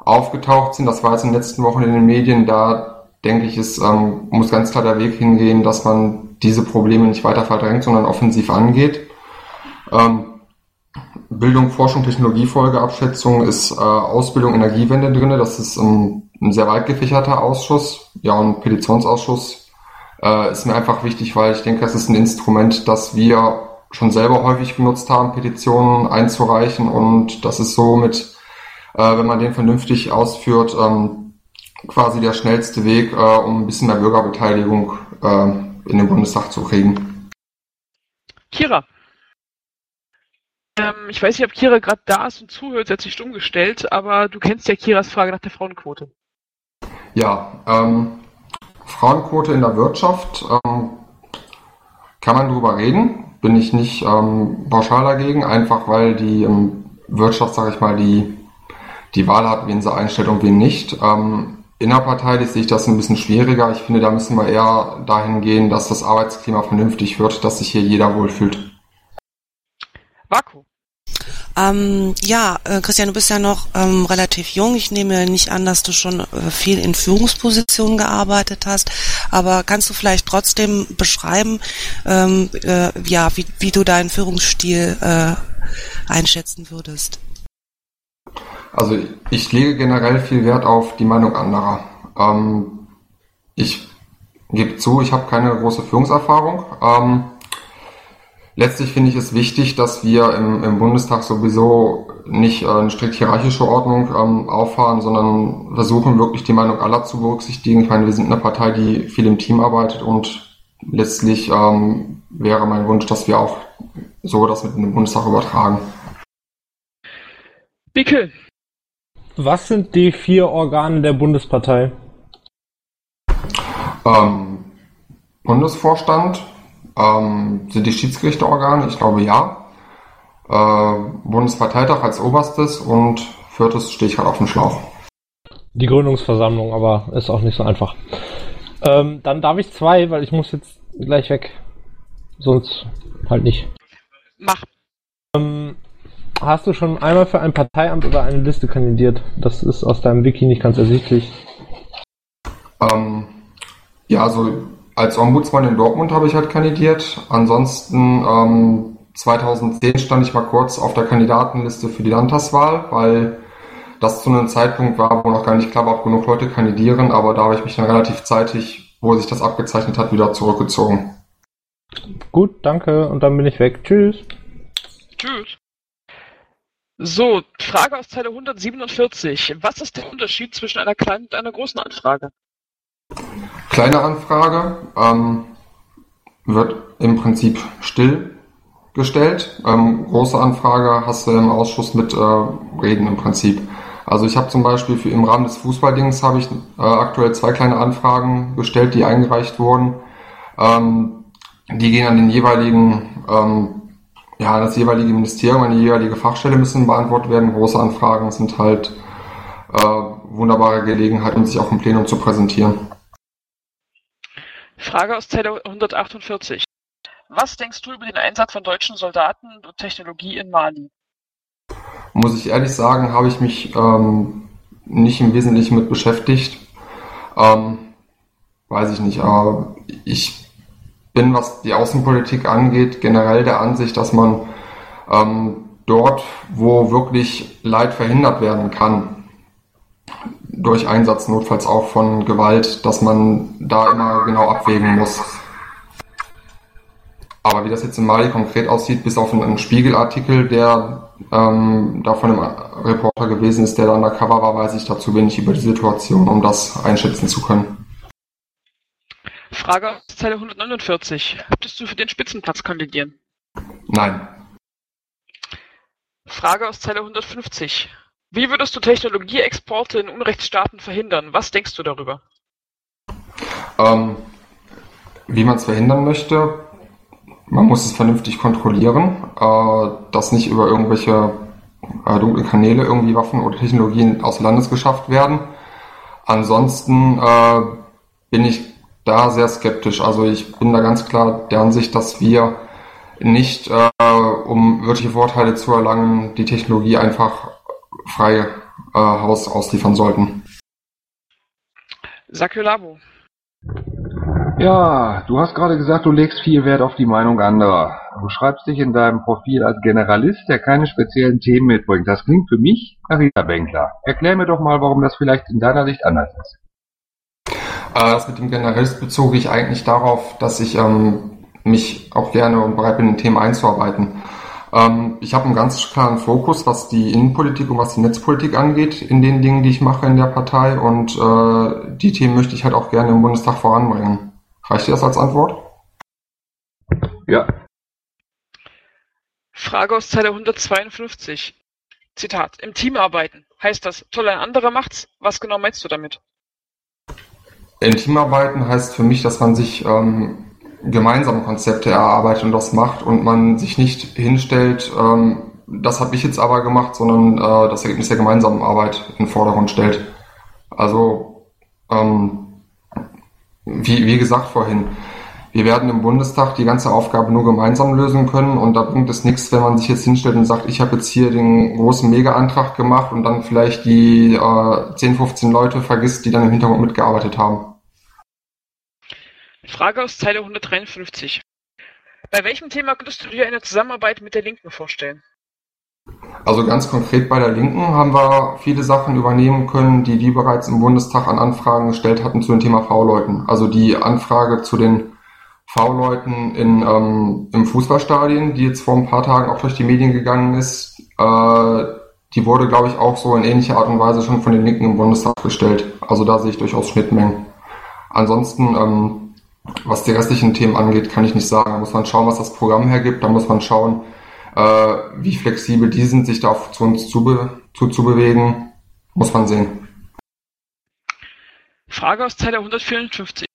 aufgetaucht sind. Das war jetzt in den letzten Wochen in den Medien. Da denke ich, es ähm, muss ganz klar der Weg hingehen, dass man diese Probleme nicht weiter verdrängt, sondern offensiv angeht. Ähm, Bildung, Forschung, Technologiefolgeabschätzung ist äh, Ausbildung, Energiewende drin. Das ist ein, ein sehr weit gefächerter Ausschuss. Ja, und Petitionsausschuss äh, ist mir einfach wichtig, weil ich denke, es ist ein Instrument, das wir schon selber häufig genutzt haben, Petitionen einzureichen. Und das ist somit, äh, wenn man den vernünftig ausführt, ähm, quasi der schnellste Weg, äh, um ein bisschen mehr Bürgerbeteiligung äh, in den Bundestag zu kriegen. Kira. Ähm, ich weiß nicht, ob Kira gerade da ist und zuhört, sie hat sich stumm gestellt, aber du kennst ja Kiras Frage nach der Frauenquote. Ja, ähm, Frauenquote in der Wirtschaft, ähm, kann man drüber reden, bin ich nicht ähm, pauschal dagegen, einfach weil die ähm, Wirtschaft, sage ich mal, die, die Wahl hat, wen sie einstellt und wen nicht. Ähm, innerparteilich sehe ich das ein bisschen schwieriger. Ich finde, da müssen wir eher dahin gehen, dass das Arbeitsklima vernünftig wird, dass sich hier jeder wohlfühlt. Vaku. Ähm, ja, äh, Christian, du bist ja noch ähm, relativ jung. Ich nehme nicht an, dass du schon äh, viel in Führungspositionen gearbeitet hast. Aber kannst du vielleicht trotzdem beschreiben, ähm, äh, ja, wie, wie du deinen Führungsstil äh, einschätzen würdest? Also ich lege generell viel Wert auf die Meinung anderer. Ähm, ich gebe zu, ich habe keine große Führungserfahrung. Letztlich finde ich es wichtig, dass wir im, im Bundestag sowieso nicht äh, eine strikt hierarchische Ordnung ähm, auffahren, sondern versuchen wirklich die Meinung aller zu berücksichtigen. Ich meine, wir sind eine Partei, die viel im Team arbeitet und letztlich ähm, wäre mein Wunsch, dass wir auch so das mit in den Bundestag übertragen. Bickel. Was sind die vier Organe der Bundespartei? Ähm, Bundesvorstand, ähm, sind die Schiedsgerichte Organe? Ich glaube ja. Äh, Bundesparteitag als oberstes und viertes stehe ich gerade auf dem Schlauch. Die Gründungsversammlung, aber ist auch nicht so einfach. Ähm, dann darf ich zwei, weil ich muss jetzt gleich weg. Sonst halt nicht. Mach. Ähm, hast du schon einmal für ein Parteiamt oder eine Liste kandidiert? Das ist aus deinem Wiki nicht ganz ersichtlich. Ähm, ja, also als Ombudsmann in Dortmund habe ich halt kandidiert. Ansonsten ähm, 2010 stand ich mal kurz auf der Kandidatenliste für die Landtagswahl, weil das zu einem Zeitpunkt war, wo noch gar nicht klar war, ob genug Leute kandidieren, aber da habe ich mich dann relativ zeitig, wo sich das abgezeichnet hat, wieder zurückgezogen. Gut, danke und dann bin ich weg. Tschüss. Tschüss. So, Frage aus Zeile 147. Was ist der Unterschied zwischen einer kleinen und einer großen Anfrage? Kleine Anfrage ähm, wird im Prinzip stillgestellt. Ähm, große Anfrage hast du im Ausschuss mit äh, Reden im Prinzip. Also ich habe zum Beispiel für, im Rahmen des Fußballdings habe ich äh, aktuell zwei kleine Anfragen gestellt, die eingereicht wurden. Ähm, die gehen an den jeweiligen, ähm, ja, das jeweilige Ministerium, an die jeweilige Fachstelle müssen beantwortet werden. Große Anfragen sind halt äh, wunderbare Gelegenheit, um sich auch im Plenum zu präsentieren. Frage aus Zeile 148. Was denkst du über den Einsatz von deutschen Soldaten und Technologie in Mali? Muss ich ehrlich sagen, habe ich mich ähm, nicht im Wesentlichen mit beschäftigt. Ähm, weiß ich nicht, aber ich bin, was die Außenpolitik angeht, generell der Ansicht, dass man ähm, dort, wo wirklich Leid verhindert werden kann, durch Einsatz notfalls auch von Gewalt, dass man da immer genau abwägen muss. Aber wie das jetzt in Mali konkret aussieht, bis auf einen Spiegelartikel, der ähm, da von einem Reporter gewesen ist, der da undercover war, weiß ich dazu wenig über die Situation, um das einschätzen zu können. Frage aus Zeile 149. Möchtest du für den Spitzenplatz kandidieren? Nein. Frage aus Zeile 150. Wie würdest du Technologieexporte in Unrechtsstaaten verhindern? Was denkst du darüber? Ähm, wie man es verhindern möchte, man muss es vernünftig kontrollieren, äh, dass nicht über irgendwelche äh, dunkle Kanäle irgendwie Waffen oder Technologien aus Landes geschafft werden. Ansonsten äh, bin ich da sehr skeptisch. Also ich bin da ganz klar der Ansicht, dass wir nicht, äh, um wirkliche Vorteile zu erlangen, die Technologie einfach frei äh, Haus ausliefern sollten. Sakulabo. Ja, du hast gerade gesagt, du legst viel Wert auf die Meinung anderer. Du schreibst dich in deinem Profil als Generalist, der keine speziellen Themen mitbringt. Das klingt für mich nach Rita Benkler. Erklär mir doch mal, warum das vielleicht in deiner Sicht anders ist. Äh, Das mit dem Generalist bezog ich eigentlich darauf, dass ich ähm, mich auch gerne und bereit bin, in Themen einzuarbeiten. Ähm, ich habe einen ganz klaren Fokus, was die Innenpolitik und was die Netzpolitik angeht, in den Dingen, die ich mache in der Partei. Und äh, die Themen möchte ich halt auch gerne im Bundestag voranbringen. Reicht dir das als Antwort? Ja. Frage aus Zeile 152. Zitat. Im Team arbeiten. Heißt das, toll, ein anderer macht's? Was genau meinst du damit? Im Teamarbeiten heißt für mich, dass man sich ähm, gemeinsam Konzepte erarbeitet und das macht und man sich nicht hinstellt, ähm, das habe ich jetzt aber gemacht, sondern äh, das Ergebnis der gemeinsamen Arbeit in den Vordergrund stellt. Also, ähm, wie, wie gesagt vorhin, wir werden im Bundestag die ganze Aufgabe nur gemeinsam lösen können und da bringt es nichts, wenn man sich jetzt hinstellt und sagt, ich habe jetzt hier den großen Mega-Antrag gemacht und dann vielleicht die äh, 10, 15 Leute vergisst, die dann im Hintergrund mitgearbeitet haben. Frage aus Zeile 153. Bei welchem Thema könntest du dir eine Zusammenarbeit mit der Linken vorstellen? Also ganz konkret bei der Linken haben wir viele Sachen übernehmen können, die die bereits im Bundestag an Anfragen gestellt hatten zu dem Thema V-Leuten. Also die Anfrage zu den V-Leuten in, ähm, im Fußballstadion, die jetzt vor ein paar Tagen auch durch die Medien gegangen ist, äh, die wurde, glaube ich, auch so in ähnlicher Art und Weise schon von den Linken im Bundestag gestellt. Also da sehe ich durchaus Schnittmengen. Ansonsten, ähm, was die restlichen Themen angeht, kann ich nicht sagen. Da muss man schauen, was das Programm hergibt. Da muss man schauen, äh, wie flexibel die sind, sich da auf zu uns zube zu, zu bewegen. Muss man sehen. Frage aus Zeile 154.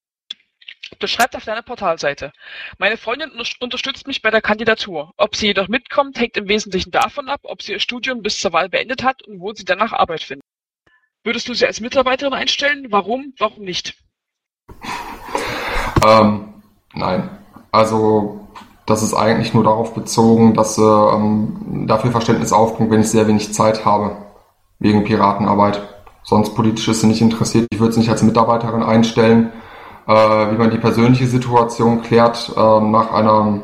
Du schreibst auf deiner Portalseite. Meine Freundin unter- unterstützt mich bei der Kandidatur. Ob sie jedoch mitkommt, hängt im Wesentlichen davon ab, ob sie ihr Studium bis zur Wahl beendet hat und wo sie danach Arbeit findet. Würdest du sie als Mitarbeiterin einstellen? Warum? Warum nicht? Ähm, nein. Also das ist eigentlich nur darauf bezogen, dass ähm, dafür Verständnis aufbringt, wenn ich sehr wenig Zeit habe. Wegen Piratenarbeit. Sonst politisch ist sie nicht interessiert. Ich würde sie nicht als Mitarbeiterin einstellen. Äh, wie man die persönliche Situation klärt ähm, nach einer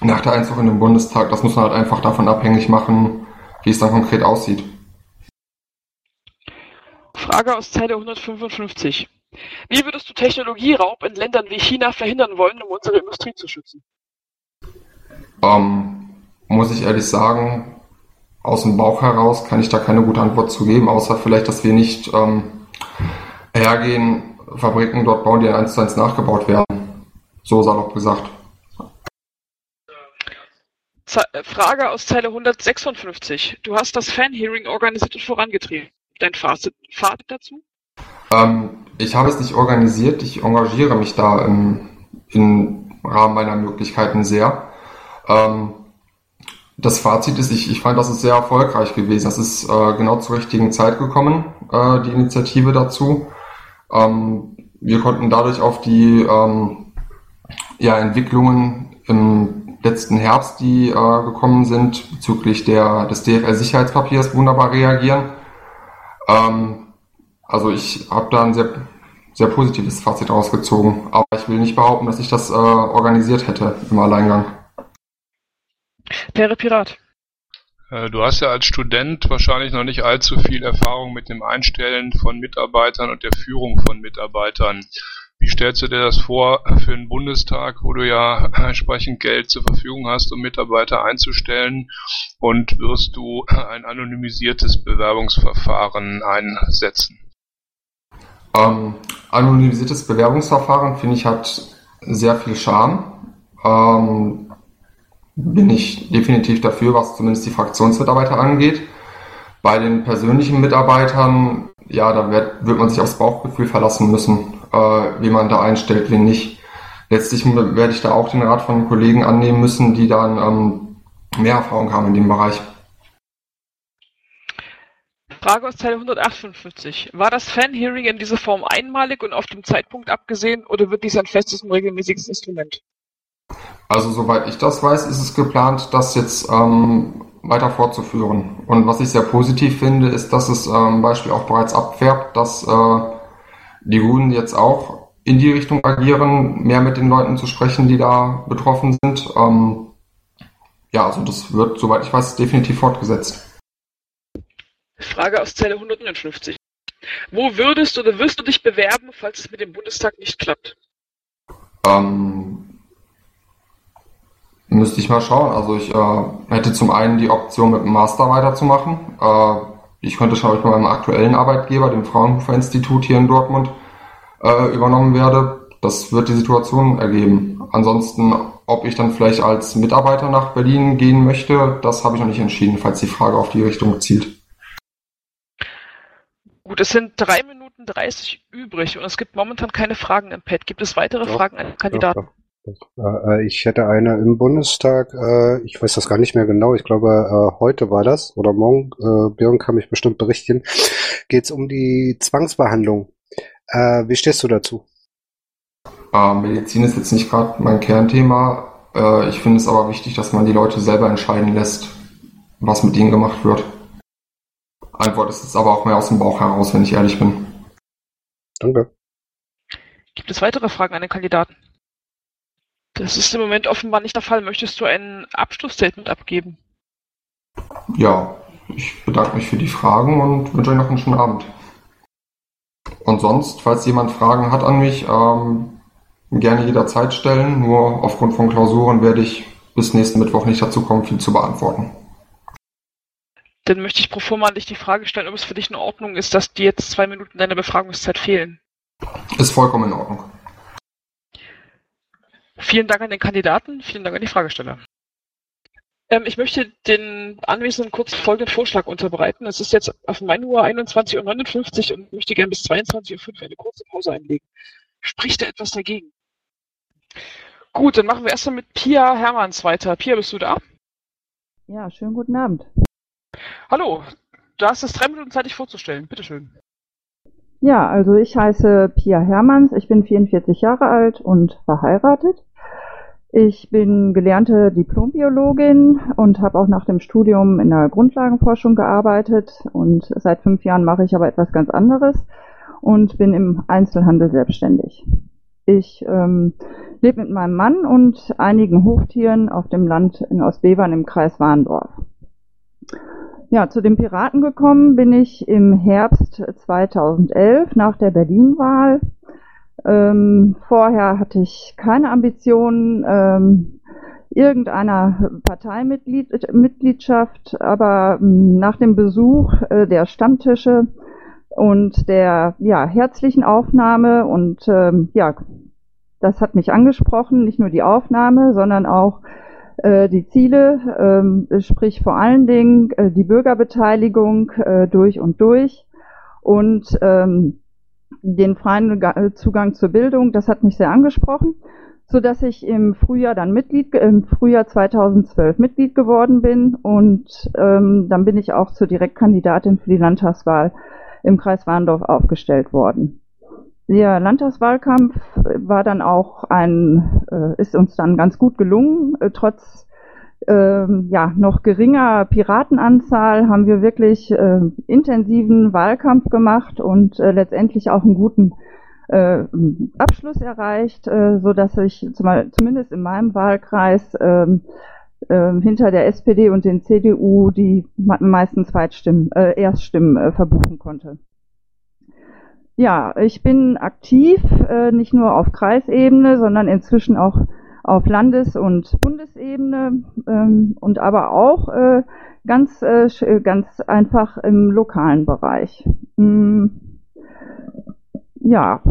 nach der Einzug in den Bundestag, das muss man halt einfach davon abhängig machen, wie es dann konkret aussieht. Frage aus Zeile 155. Wie würdest du Technologieraub in Ländern wie China verhindern wollen, um unsere Industrie zu schützen? Ähm, muss ich ehrlich sagen, aus dem Bauch heraus kann ich da keine gute Antwort zu geben, außer vielleicht, dass wir nicht ähm, hergehen, Fabriken dort bauen, die eins zu eins nachgebaut werden. So salopp gesagt. Äh, Frage aus Zeile 156. Du hast das Fan-Hearing organisiert und vorangetrieben. Dein Fazit, Fazit dazu? Ähm, ich habe es nicht organisiert, ich engagiere mich da im, im Rahmen meiner Möglichkeiten sehr. Ähm, das Fazit ist, ich, ich fand, das ist sehr erfolgreich gewesen. Das ist äh, genau zur richtigen Zeit gekommen, äh, die Initiative dazu. Ähm, wir konnten dadurch auf die ähm, ja, Entwicklungen im letzten Herbst, die äh, gekommen sind, bezüglich der, des DFL-Sicherheitspapiers wunderbar reagieren. Ähm, also ich habe da ein sehr, sehr positives Fazit rausgezogen, aber ich will nicht behaupten, dass ich das äh, organisiert hätte im Alleingang. Wäre Pirat. Äh, Du hast ja als Student wahrscheinlich noch nicht allzu viel Erfahrung mit dem Einstellen von Mitarbeitern und der Führung von Mitarbeitern. Wie stellst du dir das vor für den Bundestag, wo du ja entsprechend Geld zur Verfügung hast, um Mitarbeiter einzustellen? Und wirst du ein anonymisiertes Bewerbungsverfahren einsetzen? Ähm, anonymisiertes Bewerbungsverfahren finde ich hat sehr viel Charme. Ähm, bin ich definitiv dafür, was zumindest die Fraktionsmitarbeiter angeht. Bei den persönlichen Mitarbeitern, ja, da wird, wird man sich aufs Bauchgefühl verlassen müssen, äh, wie man da einstellt, wen nicht. Letztlich werde ich da auch den Rat von Kollegen annehmen müssen, die dann ähm, mehr Erfahrung haben in dem Bereich. Frage aus Zeile 158. War das Fan-Hearing in dieser Form einmalig und auf den Zeitpunkt abgesehen oder wird dies ein festes und regelmäßiges Instrument? Also soweit ich das weiß, ist es geplant, das jetzt ähm, weiter fortzuführen. Und was ich sehr positiv finde, ist, dass es ähm, Beispiel auch bereits abfärbt, dass äh, die Grünen jetzt auch in die Richtung agieren, mehr mit den Leuten zu sprechen, die da betroffen sind. Ähm, ja, also das wird, soweit ich weiß, definitiv fortgesetzt. Frage aus Zelle 159. Wo würdest oder wirst du dich bewerben, falls es mit dem Bundestag nicht klappt? Ähm, müsste ich mal schauen. Also ich äh, hätte zum einen die Option, mit dem Master weiterzumachen. Äh, ich könnte schauen, ob ich bei meinem aktuellen Arbeitgeber, dem Fraunhofer Institut hier in Dortmund, äh, übernommen werde. Das wird die Situation ergeben. Ansonsten, ob ich dann vielleicht als Mitarbeiter nach Berlin gehen möchte, das habe ich noch nicht entschieden, falls die Frage auf die Richtung zielt. Gut, es sind drei Minuten dreißig übrig und es gibt momentan keine Fragen im Pad. Gibt es weitere Doch, Fragen an den Kandidaten? Äh, Ich hätte eine im Bundestag, äh, ich weiß das gar nicht mehr genau, ich glaube äh, heute war das oder morgen, äh, Björn kann mich bestimmt berichten, geht es um die Zwangsbehandlung. Äh, Wie stehst du dazu? Äh, Medizin ist jetzt nicht gerade mein Kernthema. Äh, ich finde es aber wichtig, dass man die Leute selber entscheiden lässt, was mit ihnen gemacht wird. Antwort ist jetzt aber auch mehr aus dem Bauch heraus, wenn ich ehrlich bin. Danke. Gibt es weitere Fragen an den Kandidaten? Das ist im Moment offenbar nicht der Fall. Möchtest du ein Abschlussstatement abgeben? Ja, ich bedanke mich für die Fragen und wünsche euch noch einen schönen Abend. Und sonst, falls jemand Fragen hat an mich, ähm, gerne jederzeit stellen. Nur aufgrund von Klausuren werde ich bis nächsten Mittwoch nicht dazu kommen, viel zu beantworten. Dann möchte ich pro forma an dich die Frage stellen, ob es für dich in Ordnung ist, dass dir jetzt zwei Minuten deiner Befragungszeit fehlen. Ist vollkommen in Ordnung. Vielen Dank an den Kandidaten, vielen Dank an die Fragesteller. Ähm, ich möchte den Anwesenden kurz folgenden Vorschlag unterbreiten. Es ist jetzt auf mein Uhr 21.59 Uhr und ich möchte gerne bis 22.05 Uhr eine kurze Pause einlegen. Spricht da etwas dagegen? Gut, dann machen wir erstmal mit Pia Hermanns weiter. Pia, bist du da? Ja, schönen guten Abend. Hallo, du hast es drei Minuten Zeit, dich vorzustellen. Bitteschön. Ja, also ich heiße Pia Hermanns, ich bin 44 Jahre alt und verheiratet. Ich bin gelernte Diplombiologin und habe auch nach dem Studium in der Grundlagenforschung gearbeitet und seit fünf Jahren mache ich aber etwas ganz anderes und bin im Einzelhandel selbstständig. Ich ähm, lebe mit meinem Mann und einigen Hoftieren auf dem Land in Ostbevern im Kreis Warndorf. Ja, zu den Piraten gekommen bin ich im Herbst 2011 nach der Berlin-Wahl. Ähm, vorher hatte ich keine Ambitionen ähm, irgendeiner Parteimitgliedschaft, aber ähm, nach dem Besuch äh, der Stammtische und der ja, herzlichen Aufnahme und ähm, ja, das hat mich angesprochen, nicht nur die Aufnahme, sondern auch äh, die Ziele, ähm, sprich vor allen Dingen äh, die Bürgerbeteiligung äh, durch und durch und ähm, den freien Ga- Zugang zur Bildung, das hat mich sehr angesprochen, so dass ich im Frühjahr dann Mitglied, im Frühjahr 2012 Mitglied geworden bin und ähm, dann bin ich auch zur Direktkandidatin für die Landtagswahl im Kreis Warndorf aufgestellt worden. Der Landtagswahlkampf war dann auch ein, äh, ist uns dann ganz gut gelungen. Äh, trotz ähm, ja, noch geringer Piratenanzahl haben wir wirklich äh, intensiven Wahlkampf gemacht und äh, letztendlich auch einen guten äh, Abschluss erreicht, äh, so dass ich zumal, zumindest in meinem Wahlkreis ähm, äh, hinter der SPD und den CDU die me- meisten Zweitstimmen, äh, Erststimmen äh, verbuchen konnte. Ja, ich bin aktiv, äh, nicht nur auf Kreisebene, sondern inzwischen auch auf Landes- und Bundesebene ähm, und aber auch äh, ganz, äh, ganz einfach im lokalen Bereich. Mm, ja,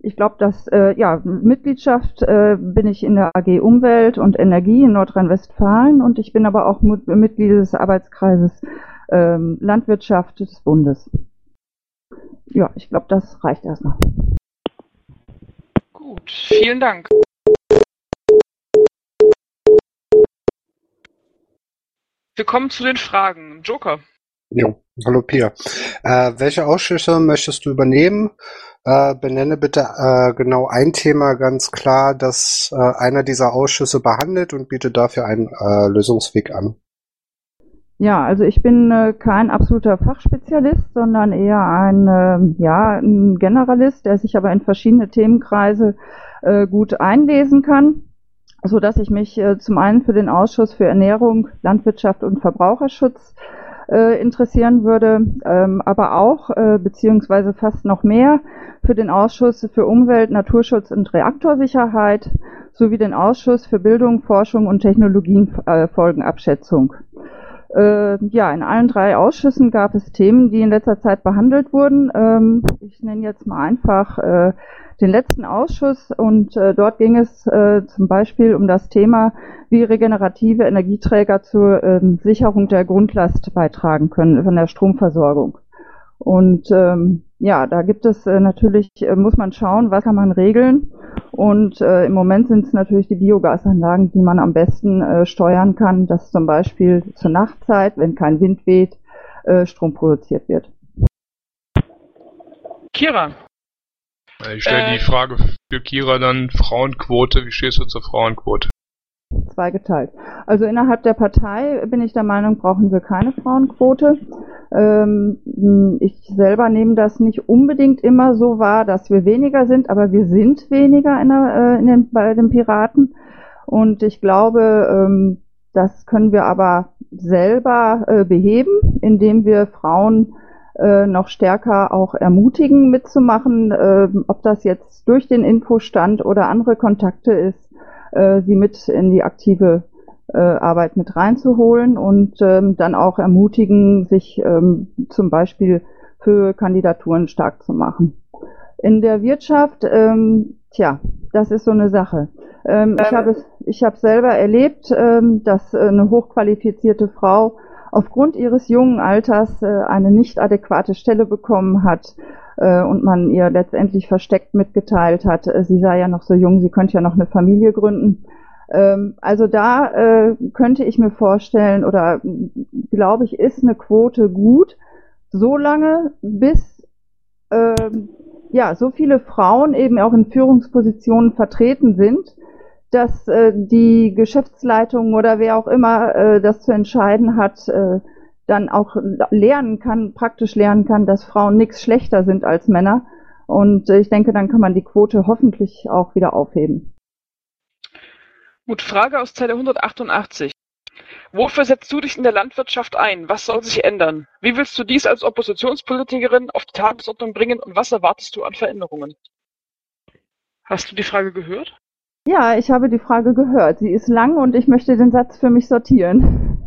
ich glaube, dass äh, ja Mitgliedschaft äh, bin ich in der AG Umwelt und Energie in Nordrhein-Westfalen und ich bin aber auch Mitglied des Arbeitskreises ähm, Landwirtschaft des Bundes. Ja, ich glaube, das reicht erstmal. Gut, vielen Dank. Wir kommen zu den Fragen. Joker. Jo, hallo Pia. Äh, welche Ausschüsse möchtest du übernehmen? Äh, benenne bitte äh, genau ein Thema ganz klar, das äh, einer dieser Ausschüsse behandelt und biete dafür einen äh, Lösungsweg an. Ja, also ich bin äh, kein absoluter Fachspezialist, sondern eher ein, äh, ja, ein Generalist, der sich aber in verschiedene Themenkreise äh, gut einlesen kann, so dass ich mich äh, zum einen für den Ausschuss für Ernährung, Landwirtschaft und Verbraucherschutz äh, interessieren würde, ähm, aber auch äh, beziehungsweise fast noch mehr für den Ausschuss für Umwelt, Naturschutz und Reaktorsicherheit sowie den Ausschuss für Bildung, Forschung und Technologienfolgenabschätzung. Äh, ja, in allen drei Ausschüssen gab es Themen, die in letzter Zeit behandelt wurden. Ähm, ich nenne jetzt mal einfach äh, den letzten Ausschuss und äh, dort ging es äh, zum Beispiel um das Thema, wie regenerative Energieträger zur ähm, Sicherung der Grundlast beitragen können von der Stromversorgung. Und ähm, ja, da gibt es äh, natürlich, äh, muss man schauen, was kann man regeln. Und äh, im Moment sind es natürlich die Biogasanlagen, die man am besten äh, steuern kann, dass zum Beispiel zur Nachtzeit, wenn kein Wind weht, äh, Strom produziert wird. Kira. Ich stelle Äh, die Frage für Kira dann Frauenquote. Wie stehst du zur Frauenquote? Zweigeteilt. Also innerhalb der Partei bin ich der Meinung, brauchen wir keine Frauenquote. Ähm, ich selber nehme das nicht unbedingt immer so wahr, dass wir weniger sind, aber wir sind weniger in der, äh, in den, bei den Piraten. Und ich glaube, ähm, das können wir aber selber äh, beheben, indem wir Frauen äh, noch stärker auch ermutigen mitzumachen, äh, ob das jetzt durch den Infostand oder andere Kontakte ist, äh, sie mit in die aktive äh, Arbeit mit reinzuholen und ähm, dann auch ermutigen, sich ähm, zum Beispiel für Kandidaturen stark zu machen. In der Wirtschaft, ähm, tja, das ist so eine Sache. Ähm, ich habe es, ich habe selber erlebt, ähm, dass äh, eine hochqualifizierte Frau aufgrund ihres jungen Alters äh, eine nicht adäquate Stelle bekommen hat äh, und man ihr letztendlich versteckt mitgeteilt hat, äh, sie sei ja noch so jung, sie könnte ja noch eine Familie gründen. Ähm, also da äh, könnte ich mir vorstellen oder glaube ich, ist eine Quote gut, solange bis ähm, ja so viele Frauen eben auch in Führungspositionen vertreten sind, dass äh, die Geschäftsleitung oder wer auch immer äh, das zu entscheiden hat, äh, dann auch lernen kann, praktisch lernen kann, dass Frauen nichts schlechter sind als Männer. Und äh, ich denke, dann kann man die Quote hoffentlich auch wieder aufheben. Gut, Frage aus Zeile 188. Wofür setzt du dich in der Landwirtschaft ein? Was soll sich ändern? Wie willst du dies als Oppositionspolitikerin auf die Tagesordnung bringen und was erwartest du an Veränderungen? Hast du die Frage gehört? Ja, ich habe die Frage gehört. Sie ist lang und ich möchte den Satz für mich sortieren.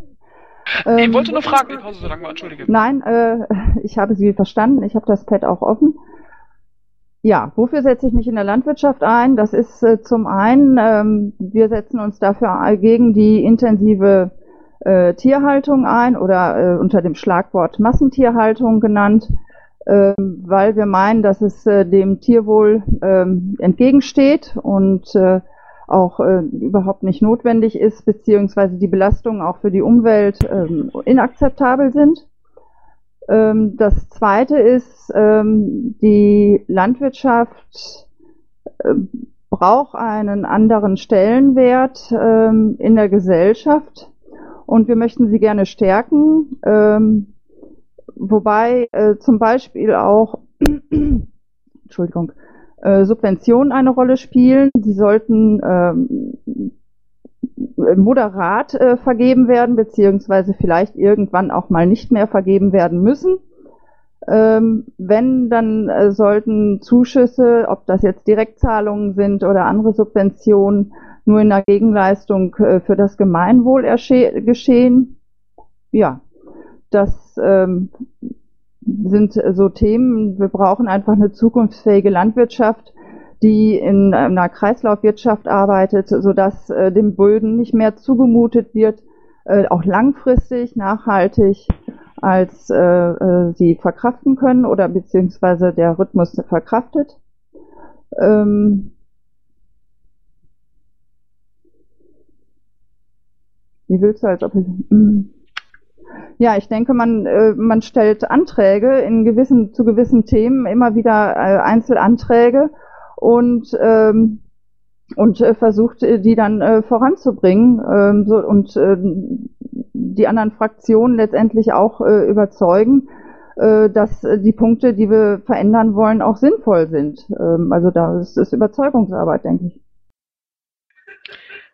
ich Ähm, wollte nur fragen, die Pause so lang war, entschuldige. Nein, äh, ich habe Sie verstanden. Ich habe das Pad auch offen. Ja, wofür setze ich mich in der Landwirtschaft ein? Das ist äh, zum einen, ähm, wir setzen uns dafür gegen die intensive äh, Tierhaltung ein oder äh, unter dem Schlagwort Massentierhaltung genannt, weil wir meinen, dass es äh, dem Tierwohl ähm, entgegensteht und äh, auch äh, überhaupt nicht notwendig ist, beziehungsweise die Belastungen auch für die Umwelt ähm, inakzeptabel sind. Ähm, das zweite ist, ähm, die Landwirtschaft braucht einen anderen Stellenwert ähm, in der Gesellschaft und wir möchten sie gerne stärken, ähm, wobei äh, zum Beispiel auch Entschuldigung, äh, Subventionen eine Rolle spielen. Sie sollten ähm, moderat äh, vergeben werden, beziehungsweise vielleicht irgendwann auch mal nicht mehr vergeben werden müssen. Ähm, wenn, dann äh, sollten Zuschüsse, ob das jetzt Direktzahlungen sind oder andere Subventionen, nur in der Gegenleistung äh, für das Gemeinwohl geschehen. Ja, das ähm, sind so Themen. Wir brauchen einfach eine zukunftsfähige Landwirtschaft, die in einer Kreislaufwirtschaft arbeitet, sodass äh, dem Böden nicht mehr zugemutet wird, äh, auch langfristig, nachhaltig, als äh, äh, sie verkraften können oder beziehungsweise der Rhythmus verkraftet. Ähm, wie willst du, als ob ich, mm. Ja, ich denke, man, äh, man stellt Anträge in gewissen, zu gewissen Themen, immer wieder äh, Einzelanträge und, ähm, und äh, versucht, äh, die dann äh, voranzubringen. Ähm, so, und äh, die anderen Fraktionen letztendlich auch überzeugen, dass die Punkte, die wir verändern wollen, auch sinnvoll sind. Ähm, also da ist es Überzeugungsarbeit, denke ich.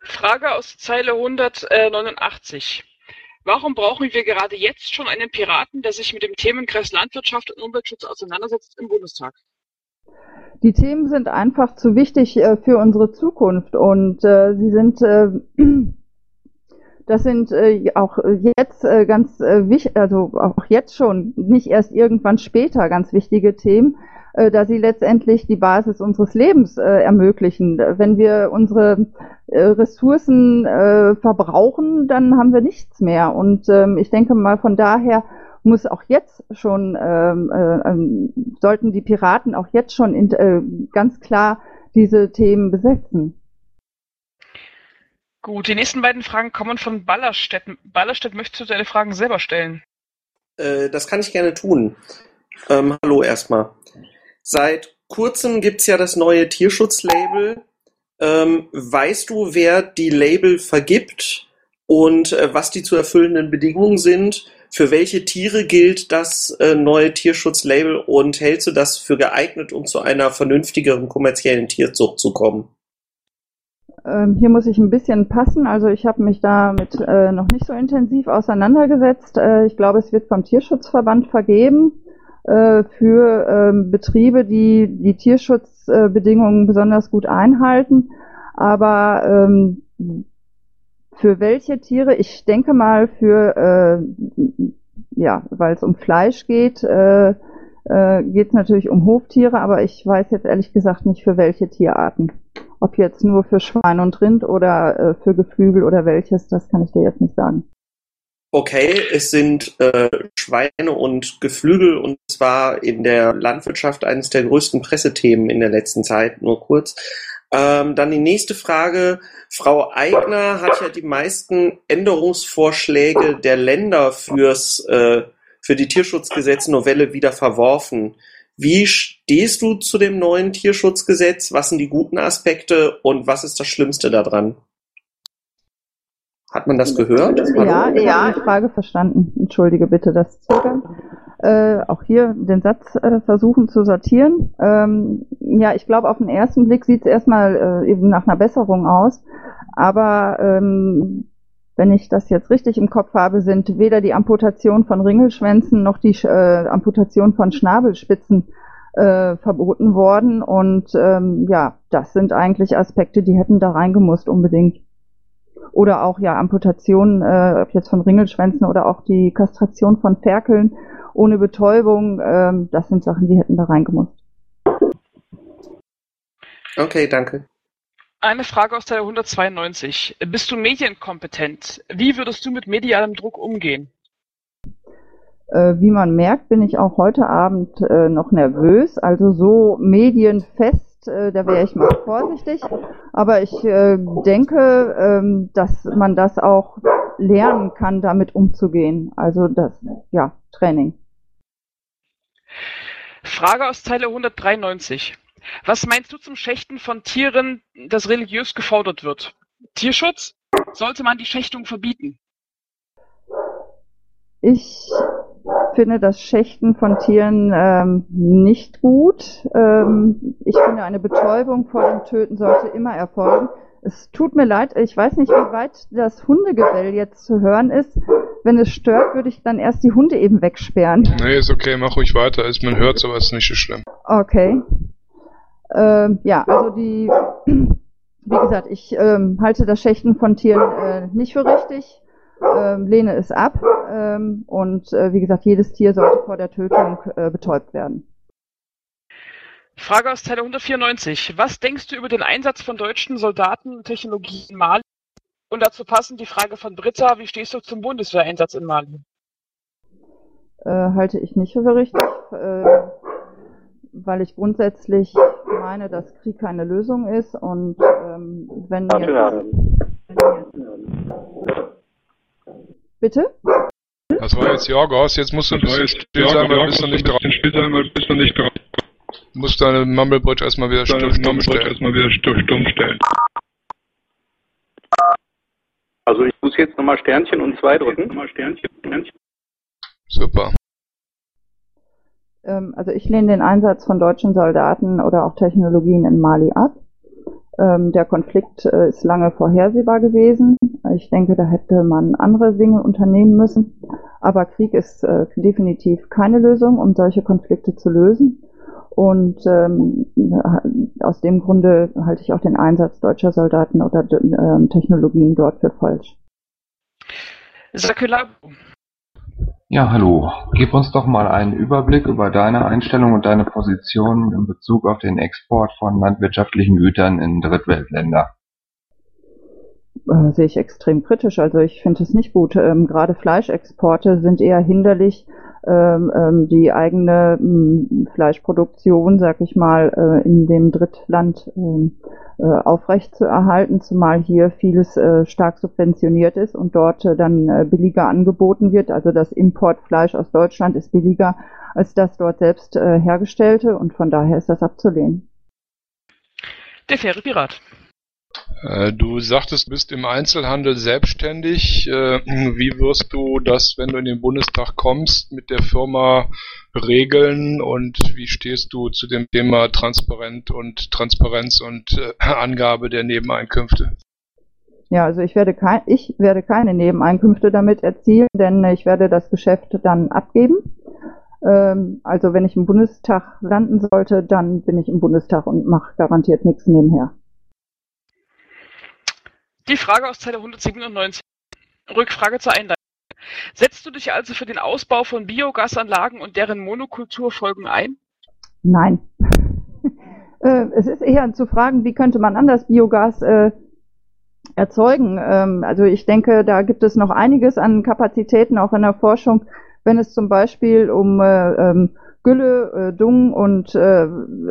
Frage aus Zeile 189. Warum brauchen wir gerade jetzt schon einen Piraten, der sich mit dem Themenkreis Landwirtschaft und Umweltschutz auseinandersetzt im Bundestag? Die Themen sind einfach zu wichtig äh, für unsere Zukunft und äh, sie sind äh, das sind äh, auch jetzt äh, ganz äh, wichtig, also auch jetzt schon, nicht erst irgendwann später ganz wichtige Themen, äh, da sie letztendlich die Basis unseres Lebens äh, ermöglichen. Wenn wir unsere äh, Ressourcen äh, verbrauchen, dann haben wir nichts mehr. Und ähm, ich denke mal, von daher muss auch jetzt schon, ähm, äh, ähm, sollten die Piraten auch jetzt schon in, äh, ganz klar diese Themen besetzen. Gut, die nächsten beiden Fragen kommen von Ballerstedt. Ballerstedt, möchtest du deine Fragen selber stellen? Äh, das kann ich gerne tun. Ähm, hallo erstmal. Seit kurzem gibt's ja das neue Tierschutzlabel. Ähm, weißt du, wer die Label vergibt und äh, was die zu erfüllenden Bedingungen sind? Für welche Tiere gilt das äh, neue Tierschutzlabel und hältst du das für geeignet, um zu einer vernünftigeren kommerziellen Tierzucht zu kommen? Ähm, hier muss ich ein bisschen passen. Also ich habe mich damit äh, noch nicht so intensiv auseinandergesetzt. Äh, ich glaube, es wird vom Tierschutzverband vergeben äh, für ähm, Betriebe, die die Tierschutzbedingungen besonders gut einhalten. Aber ähm, für welche Tiere? Ich denke mal für, äh, ja, weil es um Fleisch geht, äh, äh, geht es natürlich um Hoftiere, aber ich weiß jetzt ehrlich gesagt nicht für welche Tierarten. Ob jetzt nur für Schwein und Rind oder äh, für Geflügel oder welches, das kann ich dir jetzt nicht sagen. Okay, es sind äh, Schweine und Geflügel und zwar in der Landwirtschaft eines der größten Pressethemen in der letzten Zeit, nur kurz. Ähm, dann die nächste Frage. Frau Eigner hat ja die meisten Änderungsvorschläge der Länder fürs, äh, für die Tierschutzgesetznovelle wieder verworfen. Wie stehst du zu dem neuen Tierschutzgesetz? Was sind die guten Aspekte und was ist das Schlimmste daran? Hat man das gehört? Ja, ja, die Frage verstanden. Entschuldige bitte das Zögern. Äh, auch hier den Satz äh, versuchen zu sortieren. Ähm, ja, ich glaube, auf den ersten Blick sieht es erstmal äh, eben nach einer Besserung aus. Aber ähm, wenn ich das jetzt richtig im Kopf habe, sind weder die Amputation von Ringelschwänzen noch die äh, Amputation von Schnabelspitzen äh, verboten worden. Und ähm, ja, das sind eigentlich Aspekte, die hätten da reingemusst unbedingt. Oder auch ja Amputationen, äh, ob jetzt von Ringelschwänzen oder auch die Kastration von Ferkeln ohne Betäubung, ähm, das sind Sachen, die hätten da reingemusst. Okay, danke. Eine Frage aus Teil 192. Bist du medienkompetent? Wie würdest du mit medialem Druck umgehen? Äh, wie man merkt, bin ich auch heute Abend äh, noch nervös. Also so medienfest, äh, da wäre ich mal vorsichtig. Aber ich äh, denke, ähm, dass man das auch lernen kann, damit umzugehen. Also das, ja, Training. Frage aus Zeile 193. Was meinst du zum Schächten von Tieren, das religiös gefordert wird? Tierschutz? Sollte man die Schächtung verbieten? Ich finde das Schächten von Tieren ähm, nicht gut. Ähm, ich finde, eine Betäubung vor dem Töten sollte immer erfolgen. Es tut mir leid, ich weiß nicht, wie weit das Hundegebell jetzt zu hören ist. Wenn es stört, würde ich dann erst die Hunde eben wegsperren. Nee, ist okay, mach ruhig weiter. Man hört sowas nicht so schlimm. Okay. Ähm, ja, also die, wie gesagt, ich ähm, halte das Schächten von Tieren äh, nicht für richtig, ähm, lehne es ab ähm, und äh, wie gesagt, jedes Tier sollte vor der Tötung äh, betäubt werden. Frage aus Teil 194. Was denkst du über den Einsatz von deutschen Soldaten und Technologie in Mali? Und dazu passend die Frage von Britta, wie stehst du zum Bundeswehreinsatz in Mali? Äh, halte ich nicht für richtig, äh, weil ich grundsätzlich meine, dass Krieg keine Lösung ist und ähm, wenn jetzt, Bitte? Das war jetzt Jorgos, jetzt musst du ein bisschen still sein, weil bist du nicht drauf. Still sein, weil bist du nicht drauf. Du musst deine Mumblebridge erstmal wieder stumm stellen. Erstmal wieder stumm stellen. Also ich muss jetzt nochmal Sternchen und zwei drücken. Nochmal Sternchen, Sternchen. Super. Ähm, also ich lehne den Einsatz von deutschen Soldaten oder auch Technologien in Mali ab. Ähm, der Konflikt äh, ist lange vorhersehbar gewesen. Ich denke, da hätte man andere Dinge unternehmen müssen. Aber Krieg ist äh, definitiv keine Lösung, um solche Konflikte zu lösen. Und ähm, aus dem Grunde halte ich auch den Einsatz deutscher Soldaten oder äh, Technologien dort für falsch. Sakula. Ja, hallo. Gib uns doch mal einen Überblick über deine Einstellung und deine Position in Bezug auf den Export von landwirtschaftlichen Gütern in Drittweltländer. Äh, sehe ich extrem kritisch. Also ich finde es nicht gut. Ähm, gerade Fleischexporte sind eher hinderlich, ähm, ähm, die eigene ähm, Fleischproduktion, sag ich mal, äh, in dem Drittland ähm, äh, aufrecht zu erhalten, zumal hier vieles äh, stark subventioniert ist und dort äh, dann äh, billiger angeboten wird. Also das Importfleisch aus Deutschland ist billiger als das dort selbst hergestellte und von daher ist das abzulehnen. Der faire Pirat. Äh, Du sagtest, du bist im Einzelhandel selbstständig. Äh, Wie wirst du das, wenn du in den Bundestag kommst, mit der Firma regeln und wie stehst du zu dem Thema Transparent und Transparenz und äh, Angabe der Nebeneinkünfte? Ja, also ich werde kein, ich werde keine Nebeneinkünfte damit erzielen, denn ich werde das Geschäft dann abgeben. Ähm, also wenn ich im Bundestag landen sollte, dann bin ich im Bundestag und mache garantiert nichts nebenher. Die Frage aus Zeile 197. Rückfrage zur Einleitung. Setzt du dich also für den Ausbau von Biogasanlagen und deren Monokulturfolgen ein? Nein. äh, es ist eher zu fragen, wie könnte man anders Biogas äh, erzeugen. Ähm, also ich denke, da gibt es noch einiges an Kapazitäten auch in der Forschung, wenn es zum Beispiel um äh, ähm, Gülle, äh, Dung und äh,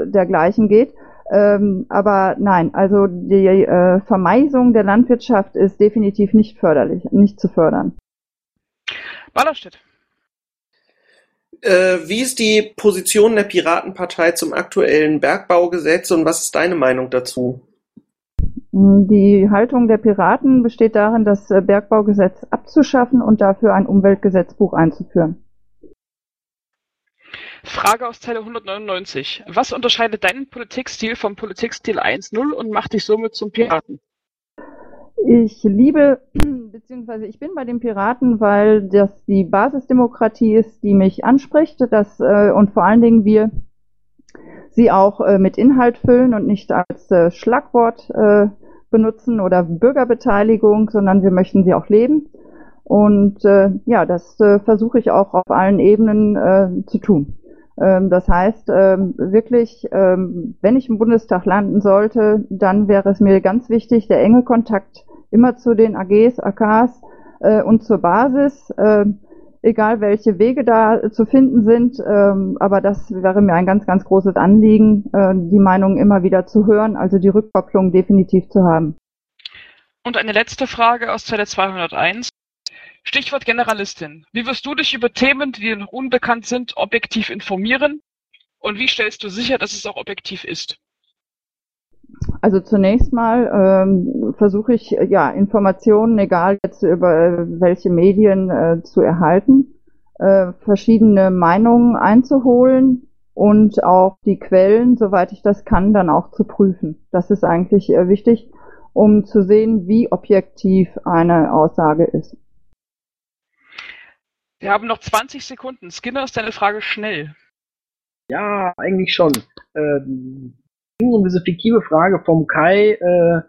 dergleichen geht. Ähm, aber nein, also die äh, Vermeisung der Landwirtschaft ist definitiv nicht förderlich, nicht zu fördern. Ballerstedt. Äh, wie ist die Position der Piratenpartei zum aktuellen Bergbaugesetz und was ist deine Meinung dazu? Die Haltung der Piraten besteht darin, das äh, Bergbaugesetz abzuschaffen und dafür ein Umweltgesetzbuch einzuführen. Frage aus Zeile 199. Was unterscheidet deinen Politikstil vom Politikstil 1.0 und macht dich somit zum Piraten? Ich liebe, beziehungsweise ich bin bei den Piraten, weil das die Basisdemokratie ist, die mich anspricht, dass, äh, und vor allen Dingen wir sie auch äh, mit Inhalt füllen und nicht als äh, Schlagwort äh, benutzen oder Bürgerbeteiligung, sondern wir möchten sie auch leben. Und äh, ja, das äh, versuche ich auch auf allen Ebenen äh, zu tun. Ähm, das heißt, ähm, wirklich, ähm, wenn ich im Bundestag landen sollte, dann wäre es mir ganz wichtig, der enge Kontakt immer zu den AGs, AKs äh, und zur Basis, egal welche Wege da zu finden sind. Aber das wäre mir ein ganz, ganz großes Anliegen, äh, die Meinung immer wieder zu hören, also die Rückkopplung definitiv zu haben. Und eine letzte Frage aus Zeile 201. Stichwort Generalistin. Wie wirst du dich über Themen, die dir noch unbekannt sind, objektiv informieren? Und wie stellst du sicher, dass es auch objektiv ist? Also zunächst mal ähm, versuche ich ja Informationen, egal jetzt über äh, welche Medien äh, zu erhalten, äh, verschiedene Meinungen einzuholen und auch die Quellen, soweit ich das kann, dann auch zu prüfen. Das ist eigentlich äh, wichtig, um zu sehen, wie objektiv eine Aussage ist. Wir haben noch 20 Sekunden. Skinner, ist deine Frage schnell? Ja, eigentlich schon. Ähm, um diese fiktive Frage vom Kai äh,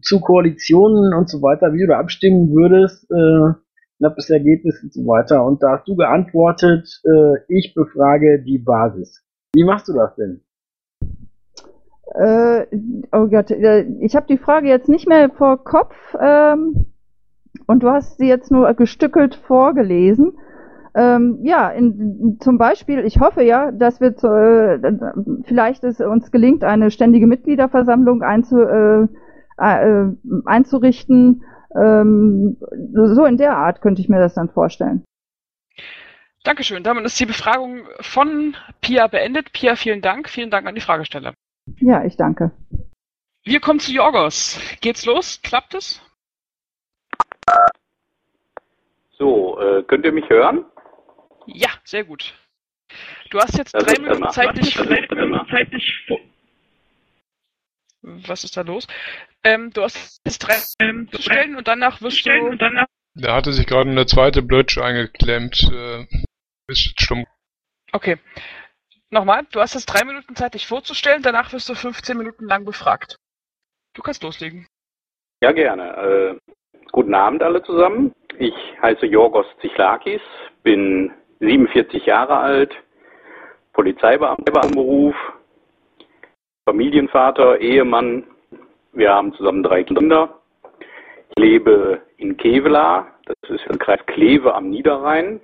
zu Koalitionen und so weiter, wie du da abstimmen würdest, äh, knappes Ergebnis und so weiter. Und da hast du geantwortet, äh, ich befrage die Basis. Wie machst du das denn? Äh, oh Gott, äh, ich habe die Frage jetzt nicht mehr vor Kopf. Ähm, und du hast sie jetzt nur gestückelt vorgelesen. Ähm, ja, in, zum Beispiel, ich hoffe ja, dass wir zu, äh, vielleicht es uns gelingt, eine ständige Mitgliederversammlung einzu, äh, äh, einzurichten. Ähm, so in der Art könnte ich mir das dann vorstellen. Dankeschön. Damit ist die Befragung von Pia beendet. Pia, vielen Dank. Vielen Dank an die Fragesteller. Ja, ich danke. Wir kommen zu Jorgos. Geht's los? Klappt es? So, äh, könnt ihr mich hören? Ja, sehr gut. Du hast jetzt Das drei ist Minuten immer. Zeit, dich. Was ist da los? Ähm, du hast jetzt drei Minuten zu stellen und danach wirst du. Da hatte sich gerade eine zweite Blötsch eingeklemmt. Äh, ist stumm. Okay. Nochmal, du hast jetzt drei Minuten Zeit, dich vorzustellen, danach wirst du 15 Minuten lang befragt. Du kannst loslegen. Ja, gerne. Guten Abend alle zusammen. Ich heiße Jorgos Zichlakis, bin 47 Jahre alt, Polizeibeamter im Beruf, Familienvater, Ehemann. Wir haben zusammen drei Kinder. Ich lebe in Kevela, das ist im Kreis Kleve am Niederrhein.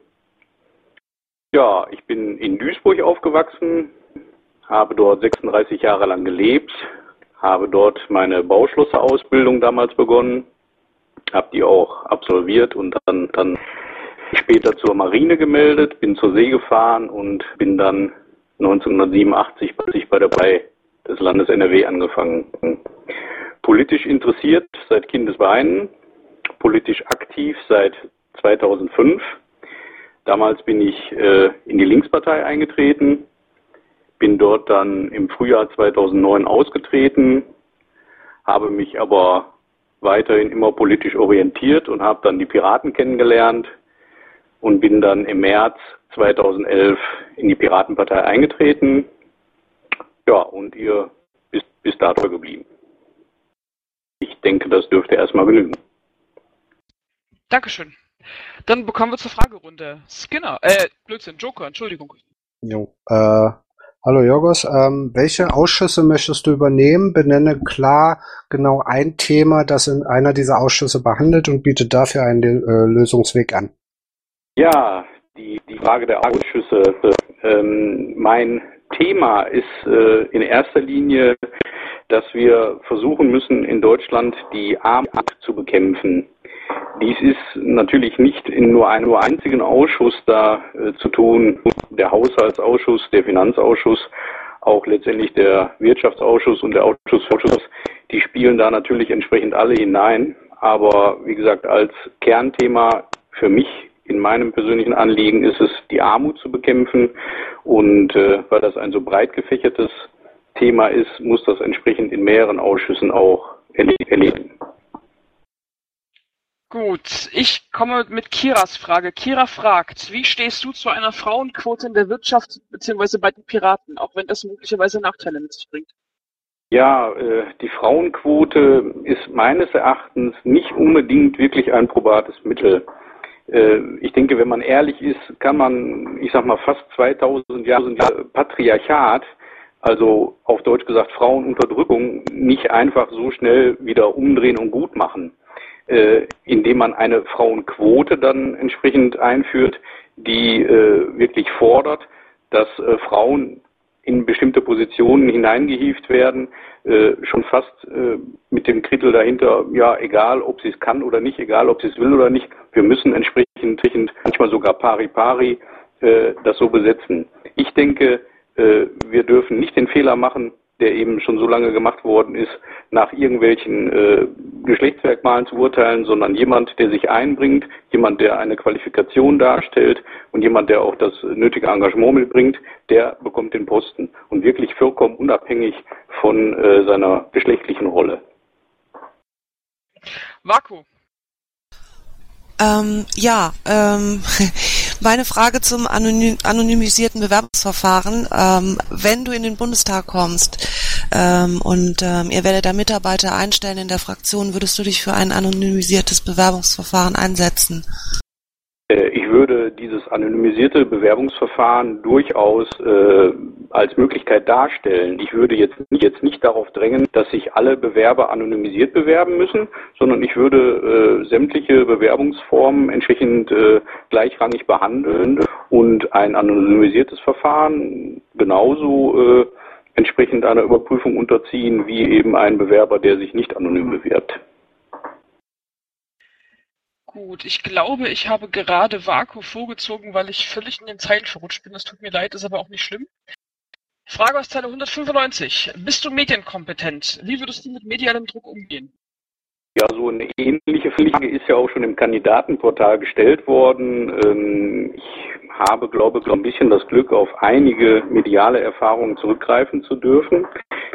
Ja, ich bin in Duisburg aufgewachsen, habe dort 36 Jahre lang gelebt, habe dort meine Bauschlosserausbildung damals begonnen, habe die auch absolviert und dann, dann später zur Marine gemeldet, bin zur See gefahren und bin dann 1987 bei der Bei des Landes NRW angefangen. Politisch interessiert seit Kindesbeinen, politisch aktiv seit 2005. Damals bin ich äh, in die Linkspartei eingetreten, bin dort dann im Frühjahr 2009 ausgetreten, habe mich aber weiterhin immer politisch orientiert und habe dann die Piraten kennengelernt und bin dann im März 2011 in die Piratenpartei eingetreten. Ja, und ihr bist bis dato geblieben. Ich denke, das dürfte erstmal genügen. Dankeschön. Dann bekommen wir zur Fragerunde. Skinner, äh, Blödsinn, Joker, Entschuldigung. Jo. Äh, hallo Jorgos, ähm, welche Ausschüsse möchtest du übernehmen? Benenne klar genau ein Thema, das in einer dieser Ausschüsse behandelt und biete dafür einen äh, Lösungsweg an. Ja, die, die Frage der Ausschüsse. Ähm, mein Thema ist äh, in erster Linie, dass wir versuchen müssen, in Deutschland die Armut zu bekämpfen. Dies ist natürlich nicht in nur einem einzigen Ausschuss da äh, zu tun. Der Haushaltsausschuss, der Finanzausschuss, auch letztendlich der Wirtschaftsausschuss und der Ausschuss für Ausschuss, die spielen da natürlich entsprechend alle hinein. Aber wie gesagt, als Kernthema für mich in meinem persönlichen Anliegen ist es, die Armut zu bekämpfen. Und äh, weil das ein so breit gefächertes Thema ist, muss das entsprechend in mehreren Ausschüssen auch erledigen. Gut, ich komme mit Kiras Frage. Kira fragt, wie stehst du zu einer Frauenquote in der Wirtschaft bzw. bei den Piraten, auch wenn das möglicherweise Nachteile mit sich bringt? Ja, äh, die Frauenquote ist meines Erachtens nicht unbedingt wirklich ein probates Mittel. Äh, ich denke, wenn man ehrlich ist, kann man, ich sag mal, fast 2000 Jahre Patriarchat, also auf Deutsch gesagt Frauenunterdrückung, nicht einfach so schnell wieder umdrehen und gut machen indem man eine Frauenquote dann entsprechend einführt, die äh, wirklich fordert, dass äh, Frauen in bestimmte Positionen hineingehieft werden, äh, schon fast äh, mit dem Krittel dahinter, ja, egal ob sie es kann oder nicht, egal ob sie es will oder nicht, wir müssen entsprechend, manchmal sogar pari pari, äh, das so besetzen. Ich denke, äh, wir dürfen nicht den Fehler machen, der eben schon so lange gemacht worden ist, nach irgendwelchen äh, Geschlechtsmerkmalen zu urteilen, sondern jemand, der sich einbringt, jemand, der eine Qualifikation darstellt und jemand, der auch das nötige Engagement mitbringt, der bekommt den Posten und wirklich vollkommen unabhängig von äh, seiner geschlechtlichen Rolle. Vaku. Ähm, ja, ähm, meine Frage zum anonym, anonymisierten Bewerbungsverfahren. Ähm, wenn du in den Bundestag kommst ähm, und ähm, ihr werdet da Mitarbeiter einstellen in der Fraktion, würdest du dich für ein anonymisiertes Bewerbungsverfahren einsetzen? Äh, Ich würde dieses anonymisierte Bewerbungsverfahren durchaus äh, als Möglichkeit darstellen. Ich würde jetzt, jetzt nicht darauf drängen, dass sich alle Bewerber anonymisiert bewerben müssen, sondern ich würde äh, sämtliche Bewerbungsformen entsprechend äh, gleichrangig behandeln und ein anonymisiertes Verfahren genauso äh, entsprechend einer Überprüfung unterziehen wie eben ein Bewerber, der sich nicht anonym bewirbt. Gut, ich glaube, ich habe gerade Vaku vorgezogen, weil ich völlig in den Zeilen verrutscht bin. Das tut mir leid, ist aber auch nicht schlimm. Frage aus Zeile 195. Bist du medienkompetent? Wie würdest du mit medialem Druck umgehen? Ja, so eine ähnliche Frage ist ja auch schon im Kandidatenportal gestellt worden. Ähm, ich habe, glaube ich, ein bisschen das Glück, auf einige mediale Erfahrungen zurückgreifen zu dürfen.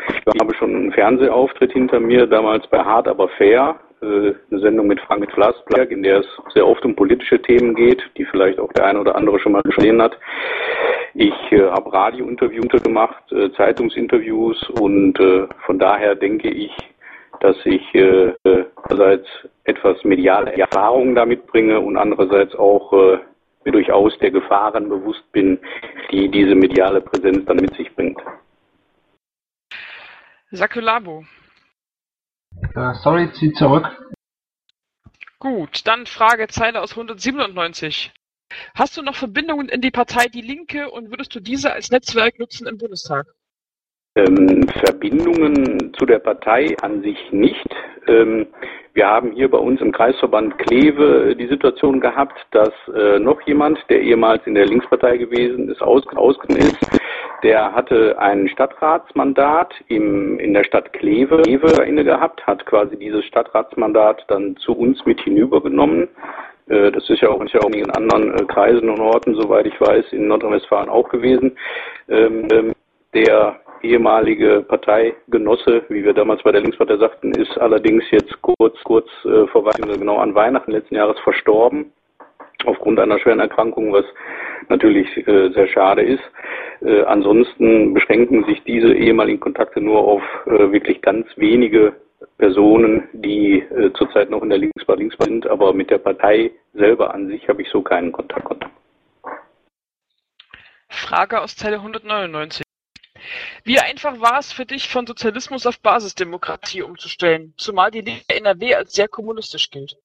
Ich habe schon einen Fernsehauftritt hinter mir, damals bei Hart aber fair, eine Sendung mit Frank Flassberg, in der es sehr oft um politische Themen geht, die vielleicht auch der eine oder andere schon mal gesehen hat. Ich äh, habe Radiointerviews gemacht, äh, Zeitungsinterviews und äh, von daher denke ich, dass ich äh, einerseits etwas mediale Erfahrung damit bringe und andererseits auch äh, mir durchaus der Gefahren bewusst bin, die diese mediale Präsenz dann mit sich bringt. Sakulabo. Äh, sorry, zieh zurück. Gut, dann Fragezeile aus 197. Hast du noch Verbindungen in die Partei Die Linke und würdest du diese als Netzwerk nutzen im Bundestag? Ähm, Verbindungen zu der Partei an sich nicht. Ähm, wir haben hier bei uns im Kreisverband Kleve die Situation gehabt, dass äh, noch jemand, der ehemals in der Linkspartei gewesen ist, aus, ist, der hatte ein Stadtratsmandat im, in der Stadt Kleve, Kleve inne gehabt, hat quasi dieses Stadtratsmandat dann zu uns mit hinübergenommen. Äh, das ist ja auch, in anderen äh, Kreisen und Orten, soweit ich weiß, in Nordrhein-Westfalen auch gewesen. Ähm, ähm, der ehemalige Parteigenosse, wie wir damals bei der Linkspartei sagten, ist allerdings jetzt kurz, kurz äh, vor Weihnachten, genau an Weihnachten letzten Jahres verstorben aufgrund einer schweren Erkrankung, was natürlich äh, sehr schade ist. Äh, ansonsten beschränken sich diese ehemaligen Kontakte nur auf äh, wirklich ganz wenige Personen, die äh, zurzeit noch in der Linkspartei Links sind, aber mit der Partei selber an sich habe ich so keinen Kontakt. Frage aus Zeile 199. Wie einfach war es für dich, von Sozialismus auf Basisdemokratie umzustellen, zumal die Linke NRW als sehr kommunistisch gilt?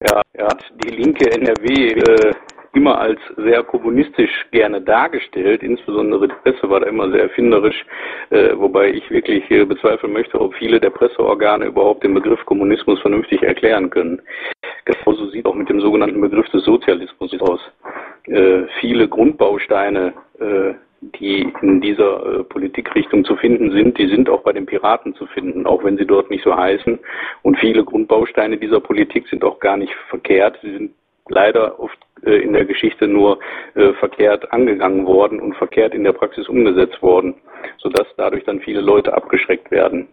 Ja, er hat die linke NRW äh, immer als sehr kommunistisch gerne dargestellt. Insbesondere die Presse war da immer sehr erfinderisch, äh, wobei ich wirklich äh, bezweifeln möchte, ob viele der Presseorgane überhaupt den Begriff Kommunismus vernünftig erklären können. Genauso sieht auch mit dem sogenannten Begriff des Sozialismus aus. Äh, viele Grundbausteine äh, die in dieser äh, Politikrichtung zu finden sind, die sind auch bei den Piraten zu finden, auch wenn sie dort nicht so heißen. Und viele Grundbausteine dieser Politik sind auch gar nicht verkehrt. Sie sind leider oft äh, in der Geschichte nur äh, verkehrt angegangen worden und verkehrt in der Praxis umgesetzt worden, sodass dadurch dann viele Leute abgeschreckt werden.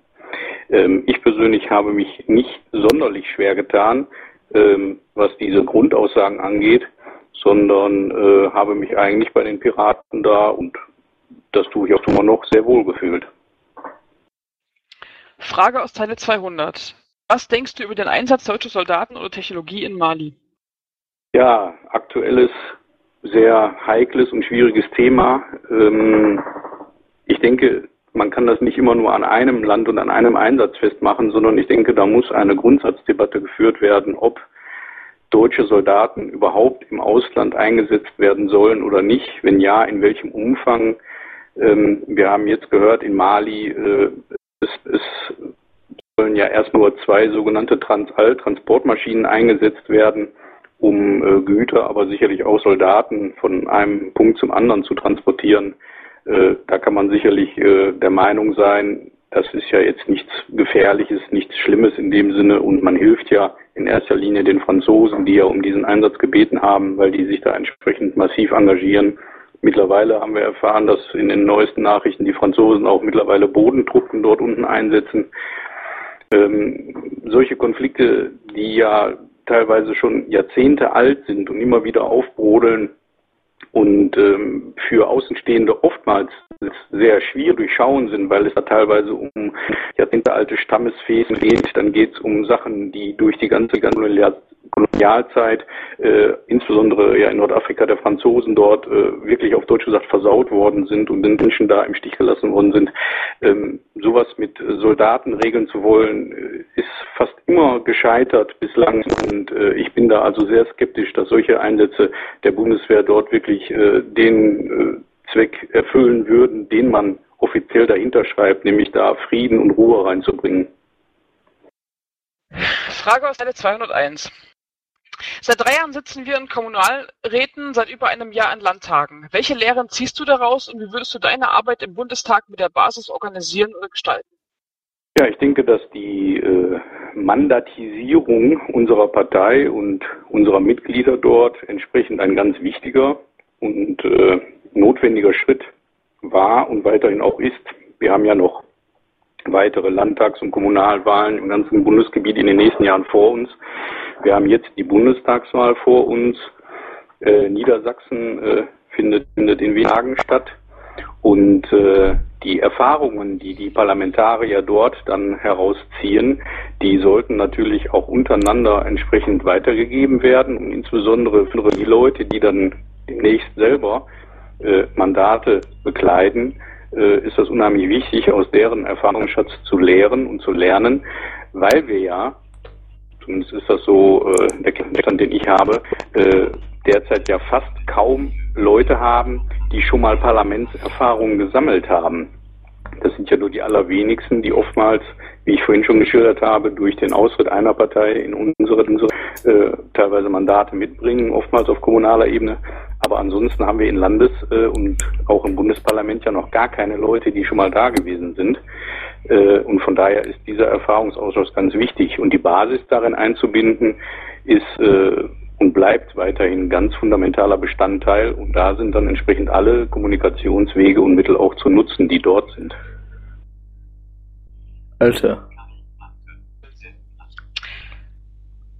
Ähm, ich persönlich habe mich nicht sonderlich schwer getan, ähm, was diese Grundaussagen angeht sondern äh, habe mich eigentlich bei den Piraten da und das tue ich auch immer noch sehr wohl gefühlt. Frage aus Teile 200. Was denkst du über den Einsatz deutscher Soldaten oder Technologie in Mali? Ja, aktuelles, sehr heikles und schwieriges Thema. Ähm, ich denke, man kann das nicht immer nur an einem Land und an einem Einsatz festmachen, sondern ich denke, da muss eine Grundsatzdebatte geführt werden, ob deutsche Soldaten überhaupt im Ausland eingesetzt werden sollen oder nicht? Wenn ja, in welchem Umfang? Ähm, wir haben jetzt gehört, in Mali äh, es, es sollen ja erst nur zwei sogenannte Transall-Transportmaschinen eingesetzt werden, um äh, Güter, aber sicherlich auch Soldaten von einem Punkt zum anderen zu transportieren. Äh, da kann man sicherlich äh, der Meinung sein, das ist ja jetzt nichts Gefährliches, nichts Schlimmes in dem Sinne und man hilft ja in erster Linie den Franzosen, die ja um diesen Einsatz gebeten haben, weil die sich da entsprechend massiv engagieren. Mittlerweile haben wir erfahren, dass in den neuesten Nachrichten die Franzosen auch mittlerweile Bodentruppen dort unten einsetzen. Ähm, solche Konflikte, die ja teilweise schon Jahrzehnte alt sind und immer wieder aufbrodeln, und ähm, für Außenstehende oftmals sehr schwierig durchschauen sind, weil es da teilweise um jahrzehntealte Stammesfäden geht. Dann geht es um Sachen, die durch die ganze Kolonialzeit, äh, insbesondere ja in Nordafrika der Franzosen dort äh, wirklich auf Deutsch gesagt versaut worden sind und den Menschen da im Stich gelassen worden sind. Ähm, sowas mit Soldaten regeln zu wollen, äh, ist fast immer gescheitert bislang und äh, ich bin da also sehr skeptisch, dass solche Einsätze der Bundeswehr dort wirklich äh, den äh, Zweck erfüllen würden, den man offiziell dahinter schreibt, nämlich da Frieden und Ruhe reinzubringen. Frage aus Teile 201. Seit drei Jahren sitzen wir in Kommunalräten, seit über einem Jahr in Landtagen. Welche Lehren ziehst du daraus und wie würdest du deine Arbeit im Bundestag mit der Basis organisieren oder gestalten? Ja, ich denke, dass die äh, Mandatisierung unserer Partei und unserer Mitglieder dort entsprechend ein ganz wichtiger und äh, notwendiger Schritt war und weiterhin auch ist. Wir haben ja noch weitere Landtags- und Kommunalwahlen im ganzen Bundesgebiet in den nächsten Jahren vor uns. Wir haben jetzt die Bundestagswahl vor uns. Äh, Niedersachsen äh, findet, findet in Hagen statt. Und äh, die Erfahrungen, die die Parlamentarier dort dann herausziehen, die sollten natürlich auch untereinander entsprechend weitergegeben werden und insbesondere für die Leute, die dann demnächst selber äh, Mandate bekleiden, ist das unheimlich wichtig, aus deren Erfahrungsschatz zu lehren und zu lernen, weil wir ja, zumindest ist das so äh, der Kenntnisstand, den ich habe, äh, derzeit ja fast kaum Leute haben, die schon mal Parlamentserfahrungen gesammelt haben. Das sind ja nur die allerwenigsten, die oftmals, wie ich vorhin schon geschildert habe, durch den Austritt einer Partei in unsere, unsere äh, teilweise Mandate mitbringen, oftmals auf kommunaler Ebene. Aber ansonsten haben wir in Landes- äh, und auch im Bundesparlament ja noch gar keine Leute, die schon mal da gewesen sind. Äh, und von daher ist dieser Erfahrungsausschuss ganz wichtig. Und die Basis darin einzubinden, ist äh, und bleibt weiterhin ganz fundamentaler Bestandteil. Und da sind dann entsprechend alle Kommunikationswege und Mittel auch zu nutzen, die dort sind. Alter.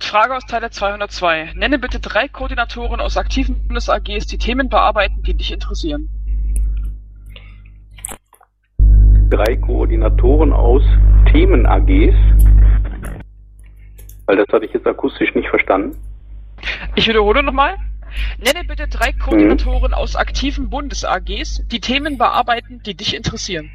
Frage aus Teil 202. Nenne bitte drei Koordinatoren aus aktiven Bundes-AGs, die Themen bearbeiten, die dich interessieren. Drei Koordinatoren aus Themen-AGs. Weil das hatte ich jetzt akustisch nicht verstanden. Ich wiederhole nochmal. Nenne bitte drei Koordinatoren aus aktiven Bundes-AGs, die Themen bearbeiten, die dich interessieren.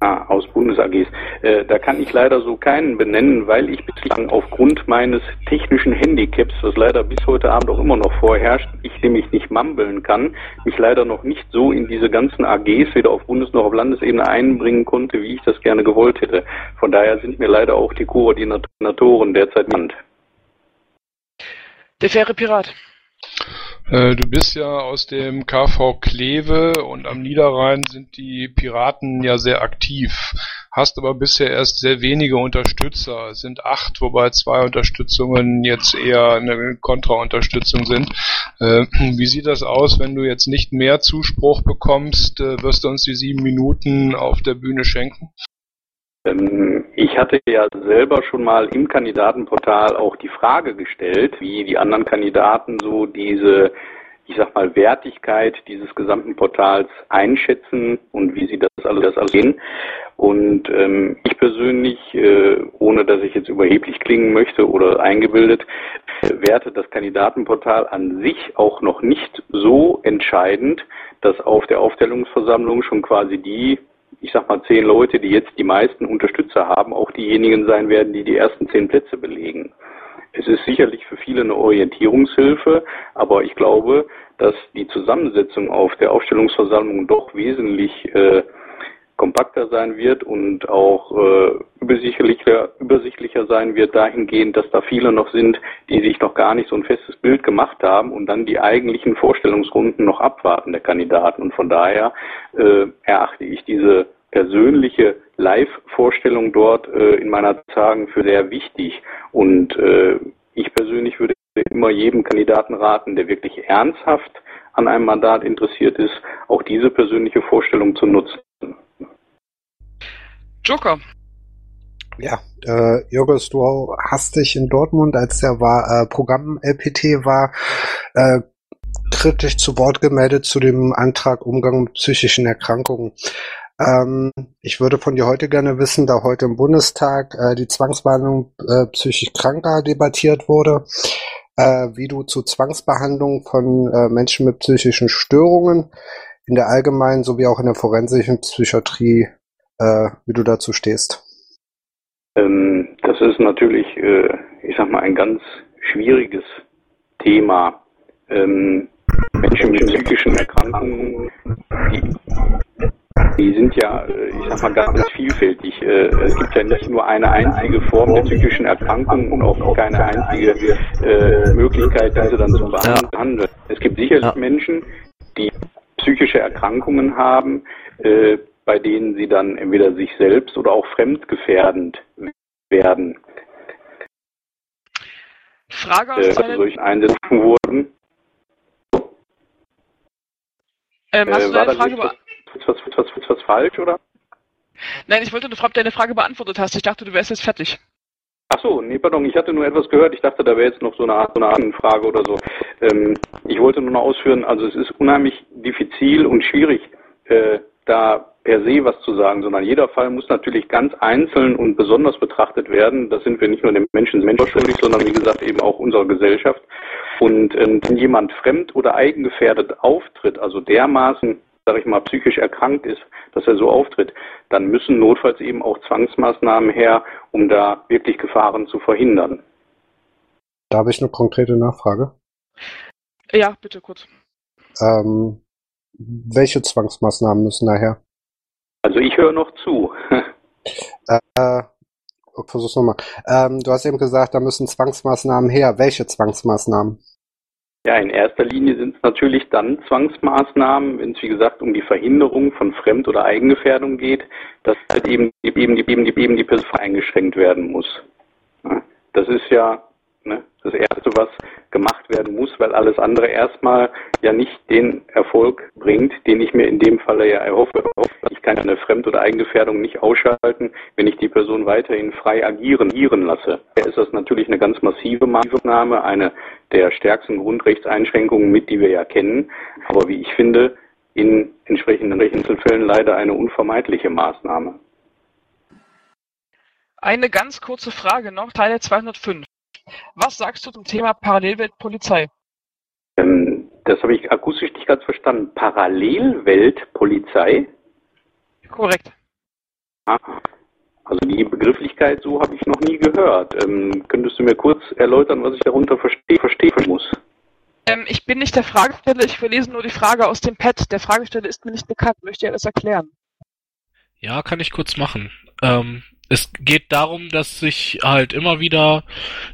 Ah, aus Bundes-AGs. Äh, da kann ich leider so keinen benennen, weil ich bislang aufgrund meines technischen Handicaps, das leider bis heute Abend auch immer noch vorherrscht, ich nämlich nicht mumbeln kann, mich leider noch nicht so in diese ganzen AGs weder auf Bundes- noch auf Landesebene einbringen konnte, wie ich das gerne gewollt hätte. Von daher sind mir leider auch die Koordinatoren derzeit genannt. Der faire Pirat. Äh, Du bist ja aus dem KV Kleve und am Niederrhein sind die Piraten ja sehr aktiv. Hast aber bisher erst sehr wenige Unterstützer. Es sind acht, wobei zwei Unterstützungen jetzt eher eine Kontraunterstützung sind. Äh, Wie sieht das aus, wenn du jetzt nicht mehr Zuspruch bekommst? Äh, Wirst du uns die sieben Minuten auf der Bühne schenken? Ähm, Ich hatte ja selber schon mal im Kandidatenportal auch die Frage gestellt, wie die anderen Kandidaten so diese, ich sag mal, Wertigkeit dieses gesamten Portals einschätzen und wie sie das alles, das alles sehen. Und ähm, ich persönlich, äh, ohne dass ich jetzt überheblich klingen möchte oder eingebildet, äh, werte das Kandidatenportal an sich auch noch nicht so entscheidend, dass auf der Aufstellungsversammlung schon quasi die ich sag mal, zehn Leute, die jetzt die meisten Unterstützer haben, auch diejenigen sein werden, die die ersten zehn Plätze belegen. Es ist sicherlich für viele eine Orientierungshilfe, aber ich glaube, dass die Zusammensetzung auf der Aufstellungsversammlung doch wesentlich äh, kompakter sein wird und auch äh, übersichtlicher, übersichtlicher sein wird dahingehend, dass da viele noch sind, die sich noch gar nicht so ein festes Bild gemacht haben und dann die eigentlichen Vorstellungsrunden noch abwarten der Kandidaten. Und von daher äh, erachte ich diese persönliche Live-Vorstellung dort äh, in meiner Tagen für sehr wichtig. Und äh, ich persönlich würde immer jedem Kandidaten raten, der wirklich ernsthaft an einem Mandat interessiert ist, auch diese persönliche Vorstellung zu nutzen. Joker. Ja, äh, Jürgens, du hast dich in Dortmund, als der war, äh, Programm LPT war, äh, kritisch zu Wort gemeldet zu dem Antrag Umgang mit psychischen Erkrankungen. Ähm, ich würde von dir heute gerne wissen, da heute im Bundestag äh, die Zwangsbehandlung äh, psychisch Kranker debattiert wurde, äh, wie du zu Zwangsbehandlung von äh, Menschen mit psychischen Störungen in der allgemeinen sowie auch in der forensischen Psychiatrie, äh, wie du dazu stehst. Ähm, das ist natürlich, äh, ich sag mal, ein ganz schwieriges Thema. Ähm, Menschen mit psychischen Erkrankungen, die, die sind ja, äh, ich sag mal, ganz vielfältig. Äh, Es gibt ja nicht nur eine einzige Form der psychischen Erkrankung und auch keine einzige äh, Möglichkeit, diese dann zu behandeln. Es gibt sicherlich Menschen, die psychische Erkrankungen haben, äh, bei denen sie dann entweder sich selbst oder auch fremdgefährdend werden. Frage aus Äh, deinem- solchen Einsätzen wurden. Ähm, hast Äh, du deine Frage be was, was falsch, oder? Nein, ich wollte nur fragen, ob du deine Frage beantwortet hast. Ich dachte, du wärst jetzt fertig. Ach so, nee, pardon, ich hatte nur etwas gehört. Ich dachte, da wäre jetzt noch so eine Art, so eine Art Frage oder so. Ähm, ich wollte nur noch ausführen, also es ist unheimlich diffizil und schwierig, äh, da per se was zu sagen, sondern jeder Fall muss natürlich ganz einzeln und besonders betrachtet werden. Das sind wir nicht nur den Menschen Menschen schuldig, sondern wie gesagt eben auch unserer Gesellschaft. Und ähm, wenn jemand fremd oder eigengefährdet auftritt, also dermaßen, sage ich mal, psychisch erkrankt ist, dass er so auftritt, dann müssen notfalls eben auch Zwangsmaßnahmen her, um da wirklich Gefahren zu verhindern. Da habe ich eine konkrete Nachfrage. Ja, bitte kurz. Ähm, welche Zwangsmaßnahmen müssen daher? Also ich höre noch zu. Äh, versuch's nochmal. Ähm, du hast eben gesagt, da müssen Zwangsmaßnahmen her. Welche Zwangsmaßnahmen? Ja, in erster Linie sind es natürlich dann Zwangsmaßnahmen, wenn es wie gesagt um die Verhinderung von Fremd- oder Eigengefährdung geht, dass halt eben, eben, eben, eben, eben die Person eingeschränkt werden muss. Das ist ja ne, das Erste, was gemacht werden muss, weil alles andere erstmal ja nicht den Erfolg bringt, den ich mir in dem Falle ja erhoffe. Ich kann eine Fremd- oder Eigengefährdung nicht ausschalten, wenn ich die Person weiterhin frei agieren, lasse. Daher ist das natürlich eine ganz massive Maßnahme, eine der stärksten Grundrechtseinschränkungen mit, die wir ja kennen. Aber wie ich finde, in entsprechenden Einzelfällen leider eine unvermeidliche Maßnahme. Eine ganz kurze Frage noch, Teil 205. Was sagst du zum Thema Parallelweltpolizei? Ähm, das habe ich akustisch nicht ganz verstanden. Parallelweltpolizei? Korrekt. Ah, Also die Begrifflichkeit so habe ich noch nie gehört. Ähm, könntest du mir kurz erläutern, was ich darunter verstehe, verstehen muss? Ähm, ich bin nicht der Fragesteller, ich verlese nur die Frage aus dem Pad. Der Fragesteller ist mir nicht bekannt. Möchte er das erklären? Ja, kann ich kurz machen. Ähm, es geht darum, dass sich halt immer wieder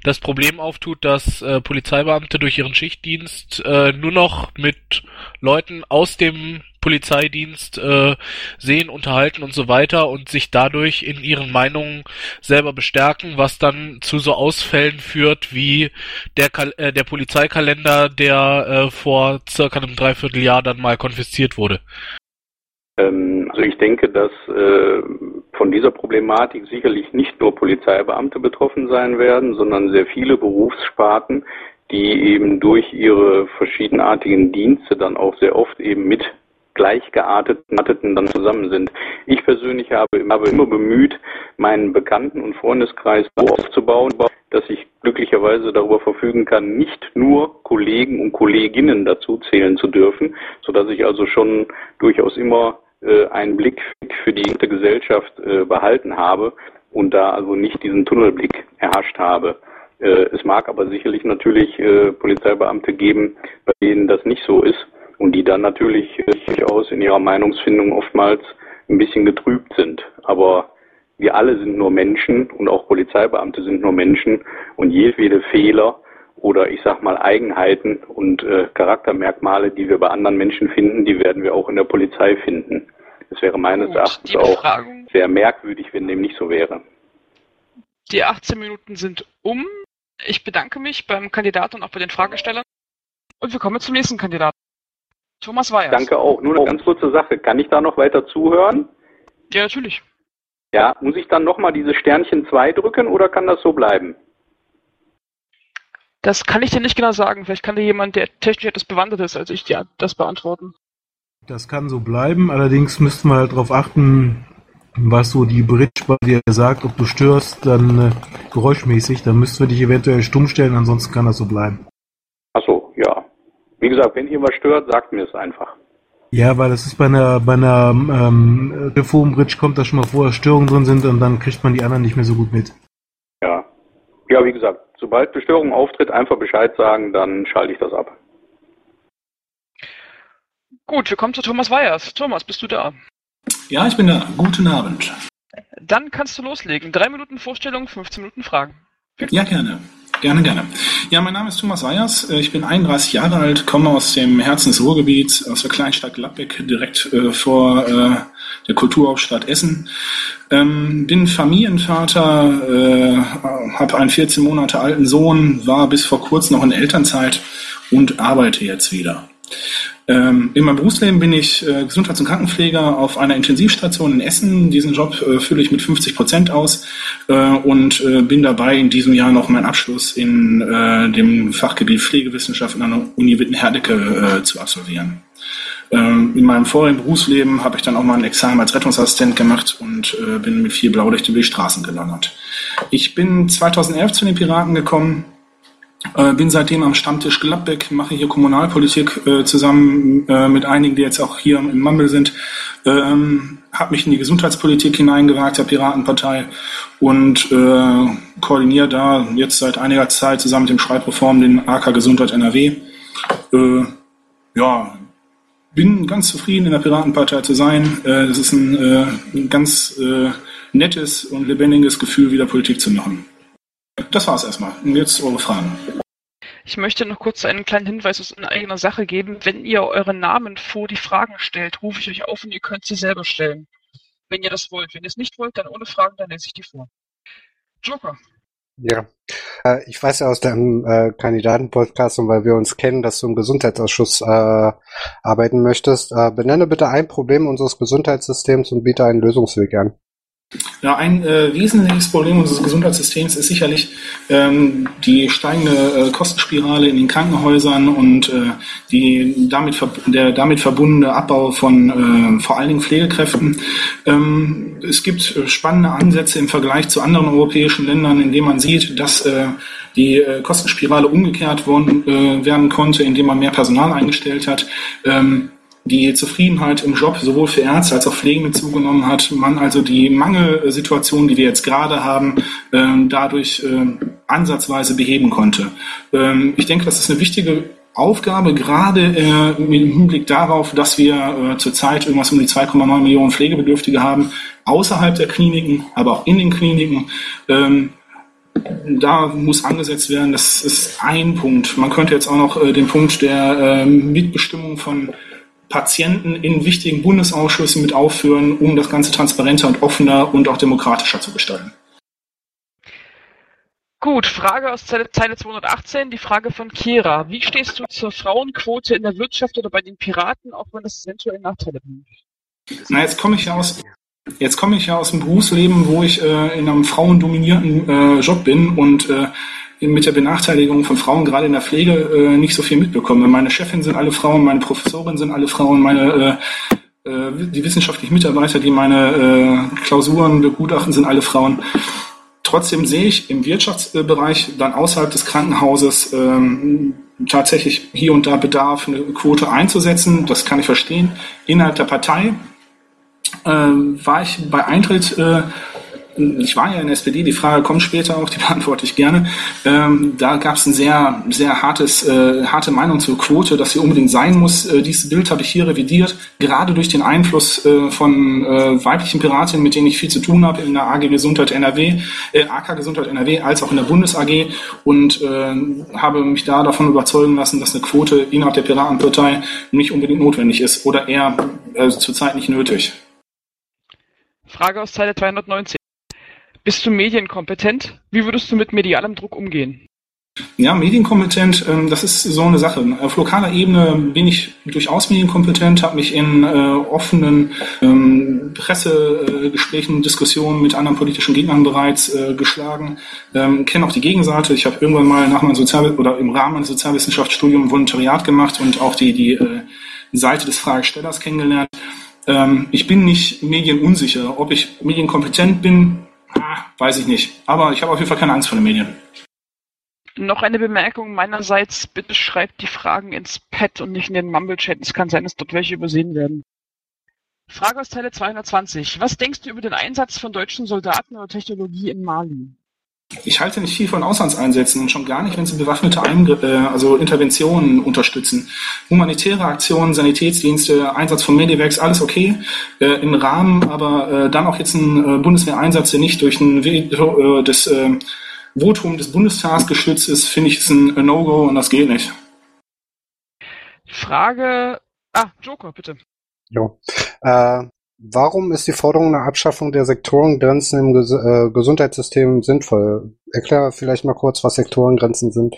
das Problem auftut, dass äh, Polizeibeamte durch ihren Schichtdienst äh, nur noch mit Leuten aus dem Polizeidienst äh, sehen, unterhalten und so weiter und sich dadurch in ihren Meinungen selber bestärken, was dann zu so Ausfällen führt wie der, Kal äh, der Polizeikalender, der äh, vor circa einem Dreivierteljahr dann mal konfisziert wurde. Ähm, also ich denke, dass äh, von dieser Problematik sicherlich nicht nur Polizeibeamte betroffen sein werden, sondern sehr viele Berufssparten, die eben durch ihre verschiedenartigen Dienste dann auch sehr oft eben mit Gleichgearteten dann zusammen sind. Ich persönlich habe, habe immer bemüht, meinen Bekannten- und Freundeskreis so aufzubauen, dass ich glücklicherweise darüber verfügen kann, nicht nur Kollegen und Kolleginnen dazu zählen zu dürfen, sodass ich also schon durchaus immer äh, einen Blick für die Gesellschaft äh, behalten habe und da also nicht diesen Tunnelblick erhascht habe. Äh, es mag aber sicherlich natürlich äh, Polizeibeamte geben, bei denen das nicht so ist und die dann natürlich äh, durchaus in ihrer Meinungsfindung oftmals ein bisschen getrübt sind. Aber wir alle sind nur Menschen und auch Polizeibeamte sind nur Menschen und jedwede Fehler oder ich sag mal Eigenheiten und äh, Charaktermerkmale, die wir bei anderen Menschen finden, die werden wir auch in der Polizei finden. Es wäre meines Gut, Erachtens auch sehr merkwürdig, wenn dem nicht so wäre. Die 18 Minuten sind um. Ich bedanke mich beim Kandidaten und auch bei den Fragestellern. Und wir kommen zum nächsten Kandidaten. Thomas Weyers. Danke auch. Nur eine ganz kurze Sache. Kann ich da noch weiter zuhören? Ja, natürlich. Ja, muss ich dann nochmal diese Sternchen 2 drücken oder kann das so bleiben? Das kann ich dir nicht genau sagen. Vielleicht kann dir jemand, der technisch etwas bewandert ist, als ich dir das beantworten. Das kann so bleiben, allerdings müssten wir halt darauf achten, was so die Bridge bei dir sagt, ob du störst, dann äh, geräuschmäßig, dann müssten wir dich eventuell stumm stellen, ansonsten kann das so bleiben. Wie gesagt, wenn ihr was stört, sagt mir es einfach. Ja, weil das ist bei einer bei einer ähm, Telefonbridge kommt da schon mal vor, dass Störungen drin sind und dann kriegt man die anderen nicht mehr so gut mit. Ja. Ja, wie gesagt, sobald Bestörung auftritt, einfach Bescheid sagen, dann schalte ich das ab. Gut, wir kommen zu Thomas Weyers. Thomas, bist du da? Ja, ich bin da. Guten Abend. Dann kannst du loslegen. Drei Minuten Vorstellung, 15 Minuten Fragen. Ja, gerne. Gerne, gerne. Ja, mein Name ist Thomas Weyers. Äh, Ich bin 31 Jahre alt, komme aus dem Herzen des Ruhrgebiets, aus der Kleinstadt Gladbeck, direkt äh, vor äh, der Kulturhauptstadt Essen. Ähm, bin Familienvater, äh, habe einen 14 Monate alten Sohn, war bis vor kurzem noch in Elternzeit und arbeite jetzt wieder. Ähm, in meinem Berufsleben bin ich äh, Gesundheits- und Krankenpfleger auf einer Intensivstation in Essen. Diesen Job äh, fülle ich mit 50 Prozent aus äh, und äh, bin dabei, in diesem Jahr noch meinen Abschluss in äh, dem Fachgebiet Pflegewissenschaft an der Uni Witten-Herdecke äh, zu absolvieren. Ähm, in meinem vorigen Berufsleben habe ich dann auch mal ein Examen als Rettungsassistent gemacht und bin mit vier Blaulicht über die Straßen gelandert. Ich bin 2011 zu den Piraten gekommen, äh, bin seitdem am Stammtisch Gladbeck, mache hier Kommunalpolitik äh, zusammen äh, mit einigen, die jetzt auch hier im Mumble sind. Ähm, habe mich in die Gesundheitspolitik hineingewagt der Piratenpartei und äh, koordiniere da jetzt seit einiger Zeit zusammen mit dem Schreibreform den AK Gesundheit NRW. Äh, ja, bin ganz zufrieden in der Piratenpartei zu sein. Äh, Es ist ein, ein ganz nettes und lebendiges Gefühl, wieder Politik zu machen. Das war's erstmal. Und jetzt eure Fragen. Ich möchte noch kurz einen kleinen Hinweis aus in eigener Sache geben. Wenn ihr euren Namen vor die Fragen stellt, rufe ich euch auf und ihr könnt sie selber stellen. Wenn ihr das wollt. Wenn ihr es nicht wollt, dann ohne Fragen, dann lese ich die vor. Joker. Ja, äh, ich weiß ja aus deinem äh, Kandidatenpodcast und weil wir uns kennen, dass du im Gesundheitsausschuss äh, arbeiten möchtest. Äh, benenne bitte ein Problem unseres Gesundheitssystems und biete einen Lösungsweg an. Ja, ein äh, wesentliches Problem unseres Gesundheitssystems ist sicherlich ähm, die steigende äh, Kostenspirale in den Krankenhäusern und äh, die damit der damit verbundene Abbau von äh, vor allen Dingen Pflegekräften. Ähm, es gibt äh, spannende Ansätze im Vergleich zu anderen europäischen Ländern, in denen man sieht, dass äh, die Kostenspirale umgekehrt worden, werden konnte, indem man mehr Personal eingestellt hat. Ähm, die Zufriedenheit im Job sowohl für Ärzte als auch Pflegende zugenommen hat, man also die Mangelsituation, die wir jetzt gerade haben, ähm, dadurch ähm, ansatzweise beheben konnte. Ähm, ich denke, das ist eine wichtige Aufgabe, gerade äh, im Hinblick darauf, dass wir äh, zurzeit irgendwas um die 2,9 Millionen Pflegebedürftige haben, außerhalb der Kliniken, aber auch in den Kliniken. Da muss angesetzt werden, das ist ein Punkt. Man könnte jetzt auch noch äh, den Punkt der Mitbestimmung von Patienten in wichtigen Bundesausschüssen mit aufführen, um das Ganze transparenter und offener und auch demokratischer zu gestalten. Gut, Frage aus Zeile, Zeile 218, die Frage von Kira. Wie stehst du zur Frauenquote in der Wirtschaft oder bei den Piraten, auch wenn das eventuell Nachteile bringt? Na, jetzt komme ich ja aus, jetzt komme ich ja aus dem Berufsleben, wo ich äh, in einem frauendominierten äh, Job bin und äh, mit der Benachteiligung von Frauen gerade in der Pflege äh, nicht so viel mitbekomme. Meine Chefin sind alle Frauen, meine Professorin sind alle Frauen, meine äh, äh, die wissenschaftlichen Mitarbeiter, die meine äh, Klausuren begutachten, sind alle Frauen. Trotzdem sehe ich im Wirtschaftsbereich dann außerhalb des Krankenhauses ähm, tatsächlich hier und da Bedarf, eine Quote einzusetzen. Das kann ich verstehen. Innerhalb der Partei ähm, war ich bei Eintritt, äh, ich war ja in der SPD, die Frage kommt später auch, die beantworte ich gerne. Ähm, da gab es ein sehr, sehr hartes, äh, harte Meinung zur Quote, dass sie unbedingt sein muss. Äh, dieses Bild habe ich hier revidiert, gerade durch den Einfluss äh, von äh, weiblichen Piratinnen, mit denen ich viel zu tun habe in der AG Gesundheit NRW, äh, AK Gesundheit NRW, als auch in der Bundes AG und äh, habe mich da davon überzeugen lassen, dass eine Quote innerhalb der Piratenpartei nicht unbedingt notwendig ist oder eher zurzeit nicht nötig. Frage aus Zeile 219. Bist du medienkompetent? Wie würdest du mit medialem Druck umgehen? Ja, medienkompetent, ähm, das ist so eine Sache. Auf lokaler Ebene bin ich durchaus medienkompetent, habe mich in äh, offenen ähm, Pressegesprächen, Diskussionen mit anderen politischen Gegnern bereits äh, geschlagen, ähm, kenne auch die Gegenseite. Ich habe irgendwann mal nach meinem Sozial oder im Rahmen meines Sozialwissenschaftsstudiums Volontariat gemacht und auch die, die äh, Seite des Fragestellers kennengelernt. Ich bin nicht medienunsicher. Ob ich medienkompetent bin, ah, weiß ich nicht. Aber ich habe auf jeden Fall keine Angst vor den Medien. Noch eine Bemerkung meinerseits. Bitte schreibt die Fragen ins Pad und nicht in den Mumble-Chat. Es kann sein, dass dort welche übersehen werden. Frage aus Teile 220. Was denkst du über den Einsatz von deutschen Soldaten oder Technologie in Mali? Ich halte nicht viel von Auslandseinsätzen und schon gar nicht, wenn sie bewaffnete Eingr äh, also Interventionen unterstützen. Humanitäre Aktionen, Sanitätsdienste, Einsatz von Medivacs, alles okay äh, im Rahmen, aber äh, dann auch jetzt ein äh, Bundeswehreinsatz, der nicht durch ein Veto äh, des äh, Votum des Bundestags gestützt ist, finde ich, ist ein No-Go und das geht nicht. Frage. Ah, Joker, bitte. Jo. Äh, warum ist die Forderung nach Abschaffung der Sektorengrenzen im Ges äh, Gesundheitssystem sinnvoll? Erklär vielleicht mal kurz, was Sektorengrenzen sind.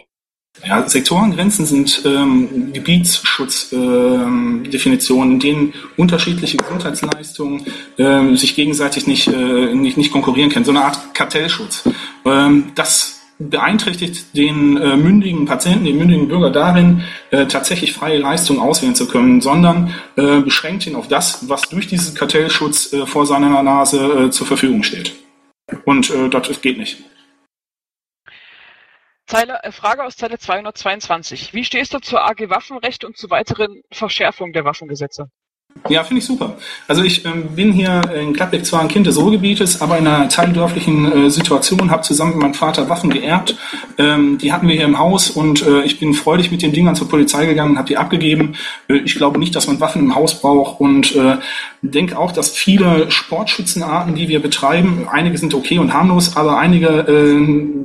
Ja, Sektorengrenzen sind ähm, Gebietssschutzdefinitionen, ähm, in denen unterschiedliche Gesundheitsleistungen ähm, sich gegenseitig nicht, äh, nicht, nicht konkurrieren können. So eine Art Kartellschutz. Ähm, das beeinträchtigt den äh, mündigen Patienten, den mündigen Bürger darin, äh, tatsächlich freie Leistungen auswählen zu können, sondern äh, beschränkt ihn auf das, was durch diesen Kartellschutz äh, vor seiner Nase äh, zur Verfügung steht. Und äh, das geht nicht. Zeile, Frage aus Zeile 222. Wie stehst du zur AG Waffenrecht und zu weiteren Verschärfungen der Waffengesetze? Ja, finde ich super. Also ich ähm, bin hier in Gladbeck zwar ein Kind des Ruhrgebietes, aber in einer teildörflichen äh, Situation, habe zusammen mit meinem Vater Waffen geerbt. Ähm, die hatten wir hier im Haus und äh, ich bin freudig mit den Dingern zur Polizei gegangen habe die abgegeben. Äh, ich glaube nicht, dass man Waffen im Haus braucht und äh, denke auch, dass viele Sportschützenarten, die wir betreiben, einige sind okay und harmlos, aber einige äh,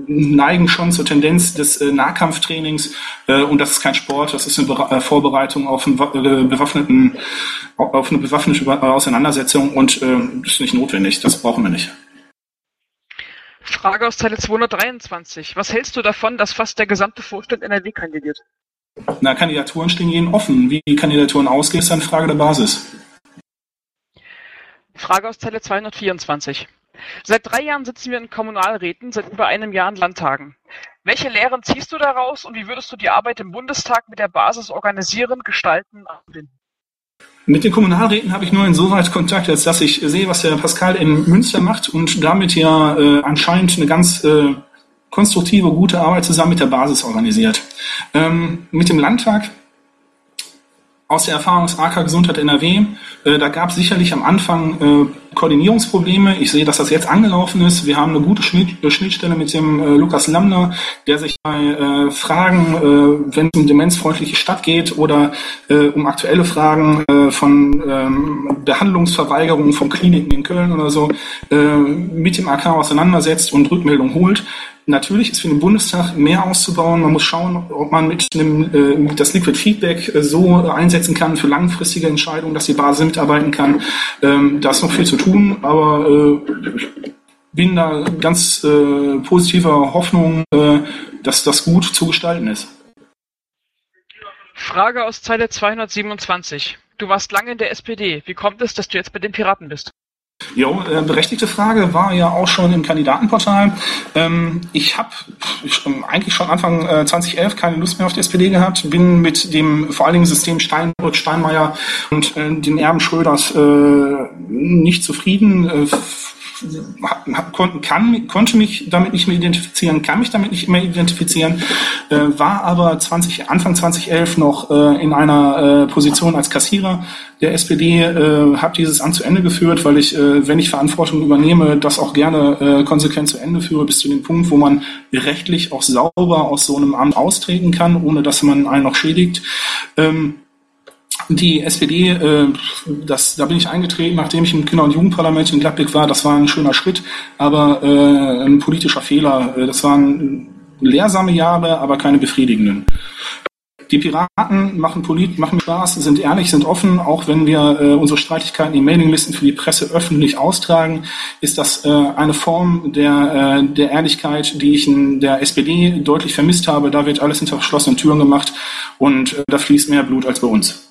neigen schon zur Tendenz des äh, Nahkampftrainings äh, und das ist kein Sport, das ist eine Be äh, Vorbereitung auf einen äh, bewaffneten auf eine bewaffnete Auseinandersetzung und äh, das ist nicht notwendig, das brauchen wir nicht. Frage aus Zeile 223. Was hältst du davon, dass fast der gesamte Vorstand NRW kandidiert? Na, Kandidaturen stehen jeden offen. Wie Kandidaturen ausgehen, ist eine Frage der Basis. Frage aus Zeile 224. Seit drei Jahren sitzen wir in Kommunalräten, seit über einem Jahr in Landtagen. Welche Lehren ziehst du daraus und wie würdest du die Arbeit im Bundestag mit der Basis organisieren, gestalten, anbinden? Mit den Kommunalräten habe ich nur insoweit Kontakt, als dass ich sehe, was der Pascal in Münster macht und damit ja äh, anscheinend eine ganz äh, konstruktive, gute Arbeit zusammen mit der Basis organisiert. Ähm, mit dem Landtag aus der Erfahrung des AK Gesundheit NRW, äh, da gab es sicherlich am Anfang äh, Koordinierungsprobleme. Ich sehe, dass das jetzt angelaufen ist. Wir haben eine gute Schnitt, äh, Schnittstelle mit dem äh, Lukas Lamner, der sich bei äh, Fragen, äh, wenn es um demenzfreundliche Stadt geht oder um aktuelle Fragen von ähm, Behandlungsverweigerungen von Kliniken in Köln oder so, mit dem AK auseinandersetzt und Rückmeldung holt. Natürlich ist für den Bundestag mehr auszubauen. Man muss schauen, ob man mit einem, äh, das Liquid Feedback äh, so einsetzen kann für langfristige Entscheidungen, dass die Basis mitarbeiten kann. Ähm, da ist noch viel zu tun, aber äh, bin da ganz äh, positiver Hoffnung, äh, dass das gut zu gestalten ist. Frage aus Zeile 227. Du warst lange in der SPD. Wie kommt es, dass du jetzt bei den Piraten bist? Jo, äh, berechtigte Frage war ja auch schon im Kandidatenportal. Ähm, ich habe ähm, eigentlich schon Anfang äh, 2011 keine Lust mehr auf die SPD gehabt, bin mit dem vor allen Dingen System Steinbrück, Steinmeier und äh, den Erben Schröders äh, nicht zufrieden. Äh, kon kann, konnte mich damit nicht mehr identifizieren, kann mich damit nicht mehr identifizieren, äh, war aber 20, Anfang 2011 noch äh, in einer äh, Position als Kassierer der SPD, äh, habe dieses Amt zu Ende geführt, weil ich, äh, wenn ich Verantwortung übernehme, das auch gerne äh, konsequent zu Ende führe, bis zu dem Punkt, wo man rechtlich auch sauber aus so einem Amt austreten kann, ohne dass man einen noch schädigt. Ähm, die SPD, äh, das, da bin ich eingetreten, nachdem ich im Kinder- und Jugendparlament in Gladbeck war. Das war ein schöner Schritt, aber äh, ein politischer Fehler. Äh, das waren lehrsame Jahre, aber keine befriedigenden. Die Piraten machen, Polit machen Spaß, sind ehrlich, sind offen. Auch wenn wir äh, unsere Streitigkeiten, die Mailinglisten für die Presse öffentlich austragen, ist das äh, eine Form der, äh, der Ehrlichkeit, die ich in der SPD deutlich vermisst habe. Da wird alles hinter verschlossenen Türen gemacht und äh, da fließt mehr Blut als bei uns.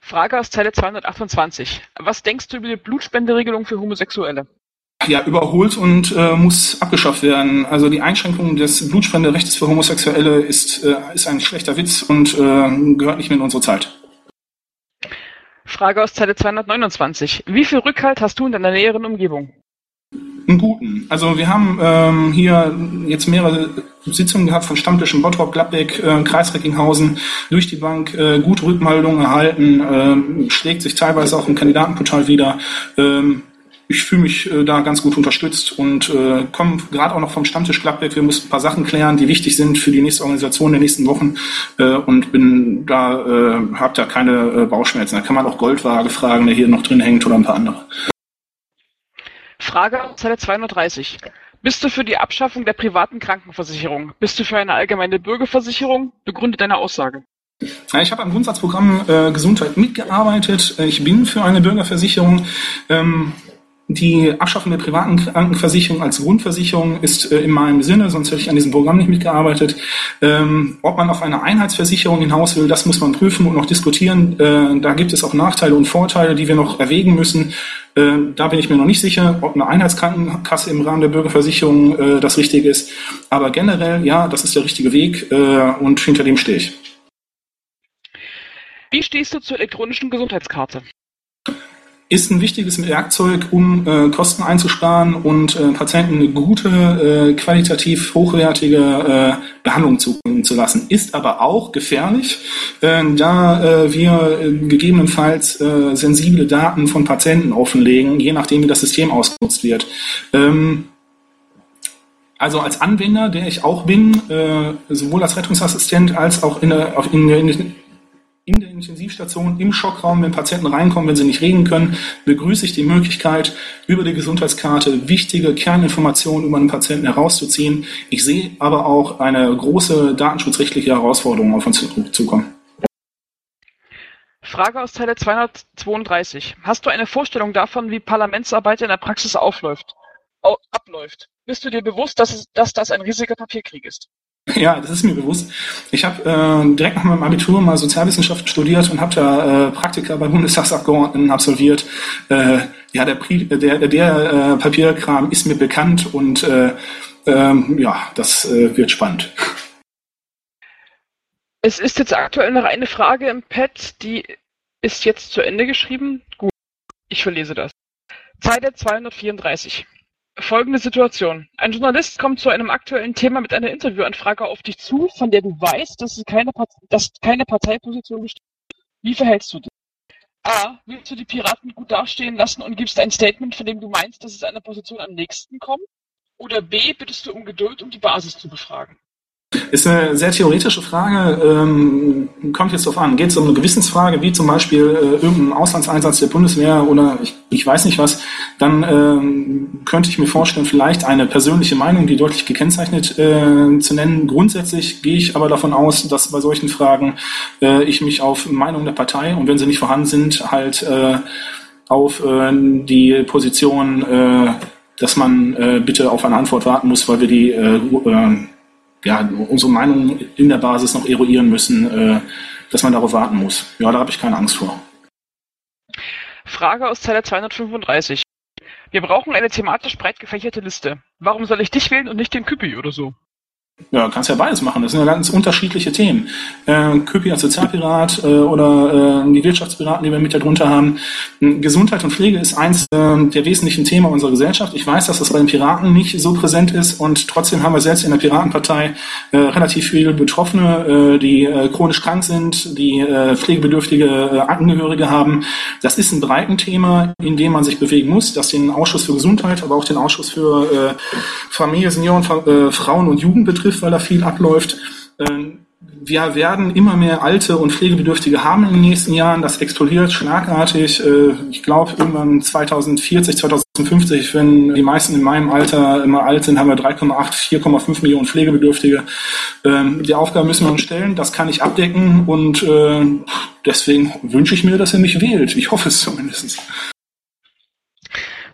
Frage aus Zeile 228. Was denkst du über die Blutspenderegelung für Homosexuelle? Ja, überholt und äh, muss abgeschafft werden. Also die Einschränkung des Blutspenderechts für Homosexuelle ist, äh, ist ein schlechter Witz und äh, gehört nicht mehr in unsere Zeit. Frage aus Zeile 229. Wie viel Rückhalt hast du in deiner näheren Umgebung? Einen guten. Also wir haben ähm, hier jetzt mehrere Sitzungen gehabt von Stammtischen Bottrop, Gladbeck, äh, Kreis Recklinghausen, durch die Bank, äh, gute Rückmeldungen erhalten, äh, schlägt sich teilweise auch im Kandidatenportal wieder. Ähm, ich fühle mich äh, da ganz gut unterstützt und äh, komme gerade auch noch vom Stammtisch Gladbeck. Wir müssen ein paar Sachen klären, die wichtig sind für die nächste Organisation der nächsten Wochen äh, und bin da, äh, habe da keine äh, Bauchschmerzen. Da kann man auch Goldwaage fragen, der hier noch drin hängt oder ein paar andere. Frage Zeile 230. Bist du für die Abschaffung der privaten Krankenversicherung? Bist du für eine allgemeine Bürgerversicherung? Begründe deine Aussage. Ich habe am Grundsatzprogramm äh, Gesundheit mitgearbeitet. Ich bin für eine Bürgerversicherung. Ähm, die Abschaffung der privaten Krankenversicherung als Grundversicherung ist äh, in meinem Sinne, sonst hätte ich an diesem Programm nicht mitgearbeitet. Ähm, ob man auf eine Einheitsversicherung hinaus will, das muss man prüfen und noch diskutieren. Äh, da gibt es auch Nachteile und Vorteile, die wir noch erwägen müssen. Äh, da bin ich mir noch nicht sicher, ob eine Einheitskrankenkasse im Rahmen der Bürgerversicherung äh, das Richtige ist. Aber generell, ja, das ist der richtige Weg äh, und hinter dem stehe ich. Wie stehst du zur elektronischen Gesundheitskarte? Ist ein wichtiges Werkzeug, um äh, Kosten einzusparen und äh, Patienten eine gute, äh, qualitativ hochwertige äh, Behandlung zukommen zu lassen. Ist aber auch gefährlich, äh, da äh, wir gegebenenfalls sensible Daten von Patienten offenlegen, je nachdem wie das System ausgenutzt wird. Ähm, also als Anwender, der ich auch bin, sowohl als Rettungsassistent als auch in der, in, in, in der Intensivstation, im Schockraum, wenn Patienten reinkommen, wenn sie nicht reden können, begrüße ich die Möglichkeit, über die Gesundheitskarte wichtige Kerninformationen über einen Patienten herauszuziehen. Ich sehe aber auch eine große datenschutzrechtliche Herausforderung auf uns zukommen. Frage aus Zeile 232. Hast du eine Vorstellung davon, wie Parlamentsarbeit in der Praxis aufläuft, au abläuft? Bist du dir bewusst, dass, es, dass das ein riesiger Papierkrieg ist? Ja, das ist mir bewusst. Ich habe äh, direkt nach meinem Abitur mal Sozialwissenschaften studiert und habe da äh, Praktika bei Bundestagsabgeordneten absolviert. Äh, ja, der, der, der äh, Papierkram ist mir bekannt und äh, ähm, ja, das äh, wird spannend. Es ist jetzt aktuell eine reine Frage im Pad, die ist jetzt zu Ende geschrieben. Gut, ich verlese das. Zeile 234. Folgende Situation. Ein Journalist kommt zu einem aktuellen Thema mit einer Interviewanfrage auf dich zu, von der du weißt, dass, keine, dass keine Parteiposition besteht. Wie verhältst du dich? A. Willst du die Piraten gut dastehen lassen und gibst ein Statement, von dem du meinst, dass es einer Position am nächsten kommt? Oder B. Bittest du um Geduld, um die Basis zu befragen? Ist eine sehr theoretische Frage, ähm, kommt jetzt darauf an. Geht es um eine Gewissensfrage, wie zum Beispiel äh, irgendein Auslandseinsatz der Bundeswehr oder ich, ich weiß nicht was, dann ähm, könnte ich mir vorstellen, vielleicht eine persönliche Meinung, die deutlich gekennzeichnet äh, zu nennen. Grundsätzlich gehe ich aber davon aus, dass bei solchen Fragen äh, ich mich auf Meinung der Partei und wenn sie nicht vorhanden sind, halt äh, auf äh, die Position, äh, dass man äh, bitte auf eine Antwort warten muss, weil wir die äh, ja, unsere Meinung in der Basis noch eruieren müssen, äh, dass man darauf warten muss. Ja, da habe ich keine Angst vor. Frage aus Zeile 235. Wir brauchen eine thematisch breit gefächerte Liste. Warum soll ich dich wählen und nicht den Küppi oder so? Ja, kannst ja beides machen. Das sind ja ganz unterschiedliche Themen. Äh, Köpi als Sozialpirat äh, oder äh, die Wirtschaftspiraten, die wir mit darunter haben. Gesundheit und Pflege ist eins äh, der wesentlichen Themen unserer Gesellschaft. Ich weiß, dass das bei den Piraten nicht so präsent ist und trotzdem haben wir selbst in der Piratenpartei äh, relativ viele Betroffene, äh, die äh, chronisch krank sind, die äh, pflegebedürftige äh, Angehörige haben. Das ist ein Breitenthema, in dem man sich bewegen muss. Das den Ausschuss für Gesundheit, aber auch den Ausschuss für äh, Familie, Senioren, äh, Frauen und Jugend betrifft weil da viel abläuft. Ähm, wir werden immer mehr alte und Pflegebedürftige haben in den nächsten Jahren. Das explodiert schlagartig. Äh, ich glaube, irgendwann 2040, 2050, wenn die meisten in meinem Alter immer alt sind, haben wir 3,8, 4,5 Millionen Pflegebedürftige. Ähm, die Aufgabe müssen wir uns stellen. Das kann ich abdecken und äh, deswegen wünsche ich mir, dass er mich wählt. Ich hoffe es zumindest.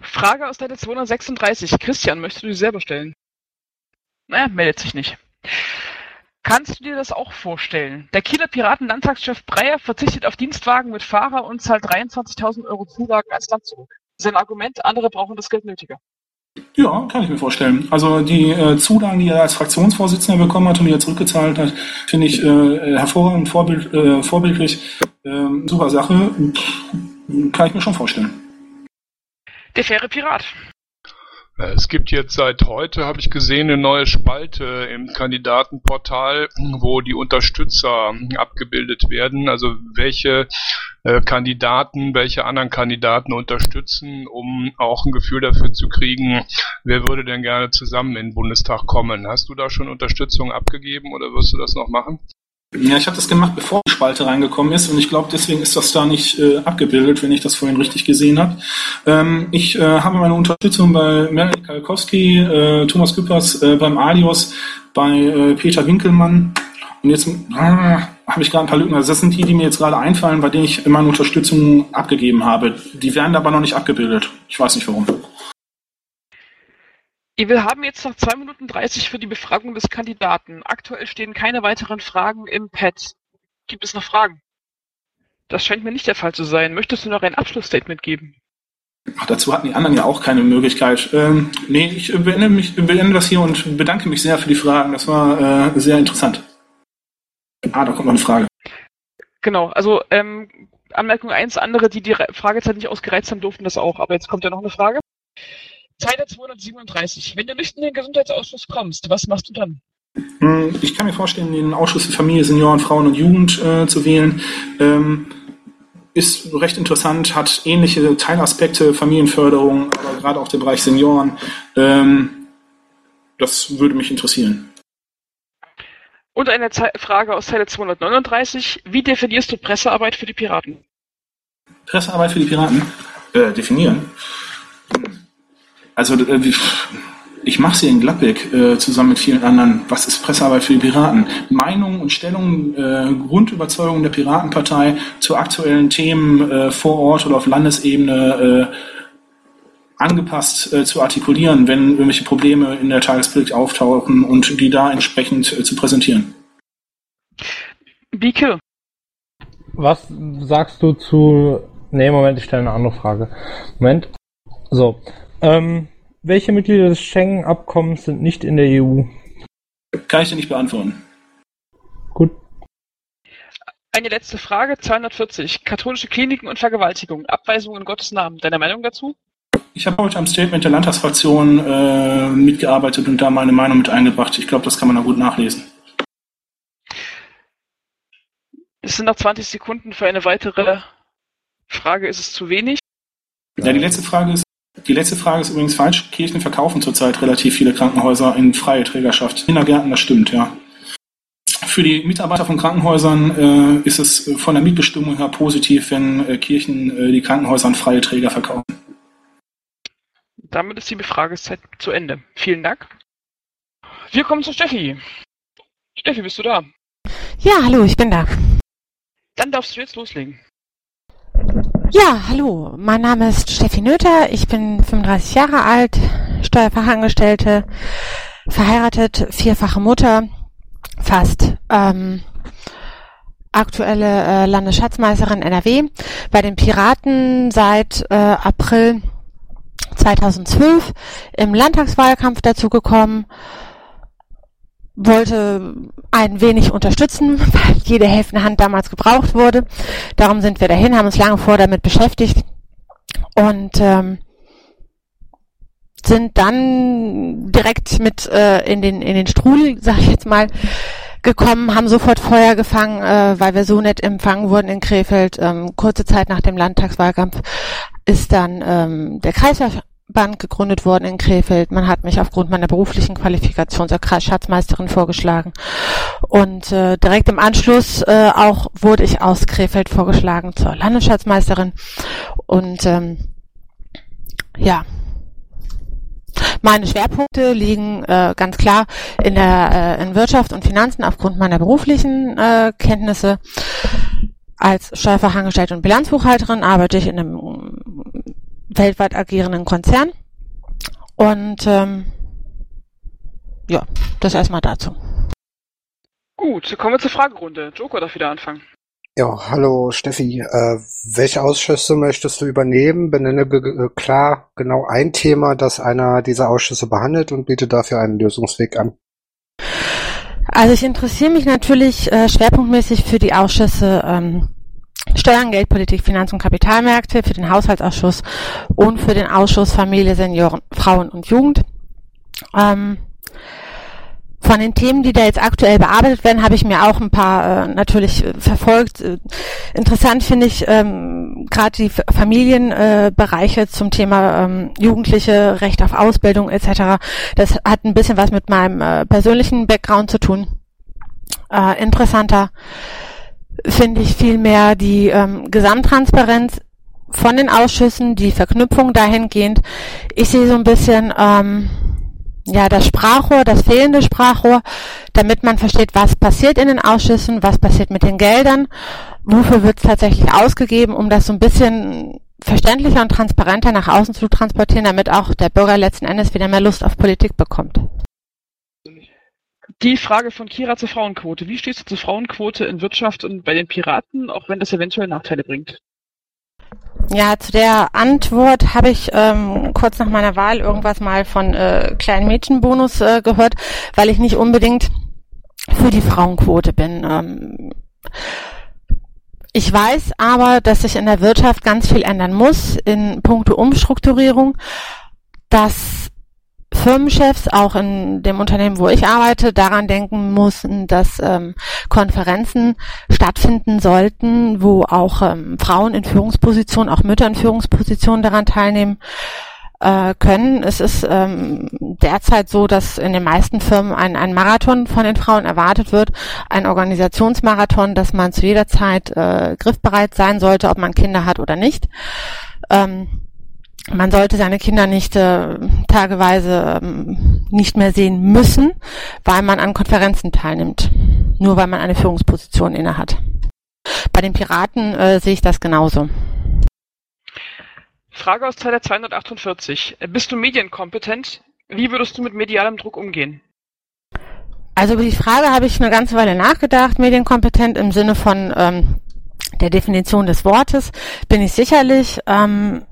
Frage aus der 236. Christian, möchtest du dich selber stellen? Naja, meldet sich nicht. Kannst du dir das auch vorstellen? Der Kieler Piraten-Landtagschef Breyer verzichtet auf Dienstwagen mit Fahrer und zahlt 23.000 Euro Zulagen als Land zurück. Sein Argument, andere brauchen das Geld nötiger. Ja, kann ich mir vorstellen. Also die äh, Zulagen, die er als Fraktionsvorsitzender bekommen hat und die er zurückgezahlt hat, finde ich äh, hervorragend, vorbild, äh, vorbildlich. Ähm, super Sache. Kann ich mir schon vorstellen. Der faire Pirat. Äh, Es gibt jetzt seit heute, habe ich gesehen, eine neue Spalte im Kandidatenportal, wo die Unterstützer abgebildet werden. Also welche äh, Kandidaten, welche anderen Kandidaten unterstützen, um auch ein Gefühl dafür zu kriegen, wer würde denn gerne zusammen in den Bundestag kommen. Hast du da schon Unterstützung abgegeben oder wirst du das noch machen? Ja, ich habe das gemacht, bevor die Spalte reingekommen ist und ich glaube, deswegen ist das da nicht äh, abgebildet, wenn ich das vorhin richtig gesehen habe. Ähm, ich äh, habe meine Unterstützung bei Melanie Kalkowski, äh, Thomas Küppers, äh, beim Alios, bei äh, Peter Winkelmann und jetzt äh, habe ich gerade ein paar Lücken. Also das sind die, die mir jetzt gerade einfallen, bei denen ich meine Unterstützung abgegeben habe. Die werden aber noch nicht abgebildet. Ich weiß nicht warum. Wir haben jetzt noch zwei Minuten dreißig für die Befragung des Kandidaten. Aktuell stehen keine weiteren Fragen im Pad. Gibt es noch Fragen? Das scheint mir nicht der Fall zu sein. Möchtest du noch ein Abschlussstatement geben? Ach, dazu hatten die anderen ja auch keine Möglichkeit. Ähm, nee, ich beende, mich, beende das hier und bedanke mich sehr für die Fragen. Das war äh, sehr interessant. Ah, da kommt noch eine Frage. Genau, also ähm, Anmerkung 1, andere, die die Fragezeit nicht ausgereizt haben, durften das auch. Aber jetzt kommt ja noch eine Frage. Zeile 237. Wenn du nicht in den Gesundheitsausschuss kommst, was machst du dann? Hm, ich kann mir vorstellen, den Ausschuss für Familie, Senioren, Frauen und Jugend äh, zu wählen. Ähm, ist recht interessant, hat ähnliche Teilaspekte, Familienförderung, aber gerade auch der Bereich Senioren. Ähm, das würde mich interessieren. Und eine Ze Frage aus Zeile 239. Wie definierst du Pressearbeit für die Piraten? Pressearbeit für die Piraten? Äh, definieren? Also äh, ich mache sie in Gladbeck äh, zusammen mit vielen anderen. Was ist Pressearbeit für die Piraten? Meinungen und Stellungen, äh, Grundüberzeugungen der Piratenpartei zu aktuellen Themen äh, vor Ort oder auf Landesebene äh, angepasst äh, zu artikulieren, wenn irgendwelche Probleme in der Tagespolitik auftauchen und die da entsprechend äh, zu präsentieren. Bieke. Was sagst du zu. Nee, Moment, ich stelle eine andere Frage. Moment. So. Ähm, welche Mitglieder des Schengen-Abkommens sind nicht in der EU? Kann ich dir nicht beantworten. Gut. Eine letzte Frage, 240. Katholische Kliniken und Vergewaltigung. Abweisung in Gottes Namen. Deine Meinung dazu? Ich habe heute am Statement der Landtagsfraktion äh, mitgearbeitet und da meine Meinung mit eingebracht. Ich glaube, das kann man da gut nachlesen. Es sind noch 20 Sekunden für eine weitere Frage. Ist es zu wenig? Ja, die letzte Frage ist, die letzte Frage ist übrigens falsch. Kirchen verkaufen zurzeit relativ viele Krankenhäuser in freie Trägerschaft. Kindergärten, das stimmt, ja. Für die Mitarbeiter von Krankenhäusern äh, ist es von der Mietbestimmung her positiv, wenn äh, Kirchen äh, die Krankenhäuser an freie Träger verkaufen. Damit ist die Befragezeit zu Ende. Vielen Dank. Wir kommen zu Steffi. Steffi, bist du da? Ja, hallo, ich bin da. Dann darfst du jetzt loslegen. Ja, hallo, mein Name ist Steffi Nöther, ich bin 35 Jahre alt, Steuerfachangestellte, verheiratet, vierfache Mutter, fast. Ähm, aktuelle äh, Landesschatzmeisterin NRW, bei den Piraten seit äh, April 2012 im Landtagswahlkampf dazugekommen wollte ein wenig unterstützen, weil jede helfende Hand damals gebraucht wurde. Darum sind wir dahin, haben uns lange vor damit beschäftigt und ähm, sind dann direkt mit äh, in den in den Strudel, sag ich jetzt mal, gekommen, haben sofort Feuer gefangen, äh, weil wir so nett empfangen wurden in Krefeld. Ähm, kurze Zeit nach dem Landtagswahlkampf ist dann ähm, der Kreisverband gegründet worden in Krefeld. Man hat mich aufgrund meiner beruflichen Qualifikation zur Kreisschatzmeisterin vorgeschlagen. Und äh, direkt im Anschluss äh, auch wurde ich aus Krefeld vorgeschlagen zur Landesschatzmeisterin. Und ähm, ja, meine Schwerpunkte liegen äh, ganz klar in der äh, in Wirtschaft und Finanzen aufgrund meiner beruflichen äh, Kenntnisse. Als Steuerfachangestellte und Bilanzbuchhalterin arbeite ich in einem weltweit agierenden Konzern. Und ähm, ja, das erstmal dazu. Gut, kommen wir zur Fragerunde. Joker darf wieder anfangen. Ja, hallo Steffi. Äh, welche Ausschüsse möchtest du übernehmen? Benenne klar genau ein Thema, das einer dieser Ausschüsse behandelt und biete dafür einen Lösungsweg an. Also ich interessiere mich natürlich äh, schwerpunktmäßig für die Ausschüsse ähm, Steuern, Geldpolitik, Finanz- und Kapitalmärkte, für den Haushaltsausschuss und für den Ausschuss Familie, Senioren, Frauen und Jugend. Ähm, von den Themen, die da jetzt aktuell bearbeitet werden, habe ich mir auch ein paar äh, natürlich äh, verfolgt. Äh, interessant finde ich ähm, gerade die Familienbereiche zum Thema ähm, Jugendliche, Recht auf Ausbildung etc. Das hat ein bisschen was mit meinem äh, persönlichen Background zu tun. Interessanter finde ich vielmehr die ähm, Gesamttransparenz von den Ausschüssen, die Verknüpfung dahingehend. Ich sehe so ein bisschen ähm, ja das Sprachrohr, das fehlende Sprachrohr, damit man versteht, was passiert in den Ausschüssen, was passiert mit den Geldern, wofür wird es tatsächlich ausgegeben, um das so ein bisschen verständlicher und transparenter nach außen zu transportieren, damit auch der Bürger letzten Endes wieder mehr Lust auf Politik bekommt. Die Frage von Kira zur Frauenquote. Wie stehst du zur Frauenquote in Wirtschaft und bei den Piraten, auch wenn das eventuell Nachteile bringt? Ja, zu der Antwort habe ich ähm, kurz nach meiner Wahl irgendwas mal von äh, kleinen Mädchenbonus äh, gehört, weil ich nicht unbedingt für die Frauenquote bin. Ähm, ich weiß aber, dass sich in der Wirtschaft ganz viel ändern muss in puncto Umstrukturierung, dass Firmenchefs auch in dem Unternehmen, wo ich arbeite, daran denken müssen, dass ähm, Konferenzen stattfinden sollten, wo auch ähm, Frauen in Führungspositionen, auch Mütter in Führungspositionen daran teilnehmen äh, können. Es ist ähm, derzeit so, dass in den meisten Firmen ein, ein Marathon von den Frauen erwartet wird, ein Organisationsmarathon, dass man zu jeder Zeit äh, griffbereit sein sollte, ob man Kinder hat oder nicht. Ähm, man sollte seine Kinder nicht äh, tageweise ähm, nicht mehr sehen müssen, weil man an Konferenzen teilnimmt, nur weil man eine Führungsposition innehat. Bei den Piraten äh, sehe ich das genauso. Frage aus Zeile 248. Bist du medienkompetent? Wie würdest du mit medialem Druck umgehen? Also über die Frage habe ich eine ganze Weile nachgedacht. Medienkompetent im Sinne von ähm, der Definition des Wortes bin ich sicherlich. Ähm,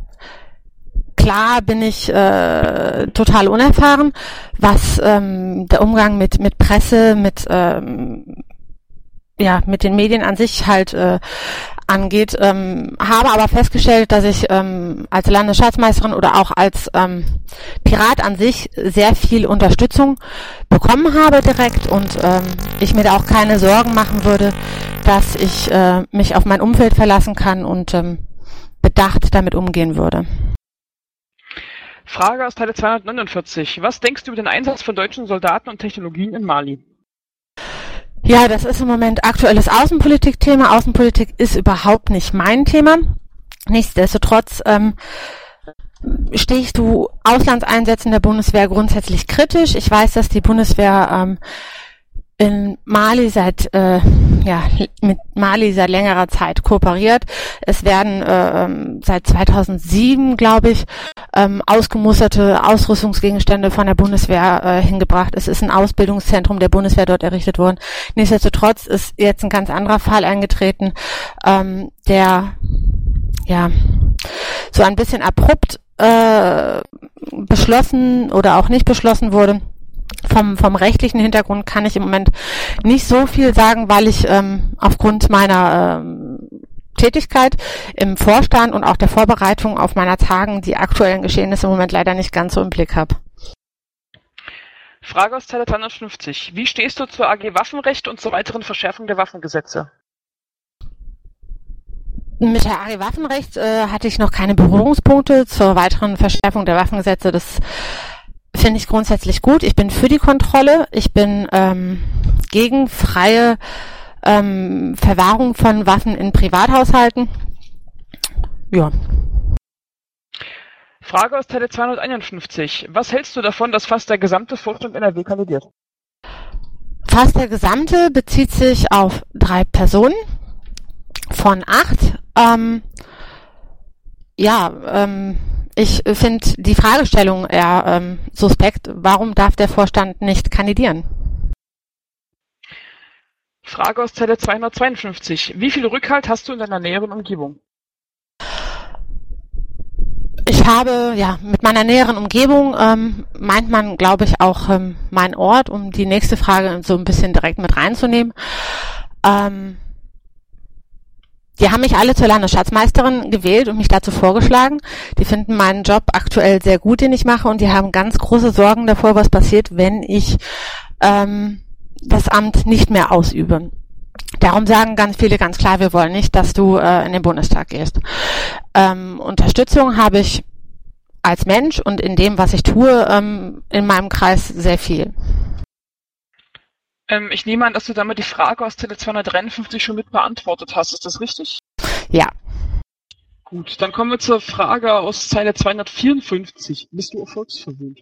klar bin ich äh, total unerfahren, was ähm, der Umgang mit mit Presse, mit ähm, ja mit den Medien an sich halt äh, angeht, ähm, habe aber festgestellt, dass ich ähm, als Landesschatzmeisterin oder auch als ähm, Pirat an sich sehr viel Unterstützung bekommen habe direkt und ähm, ich mir da auch keine Sorgen machen würde, dass ich äh, mich auf mein Umfeld verlassen kann und ähm, bedacht damit umgehen würde. Frage aus Teil 249. Was denkst du über den Einsatz von deutschen Soldaten und Technologien in Mali? Ja, das ist im Moment aktuelles Außenpolitikthema. Außenpolitik ist überhaupt nicht mein Thema. Nichtsdestotrotz ähm, stehe ich zu Auslandseinsätzen der Bundeswehr grundsätzlich kritisch. Ich weiß, dass die Bundeswehr ähm, in Mali seit äh, ja mit Mali seit längerer Zeit kooperiert. Es werden äh, ähm, seit 2007, glaube ich, ähm, ausgemusterte Ausrüstungsgegenstände von der Bundeswehr äh, hingebracht. Es ist ein Ausbildungszentrum der Bundeswehr dort errichtet worden. Nichtsdestotrotz ist jetzt ein ganz anderer Fall eingetreten, ähm, der ja so ein bisschen abrupt äh, beschlossen oder auch nicht beschlossen wurde vom, vom rechtlichen Hintergrund kann ich im Moment nicht so viel sagen, weil ich ähm, aufgrund meiner ähm, Tätigkeit im Vorstand und auch der Vorbereitung auf meiner Tagen die aktuellen Geschehnisse im Moment leider nicht ganz so im Blick habe. Frage aus Zeile 250. Wie stehst du zur AG Waffenrecht und zur weiteren Verschärfung der Waffengesetze? Mit der AG Waffenrecht äh, hatte ich noch keine Berührungspunkte zur weiteren Verschärfung der Waffengesetze. Das finde ich grundsätzlich gut. Ich bin für die Kontrolle. Ich bin ähm, gegen freie ähm, Verwahrung von Waffen in Privathaushalten. Ja. Frage aus Teil 251. Was hältst du davon, dass fast der gesamte Vorstand NRW kandidiert? Fast der gesamte bezieht sich auf drei Personen von acht. Ähm, ja, ähm, ich finde die Fragestellung eher ähm, suspekt. Warum darf der Vorstand nicht kandidieren? Frage aus Zelle 252. Wie viel Rückhalt hast du in deiner näheren Umgebung? Ich habe, ja, mit meiner näheren Umgebung ähm, meint man, glaube ich, auch ähm, mein Ort, um die nächste Frage so ein bisschen direkt mit reinzunehmen. Ähm, die haben mich alle zur Landesschatzmeisterin gewählt und mich dazu vorgeschlagen. Die finden meinen Job aktuell sehr gut, den ich mache, und die haben ganz große Sorgen davor, was passiert, wenn ich ähm, das Amt nicht mehr ausübe. Darum sagen ganz viele ganz klar, wir wollen nicht, dass du äh, in den Bundestag gehst. Ähm, Unterstützung habe ich als Mensch und in dem, was ich tue, ähm, in meinem Kreis sehr viel. Ähm, ich nehme an, dass du damit die Frage aus Tele 253 schon mit beantwortet hast. Ist das richtig? Ja. Gut, dann kommen wir zur Frage aus Zeile 254. Bist du erfolgsverwöhnt?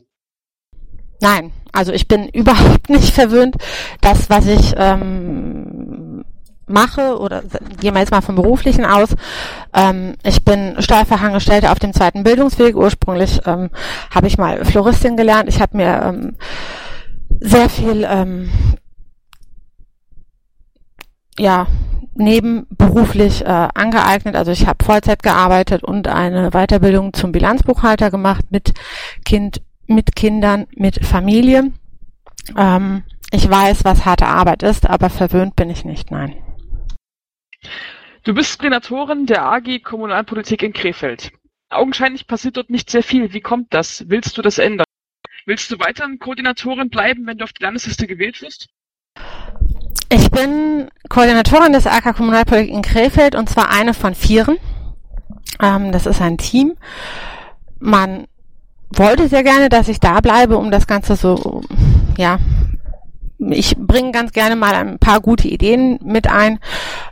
Nein, also ich bin überhaupt nicht verwöhnt. Das, was ich ähm, mache, oder gehen wir jetzt mal vom Beruflichen aus, ähm, ich bin Steuerfachangestellte auf dem zweiten Bildungsweg. Ursprünglich ähm, habe ich mal Floristin gelernt. Ich habe mir ähm, sehr viel ähm, ja, nebenberuflich äh, angeeignet. Also ich habe Vollzeit gearbeitet und eine Weiterbildung zum Bilanzbuchhalter gemacht mit Kind, mit Kindern, mit Familie. Ähm, ich weiß, was harte Arbeit ist, aber verwöhnt bin ich nicht, nein. Du bist Koordinatorin der AG Kommunalpolitik in Krefeld. Augenscheinlich passiert dort nicht sehr viel. Wie kommt das? Willst du das ändern? Willst du weiterhin Koordinatorin bleiben, wenn du auf die Landesliste gewählt wirst? Ich bin Koordinatorin des AK Kommunalpolitik in Krefeld und zwar eine von vieren. Ähm, das ist ein Team. Man wollte sehr gerne, dass ich da bleibe, um das Ganze so, ja, ich bringe ganz gerne mal ein paar gute Ideen mit ein.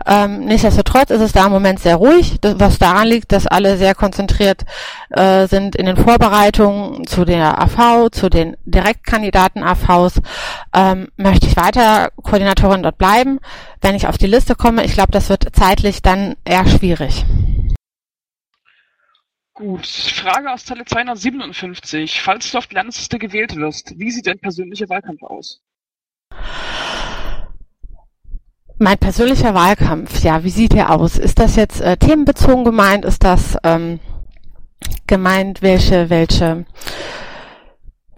Ähm, nichtsdestotrotz ist es da im Moment sehr ruhig, was daran liegt, dass alle sehr konzentriert äh, sind in den Vorbereitungen zu der AV, zu den Direktkandidaten AVs. Ähm, möchte ich weiter Koordinatorin dort bleiben, wenn ich auf die Liste komme. Ich glaube, das wird zeitlich dann eher schwierig. Gut, Frage aus Zeile 257. Falls du auf die Landesliste gewählt wirst, wie sieht dein persönlicher Wahlkampf aus? Mein persönlicher Wahlkampf, ja, wie sieht er aus? Ist das jetzt äh, themenbezogen gemeint? Ist das ähm, gemeint, welche, welche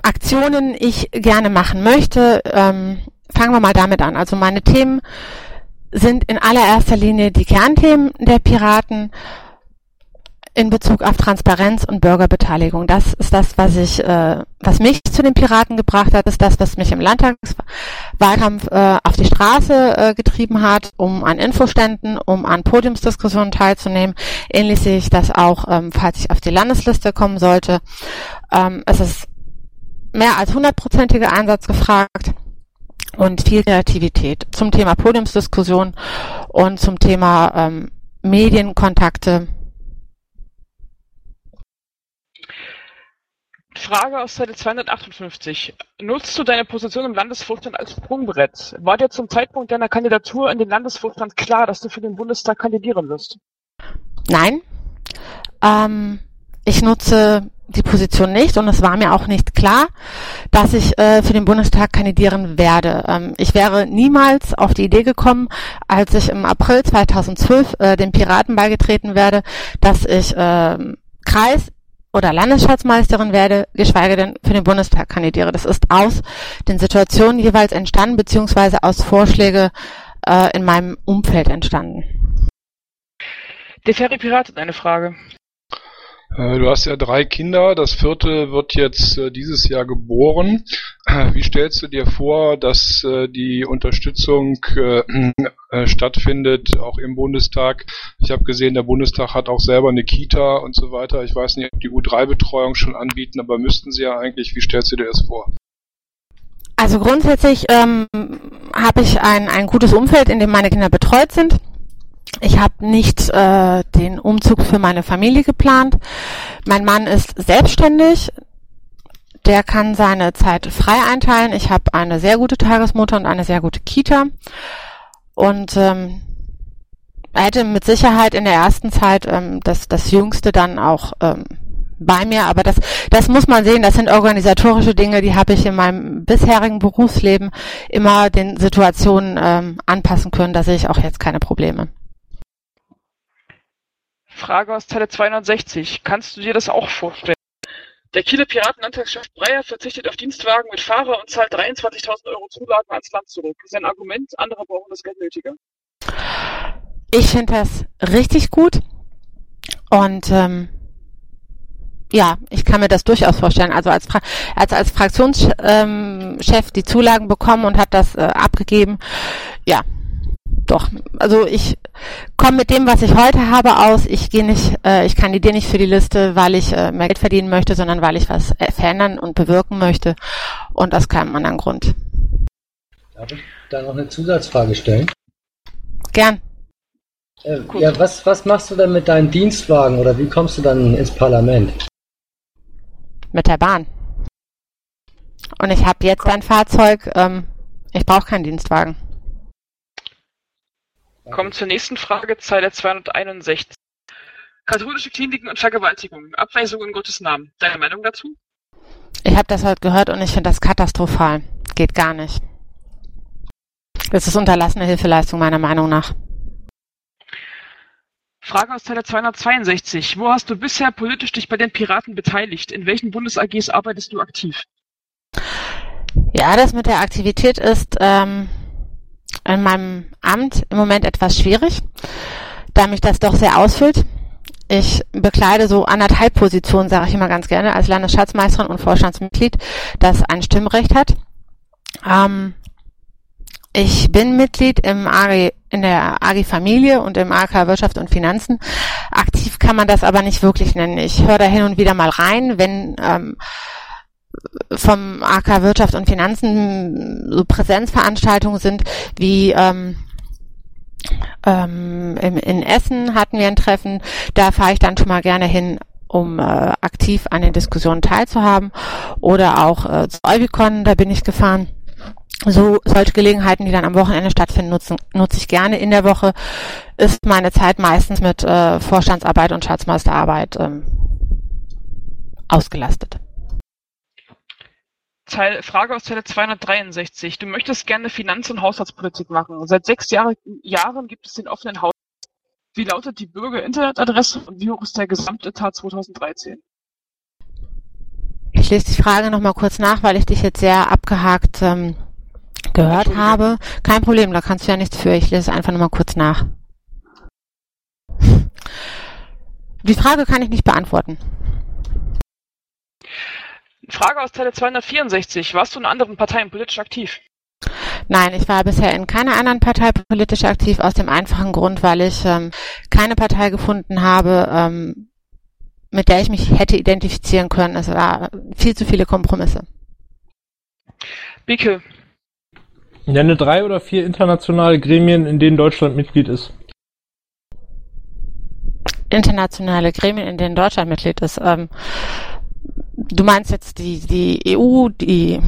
Aktionen ich gerne machen möchte? Ähm, fangen wir mal damit an. Also meine Themen sind in allererster Linie die Kernthemen der Piraten in Bezug auf Transparenz und Bürgerbeteiligung. Das ist das, was ich, äh, was mich zu den Piraten gebracht hat, ist das, was mich im Landtagswahlkampf äh, auf die Straße äh, getrieben hat, um an Infoständen, um an Podiumsdiskussionen teilzunehmen. Ähnlich sehe ich das auch, ähm, falls ich auf die Landesliste kommen sollte. Ähm, es ist mehr als hundertprozentiger Einsatz gefragt und viel Kreativität zum Thema Podiumsdiskussion und zum Thema ähm, Medienkontakte Frage aus Seite 258. Nutzt du deine Position im Landesvorstand als Sprungbrett? War dir zum Zeitpunkt deiner Kandidatur in den Landesvorstand klar, dass du für den Bundestag kandidieren wirst? Nein. Ähm, ich nutze die Position nicht und es war mir auch nicht klar, dass ich äh, für den Bundestag kandidieren werde. Ähm, ich wäre niemals auf die Idee gekommen, als ich im April 2012 äh, den Piraten beigetreten werde, dass ich äh, Kreis oder Landesschatzmeisterin werde, geschweige denn für den Bundestag kandidiere. Das ist aus den Situationen jeweils entstanden, beziehungsweise aus Vorschläge äh, in meinem Umfeld entstanden. Der Ferry Pirat hat eine Frage. Äh, du hast ja drei Kinder, das vierte wird jetzt äh, dieses Jahr geboren. Äh, wie stellst du dir vor, dass die Unterstützung stattfindet, auch im Bundestag? Ich habe gesehen, der Bundestag hat auch selber eine Kita und so weiter. Ich weiß nicht, ob die U3-Betreuung schon anbieten, aber müssten sie ja eigentlich. Wie stellst du dir das vor? Also grundsätzlich ähm, habe ich ein, ein gutes Umfeld, in dem meine Kinder betreut sind. Ich habe nicht äh, den Umzug für meine Familie geplant. Mein Mann ist selbstständig. Der kann seine Zeit frei einteilen. Ich habe eine sehr gute Tagesmutter und eine sehr gute Kita. Und ähm, er hätte mit Sicherheit in der ersten Zeit ähm, das, das Jüngste dann auch ähm, bei mir, aber das, das muss man sehen, das sind organisatorische Dinge, die habe ich in meinem bisherigen Berufsleben immer den Situationen ähm, anpassen können, da sehe ich auch jetzt keine Probleme. Frage aus Zeile 260. Kannst du dir das auch vorstellen? Der Kieler Piratenlandtagschef Breyer verzichtet auf Dienstwagen mit Fahrer und zahlt 23.000 Euro Zulagen ans Land zurück. Sein Argument, andere brauchen das Geld nötiger. Ich finde das richtig gut und ähm, ja, ich kann mir das durchaus vorstellen. Also als, Fra als, als Fraktionschef ähm, die Zulagen bekommen und hat das äh, abgegeben. Ja, doch. Also ich komme mit dem, was ich heute habe, aus. Ich gehe nicht, äh, ich kandidiere nicht für die Liste, weil ich äh, mehr Geld verdienen möchte, sondern weil ich was äh, verändern und bewirken möchte und aus keinem anderen Grund. Darf ich, da noch eine Zusatzfrage stellen? Gern. Äh, ja, was, was machst du denn mit deinem Dienstwagen oder wie kommst du dann ins Parlament? Mit der Bahn. Und ich habe jetzt ein Fahrzeug, ähm, ich brauche keinen Dienstwagen. Kommen zur nächsten Frage, Zeile 261. Katholische Kliniken und Vergewaltigungen, Abweisung in Gottes Namen. Deine Meinung dazu? Ich habe das heute gehört und ich finde das katastrophal. Geht gar nicht. Das ist unterlassene Hilfeleistung meiner Meinung nach. Frage aus Zeile 262. Wo hast du bisher politisch dich bei den Piraten beteiligt? In welchen Bundes-AGs arbeitest du aktiv? Ja, das mit der Aktivität ist ähm, in meinem Amt im Moment etwas schwierig, da mich das doch sehr ausfüllt. Ich bekleide so anderthalb Positionen, sage ich immer ganz gerne, als Landesschatzmeisterin und Vorstandsmitglied, das ein Stimmrecht hat. Ähm, ich bin Mitglied im AG, in der AG Familie und im AK Wirtschaft und Finanzen. Aktiv kann man das aber nicht wirklich nennen. Ich höre da hin und wieder mal rein, wenn ähm, vom AK Wirtschaft und Finanzen so Präsenzveranstaltungen sind, wie ähm, ähm, in, in Essen hatten wir ein Treffen, da fahre ich dann schon mal gerne hin, um äh, aktiv an den Diskussionen teilzuhaben. Oder auch äh, zu Eubicon, da bin ich gefahren. So solche Gelegenheiten, die dann am Wochenende stattfinden, nutzen, nutze ich gerne. In der Woche ist meine Zeit meistens mit äh, Vorstandsarbeit und Schatzmeisterarbeit ähm, ausgelastet. Teil, Frage aus Zeile 263. Du möchtest gerne Finanz- und Haushaltspolitik machen. Seit sechs Jahre, Jahren gibt es den offenen Haushalt. Wie lautet die Bürger-Internetadresse und wie hoch ist der Gesamtetat 2013? Ich lese die Frage nochmal kurz nach, weil ich dich jetzt sehr abgehakt ähm, gehört habe. Kein Problem, da kannst du ja nichts für. Ich lese es einfach nochmal kurz nach. Die Frage kann ich nicht beantworten. Frage aus Zeile 264. Warst du in anderen Parteien politisch aktiv? Nein, ich war bisher in keiner anderen Partei politisch aktiv, aus dem einfachen Grund, weil ich ähm, keine Partei gefunden habe, ähm, mit der ich mich hätte identifizieren können. Es war viel zu viele Kompromisse. Bicke. Nenne drei oder vier internationale Gremien, in denen Deutschland Mitglied ist. Internationale Gremien, in denen Deutschland Mitglied ist. Ähm, du meinst jetzt die, die EU, die.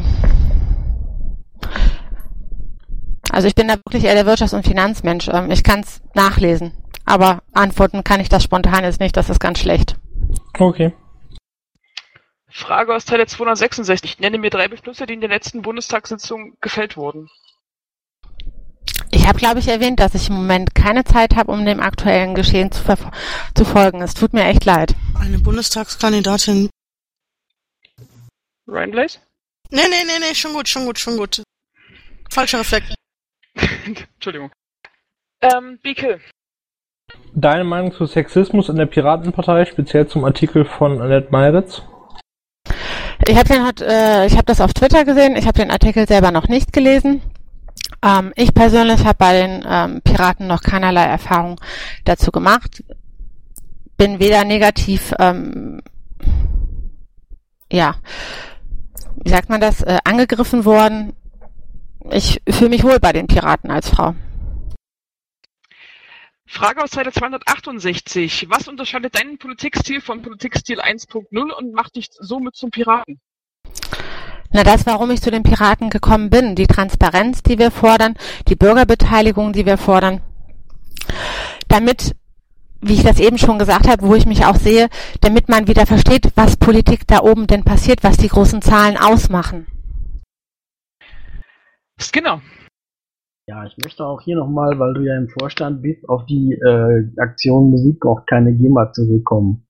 Also ich bin da wirklich eher der Wirtschafts- und Finanzmensch. Ähm, ich kann es nachlesen. Aber antworten kann ich das spontan jetzt nicht, das ist ganz schlecht. Okay. Frage aus Teile 266. Nenne mir drei Beschlüsse, die in der letzten Bundestagssitzung gefällt wurden. Ich habe, glaube ich, erwähnt, dass ich im Moment keine Zeit habe, um dem aktuellen Geschehen zu, zu folgen. Es tut mir echt leid. Eine Bundestagskandidatin. Ryan Blaze? Nee, nee, nee, nee, schon gut, schon gut, schon gut. Falscher Reflex. Entschuldigung. Ähm, Bike. Deine Meinung zu Sexismus in der Piratenpartei, speziell zum Artikel von Annette Meiritz? Ich habe den, äh, ich habe das auf Twitter gesehen. Ich habe den Artikel selber noch nicht gelesen. Ähm, ich persönlich habe bei den ähm, Piraten noch keinerlei Erfahrung dazu gemacht. Bin weder negativ, ähm, ja, wie sagt man das, äh, angegriffen worden. Ich fühle mich wohl bei den Piraten als Frau. Frage aus Seite 268. Was unterscheidet deinen Politikstil vom Politikstil 1.0 und macht dich somit zum Piraten? Na, das, warum ich zu den Piraten gekommen bin. Die Transparenz, die wir fordern, die Bürgerbeteiligung, die wir fordern. Damit, wie ich das eben schon gesagt habe, wo ich mich auch sehe, damit man wieder versteht, was Politik da oben denn passiert, was die großen Zahlen ausmachen. Skinner. Ja, ich möchte auch hier nochmal, weil du ja im Vorstand bist, auf die äh, Aktion Musik braucht keine GEMA zurückkommen.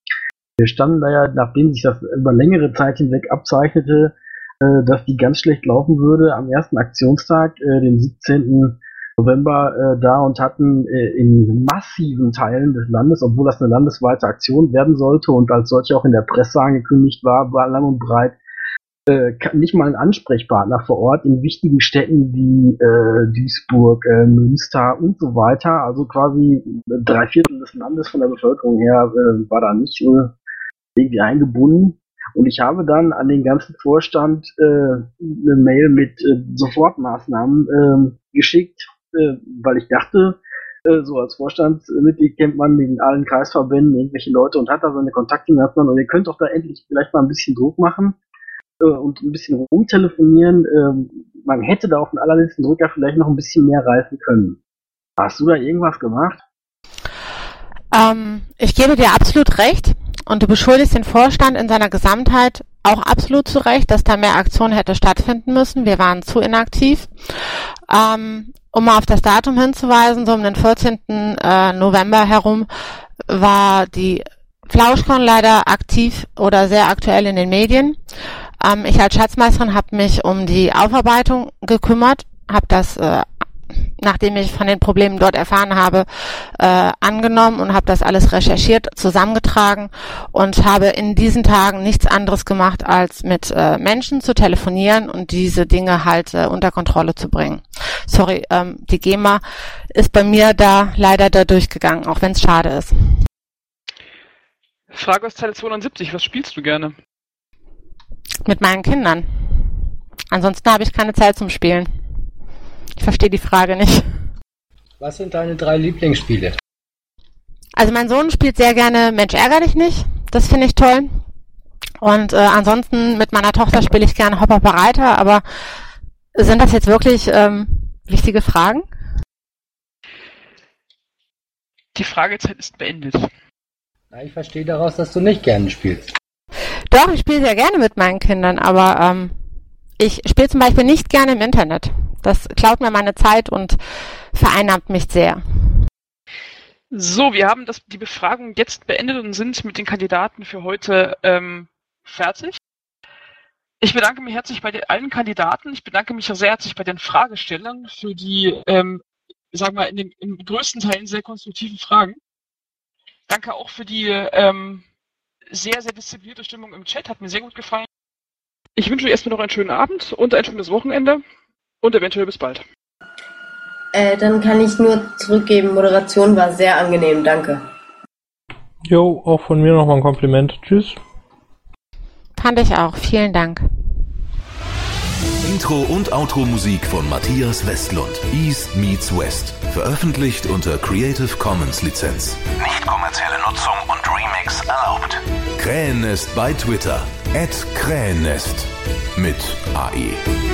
Wir standen da ja, nachdem sich das über längere Zeit hinweg abzeichnete, äh, dass die ganz schlecht laufen würde, am ersten Aktionstag, äh, den 17. November, äh, da und hatten äh, in massiven Teilen des Landes, obwohl das eine landesweite Aktion werden sollte und als solche auch in der Presse angekündigt war, war lang und breit, äh, nicht mal ein Ansprechpartner vor Ort in wichtigen Städten wie äh, Duisburg, äh, Münster und so weiter. Also quasi drei Viertel des Landes von der Bevölkerung her äh, war da nicht äh, irgendwie eingebunden. Und ich habe dann an den ganzen Vorstand äh, eine Mail mit äh, Sofortmaßnahmen äh, geschickt, äh, weil ich dachte, äh, so als Vorstandsmitglied kennt man in allen Kreisverbänden irgendwelche Leute und hat da seine Kontakte miteinander und ihr könnt doch da endlich vielleicht mal ein bisschen Druck machen äh, und ein bisschen rumtelefonieren. Ähm, man hätte da auf den allerletzten Drücker vielleicht noch ein bisschen mehr reißen können. Hast du da irgendwas gemacht? Ähm, ich gebe dir absolut recht und du beschuldigst den Vorstand in seiner Gesamtheit auch absolut zu Recht, dass da mehr Aktion hätte stattfinden müssen. Wir waren zu inaktiv. Ähm, um mal auf das Datum hinzuweisen, so um den 14. Äh, November herum war die Flauschkorn leider aktiv oder sehr aktuell in den Medien. Ähm, ich als Schatzmeisterin habe mich um die Aufarbeitung gekümmert, habe das äh, nachdem ich von den Problemen dort erfahren habe, äh, angenommen und habe das alles recherchiert, zusammengetragen und habe in diesen Tagen nichts anderes gemacht, als mit äh, Menschen zu telefonieren und diese Dinge halt äh, unter Kontrolle zu bringen. Sorry, ähm, die GEMA ist bei mir da leider da durchgegangen, auch wenn es schade ist. Frage aus Zeile 270, was spielst du gerne? Mit meinen Kindern. Ansonsten habe ich keine Zeit zum Spielen. Ich verstehe die Frage nicht. Was sind deine drei Lieblingsspiele? Also mein Sohn spielt sehr gerne Mensch ärger dich nicht. Das finde ich toll. Und äh, ansonsten mit meiner Tochter spiele ich gerne Hopper Bereiter, aber sind das jetzt wirklich ähm, wichtige Fragen? Die Fragezeit ist beendet. Na, ich verstehe daraus, dass du nicht gerne spielst. Doch, ich spiele sehr gerne mit meinen Kindern, aber ähm, ich spiele zum Beispiel nicht gerne im Internet. Das klaut mir meine Zeit und vereinnahmt mich sehr. So, wir haben das, die Befragung jetzt beendet und sind mit den Kandidaten für heute ähm, fertig. Ich bedanke mich herzlich bei den, allen Kandidaten. Ich bedanke mich sehr herzlich bei den Fragestellern für die, ähm, sagen wir, in den in größten Teilen sehr konstruktiven Fragen. Danke auch für die ähm, sehr, sehr disziplinierte Stimmung im Chat. Hat mir sehr gut gefallen. Ich wünsche euch erstmal noch einen schönen Abend und ein schönes Wochenende und eventuell bis bald. Äh, dann kann ich nur zurückgeben, Moderation war sehr angenehm, danke. Jo, auch von mir nochmal ein Kompliment. Tschüss. Fand ich auch. Vielen Dank. Intro und Outro-Musik von Matthias Westlund. East meets West. Veröffentlicht unter Creative Commons Lizenz. Nicht kommerzielle Nutzung und Remix erlaubt. Krähennest bei Twitter. At Krähennest. Mit AE.